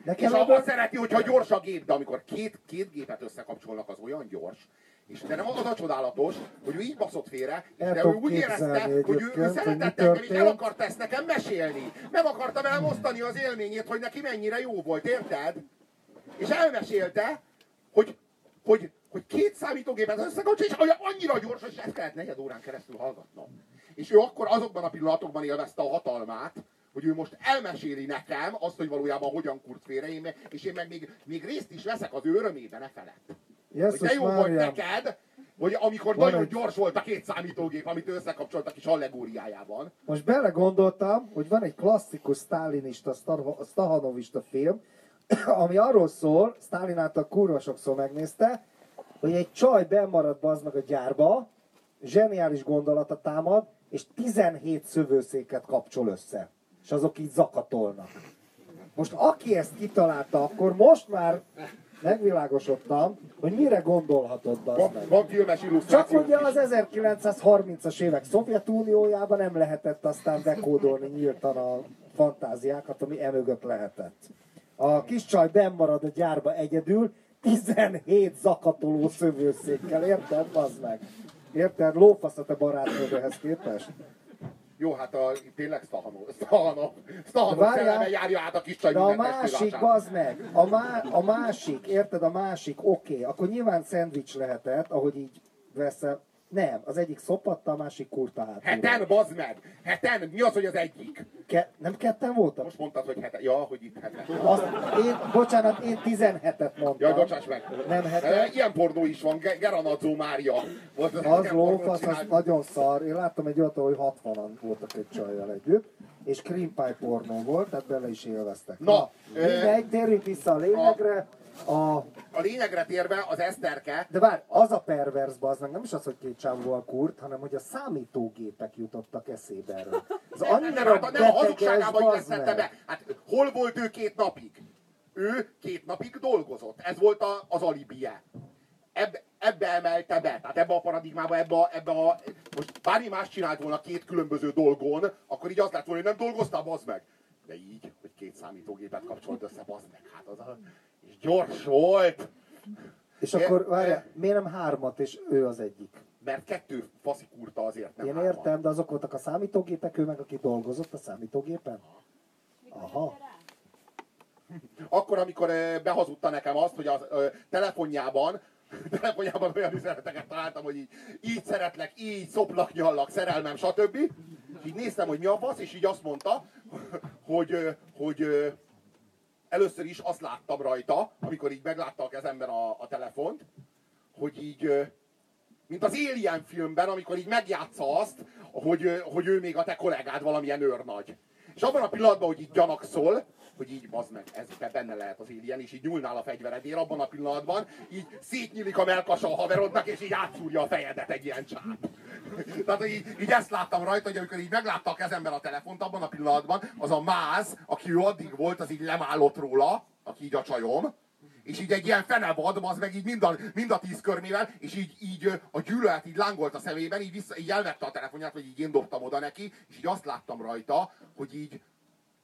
És nekem a, ebből azt szereti, hogyha gyors a gép, de amikor két, két gépet összekapcsolnak, az olyan gyors, és de nem az a csodálatos, hogy ő így baszott félre, El de ő úgy érezte, hogy ő, ő szeretett engem, és el akart ezt nekem mesélni. Meg akarta velem osztani az élményét, hogy neki mennyire jó volt, érted? És elmesélte, hogy, hogy, hogy két számítógépet összekapcsol, és annyira gyors, hogy ezt kellett negyed órán keresztül hallgatnom. És ő akkor azokban a pillanatokban élvezte a hatalmát, hogy ő most elmeséli nekem azt, hogy valójában hogyan kurt félre, én és én meg még, még részt is veszek az ő örömében e felett. Hogy de jó volt Máriám, neked, hogy amikor Van nagyon egy- gyors volt a két számítógép, amit összekapcsolt a kis allegóriájában. Most belegondoltam, hogy van egy klasszikus sztálinista, stahanovista film, ami arról szól, Sztálin által kurva sokszor megnézte, hogy egy csaj bemarad bazd meg a gyárba, zseniális gondolata támad, és 17 szövőszéket kapcsol össze. És azok így zakatolnak. Most aki ezt kitalálta, akkor most már megvilágosodtam, hogy mire gondolhatott bazd Van, meg. van filmes Csak ugye az 1930-as évek Szovjetuniójában nem lehetett aztán dekódolni nyíltan a fantáziákat, ami emögött lehetett. A kis csaj benn marad a gyárba egyedül, 17 zakatoló szövőszékkel, érted? Bazd meg. Érted? Lófasz a te barátnődöhez képest. Jó, hát a, tényleg. Stahanov. Stahanov Várjál. szelleme járja át a kis csaj De a másik, bazd meg, a, má, a másik, érted, a másik, oké, okay, akkor nyilván szendvics lehetett, ahogy így veszem. Nem, az egyik szopatta, a másik kurta hátul. Heten, bazd meg! Heten! Mi az, hogy az egyik? Ke- nem ketten voltak? Most mondtad, hogy heten. Ja, hogy itt heten. Azt, én, bocsánat, én 17-et mondtam. Jaj, bocsáss meg. Nem E, hetet. Ilyen pornó is van. Ge- Geranadzó Mária. Volt Az pornót lófasz, az nagyon szar. Én láttam egy olyat, hogy 60-an voltak egy csajjal együtt, és cream pie pornó volt, tehát bele is élveztek. Na, ö, mindegy, térjünk vissza a lényegre. A, A lényegre térve az Eszterke, de várj, az a pervers az meg nem is az, hogy két csávó a kurt, hanem hogy a számítógépek jutottak eszébe erről. Ez nem, nem, annyira hát nem a beteges, hazugságában bazd illesztette be. Hát hol volt ő két napig? Ő két napig dolgozott. Ez volt a, az alibije. Ebbe, ebbe emelte be, tehát ebbe a paradigmába, ebbe a, ebbe a... Most bármi más csinált volna két különböző dolgon, akkor így az lett volna, hogy nem dolgoztál, bazd meg. De így, hogy két számítógépet kapcsolt össze, bazd meg, hát az a... Gyors volt, És akkor várjál, miért nem hármat, és ő az egyik? mert kettő faszi kurta azért nem Én hárman. értem, de azok voltak a számítógépek, ő meg aki dolgozott a számítógépen? Aha. Akkor, amikor behazudta nekem azt, hogy a telefonjában, telefonjában olyan üzeneteket találtam, hogy így, így szeretlek, így szoplak, nyallak, szerelmem, stb. Így néztem, hogy mi a fasz, és így azt mondta, hogy, hogy ö, először is azt láttam rajta, amikor így meglátta a kezemben a, a telefont, hogy így, mint az Alien filmben, amikor így megjátsza azt, hogy, hogy ő még a te kollégád valamilyen őrnagy. És abban a pillanatban, hogy így gyanakszol, hogy így bazd meg, ez te benne lehet az Alien, és így nyúlnál a fegyveredér, abban a pillanatban így szétnyílik a melkasa a haverodnak, és így átszúrja a fejedet egy ilyen csáp. Tehát így, így ezt láttam rajta, hogy amikor így meglátta a kezemben a telefont, abban a pillanatban az a máz, aki ő addig volt, az így lemállott róla, aki így a csajom, és így egy ilyen fenevad, az meg így mind a, mind a tíz körmével, és így, így a gyűlölet így lángolt a szemében, így, vissza, így elvette a telefonját, vagy így én dobtam oda neki, és így azt láttam rajta, hogy így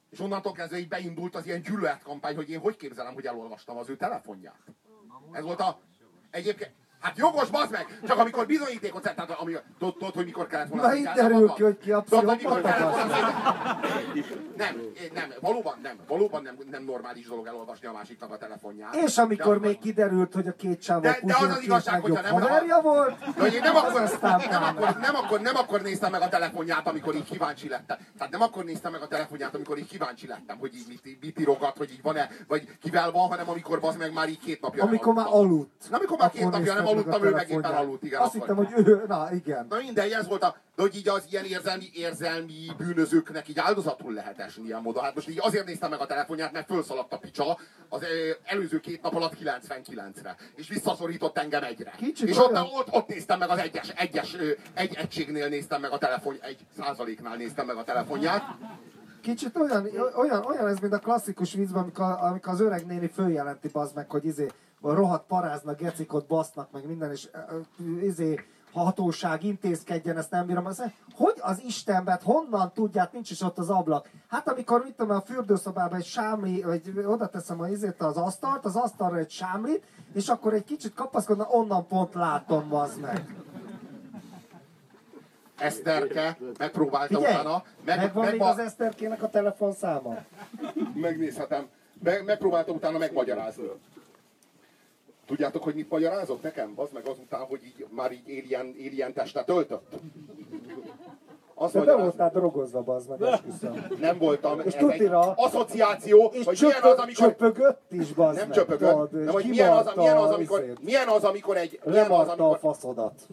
És onnantól kezdve így beindult az ilyen gyűlöletkampány, hogy én hogy képzelem, hogy elolvastam az ő telefonját. Ez volt a... Egyébként... Hát jogos, bazd meg! Csak amikor bizonyítékot szed, tehát ami, tudod, hogy mikor kellett volna... Na, itt derül ki, hogy ki a Nem, nem, valóban nem, valóban nem, nem normális dolog elolvasni a másiknak a telefonját. És amikor De- még kiderült, hogy a két csávó De- de az az igazság, hogyha nem- haverja volt, hogy én nem akkor, aztán nem, akkor, nem, akkor, nem akkor néztem meg a telefonját, amikor így kíváncsi lettem. Tehát nem akkor néztem meg a telefonját, amikor így kíváncsi lettem, hogy így mit, mit írogat, hogy így van-e, vagy kivel van, hanem amikor az meg már így két napja amikor már aludt. Amikor már két napja nem meg aludtam, ő meg éppen aludt, igen, Azt hittem, hogy ő, na igen. Na mindegy, ez volt a, de hogy így az ilyen érzelmi, érzelmi bűnözőknek így áldozatul lehet esni ilyen módon. Hát most így azért néztem meg a telefonját, mert fölszaladt a picsa az előző két nap alatt 99-re. És visszaszorított engem egyre. Kicsit és ott, olyan- ott, ott, néztem meg az egyes, egyes, egy egységnél néztem meg a telefon, egy százaléknál néztem meg a telefonját. Kicsit olyan, olyan, olyan ez, mint a klasszikus vízben, amikor, amikor az öreg néni följelenti bazd meg, hogy izé, rohadt paráznak, gecikot basznak, meg minden, és izé, hatóság intézkedjen, ezt nem bírom. Azt hogy az Istenben, honnan tudják, nincs is ott az ablak. Hát amikor mit tudom, a fürdőszobában egy sámli, vagy oda teszem a izét az asztalt, az asztalra egy sámlit, és akkor egy kicsit kapaszkodna, onnan pont látom, bazd meg. Eszterke megpróbálta Figyelj, utána. Meg, megvan még megva- az Eszterkének a telefonszáma? megnézhetem. Meg, megpróbáltam utána megmagyarázni. Tudjátok, hogy mit magyarázok nekem? Az meg azután, hogy így, már így alien, alien testet öltött. Azt De magyaráz... voltál drogozva, bazd meg, esküszöm. Nem voltam. És ez egy tutira- asszociáció, És hogy milyen az, amikor... csöpögött is, bazd Nem meg, csöpögött, tudod, és hogy milyen az, milyen az, amikor, milyen az, amikor egy... Milyen az, Lemarta a amikor, faszodat.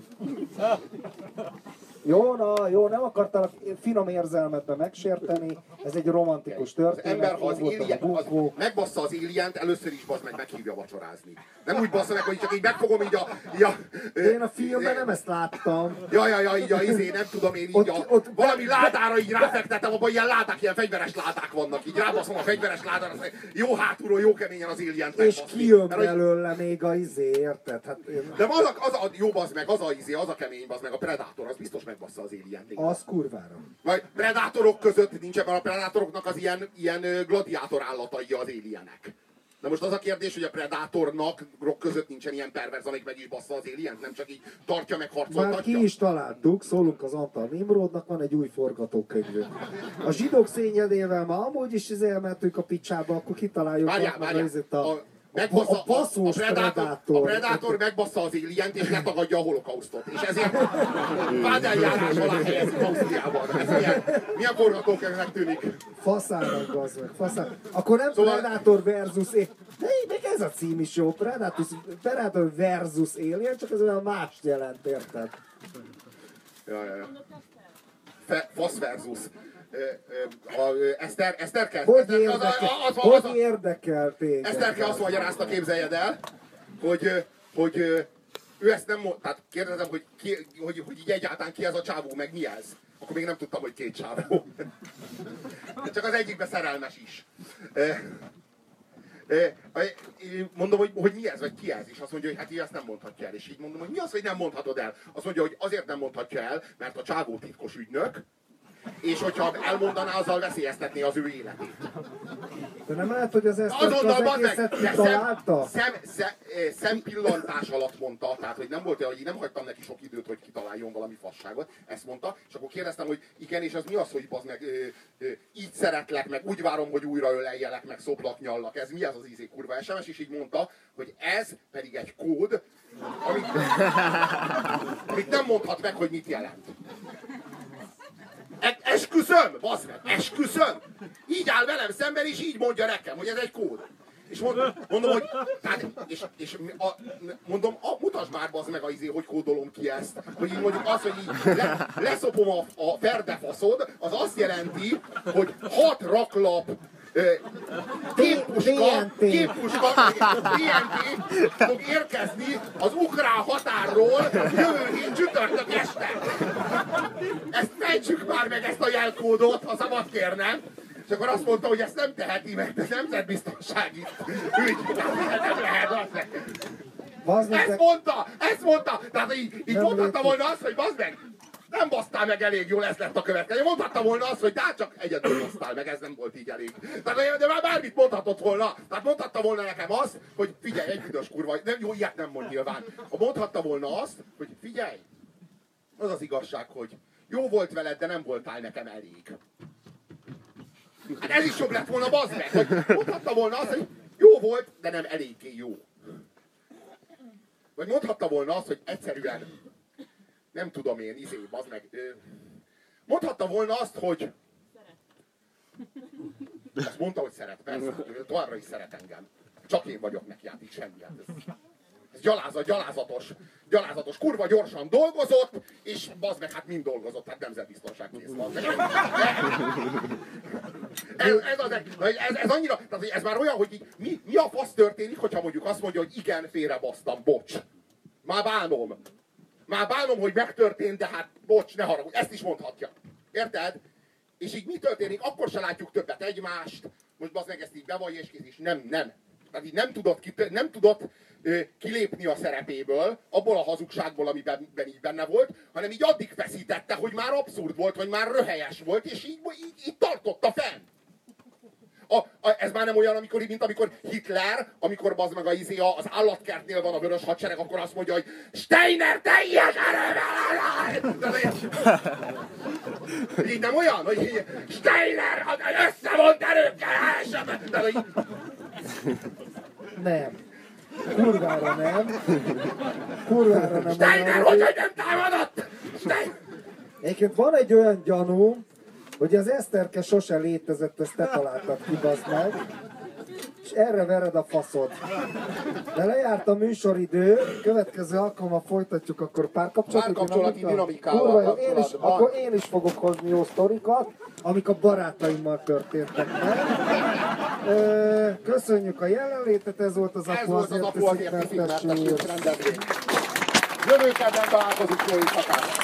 Jó, na, jó, nem akartalak finom érzelmetbe megsérteni, ez egy romantikus az történet. ember, ha az alien, a az, megbassza az alien először is bazd meg meghívja vacsorázni. Nem úgy bassza meg, hogy csak így megfogom így a... Így a Én a filmben nem ezt láttam. Ja, ja, ja, így a izé, nem tudom én így Ott- a, ott- valami ládára így ráfektetem, abban ilyen ládák, ilyen fegyveres ládák vannak. Így rábaszom a fegyveres ládára, jó hátulról, jó keményen az alien És kijön belőle még a izé, érted? Hát én, De az a, az a jó bazd meg, az a izé, az a kemény bazd meg, a Predator, az biztos megbassza az alien az kurvára. Vagy predátorok között nincs ebben a predátoroknak az ilyen, ilyen gladiátor állatai az alienek. Na most az a kérdés, hogy a predátornak rok között nincsen ilyen perverz, amelyik meg is bassza az alien nem csak így tartja meg Már harcoltatja. ki is találtuk, szólunk az Antal Nimrodnak, van egy új forgatókönyvünk. A zsidók szényedével már amúgy is izé elmentünk a picsába, akkor kitaláljuk Várjál, várjál. a, A, megbassza, a, a passzós a predátor, predátor. a predátor megbassza az alien és letagadja a holokausztot. És ezért vádeljárás alá helyezik Ausztriában. Ez milyen, milyen forgatókönyvnek tűnik? Faszának az meg, faszán. Akkor nem Szóval- Predator versus... É- De még ez a cím is jó, Predator, Predator versus Alien, csak ez olyan más jelent, érted? Ja, ja, ja. Fe, fasz versus. A, Eszter, Eszterke? Hogy érdekel, az, az, az, hogy érdekel téged? Eszterke azt magyarázta, képzeljed el, hogy, hogy ő ezt nem mond, tehát kérdezem, hogy, ki, hogy, hogy így egyáltalán ki ez a csávó, meg mi ez? Akkor még nem tudtam, hogy két csávó. Csak az egyikbe szerelmes is. Mondom, hogy, hogy mi ez, vagy ki ez? És azt mondja, hogy hát így ezt nem mondhatja el. És így mondom, hogy mi az, hogy nem mondhatod el? Azt mondja, hogy azért nem mondhatja el, mert a csávó titkos ügynök, és hogyha elmondaná, azzal veszélyeztetné az ő életét. De nem lehet, hogy az ezt Azonnal az bazd meg! egészet De szem, kitalálta? szem, szem, eh, szempillantás alatt mondta, tehát hogy nem volt olyan, hogy nem hagytam neki sok időt, hogy kitaláljon valami fasságot, ezt mondta, és akkor kérdeztem, hogy igen, és az mi az, hogy bazd meg, ö, ö, így szeretlek, meg úgy várom, hogy újra öleljelek, meg szoplak, nyallak, ez mi az az izé kurva SMS, és így mondta, hogy ez pedig egy kód, amit, amit nem mondhat meg, hogy mit jelent. Esküszöm, bazd meg, esküszöm! Így áll velem szemben, és így mondja nekem, hogy ez egy kód. És mondom, mondom hogy, tehát, és, és a, mondom, a, mutasd már bazd meg a izé, hogy kódolom ki ezt. Hogy így mondjuk az, hogy így le, leszopom a, a ferdefaszod, az azt jelenti, hogy hat raklap képpuska, képpuska, DNT fog érkezni az ukrán határról jövő hét csütörtök este. Ezt fejtsük már meg ezt a jelkódot, ha szabad kérnem. És akkor azt mondta, hogy ezt nem teheti meg, ez nemzetbiztonsági ügy. Tehát Nem lehet. Bazd meg, Ezt mondta! Ezt mondta! Tehát így, így mondhatta volna azt, hogy bazd meg! Nem basztál meg elég jól, ez lett a következő. Mondhatta volna azt, hogy de hát csak egyedül basztál meg, ez nem volt így elég. Tehát, de már bármit mondhatott volna. Tehát mondhatta volna nekem azt, hogy figyelj, egy büdös kurva, nem jó, ilyet nem mond nyilván. Ha mondhatta volna azt, hogy figyelj, az az igazság, hogy jó volt veled, de nem voltál nekem elég. Hát ez is jobb lett volna, bazd meg, hogy mondhatta volna azt, hogy jó volt, de nem eléggé jó. Vagy mondhatta volna azt, hogy egyszerűen, nem tudom én, izé, bazd meg, mondhatta volna azt, hogy ezt mondta, hogy szeret, persze, továbbra is szeret engem. Csak én vagyok neki, hát így semmi. Hát ez, ez gyalázat, gyalázatos, gyalázatos, kurva gyorsan dolgozott, és bazd meg, hát mind dolgozott, hát nemzetbiztonság kész van. Ez, ez, az, ez, ez, annyira, tehát ez már olyan, hogy így, mi, mi a fasz történik, hogyha mondjuk azt mondja, hogy igen, félrebasztam, bocs. Már bánom. Már bánom, hogy megtörtént, de hát bocs, ne haragudj. Ezt is mondhatja. Érted? És így mi történik? Akkor se látjuk többet egymást. Most bazd meg ezt így bevallja és kész, és nem, nem. Tehát így nem tudott, ki, nem tudott ö, kilépni a szerepéből, abból a hazugságból, amiben ben így benne volt, hanem így addig feszítette, hogy már abszurd volt, hogy már röhelyes volt, és így, így, így tartotta fenn. A, a, ez már nem olyan, amikor, mint amikor Hitler, amikor az meg a izé, az állatkertnél van a vörös hadsereg, akkor azt mondja, hogy Steiner teljes erővel! Így nem olyan, hogy így, Steiner összevont erőkkel De, hogy, Nem. Kurvára nem. Kurvára nem. Steiner, hogy nem támadott? Steiner! Egyébként van egy olyan gyanú, hogy az Eszterke sose létezett, ezt te találtad ki, meg. És erre vered a faszod. De lejárt a műsoridő, következő alkalommal folytatjuk akkor párkapcsolati, Párkapcsolati dinamikával Kurva én is, akkor én is fogok hozni jó sztorikat, amik a barátaimmal történtek meg. Köszönjük a jelenlétet, ez volt az Apu az apu azért. Jövő kedden találkozunk jó éjszakát!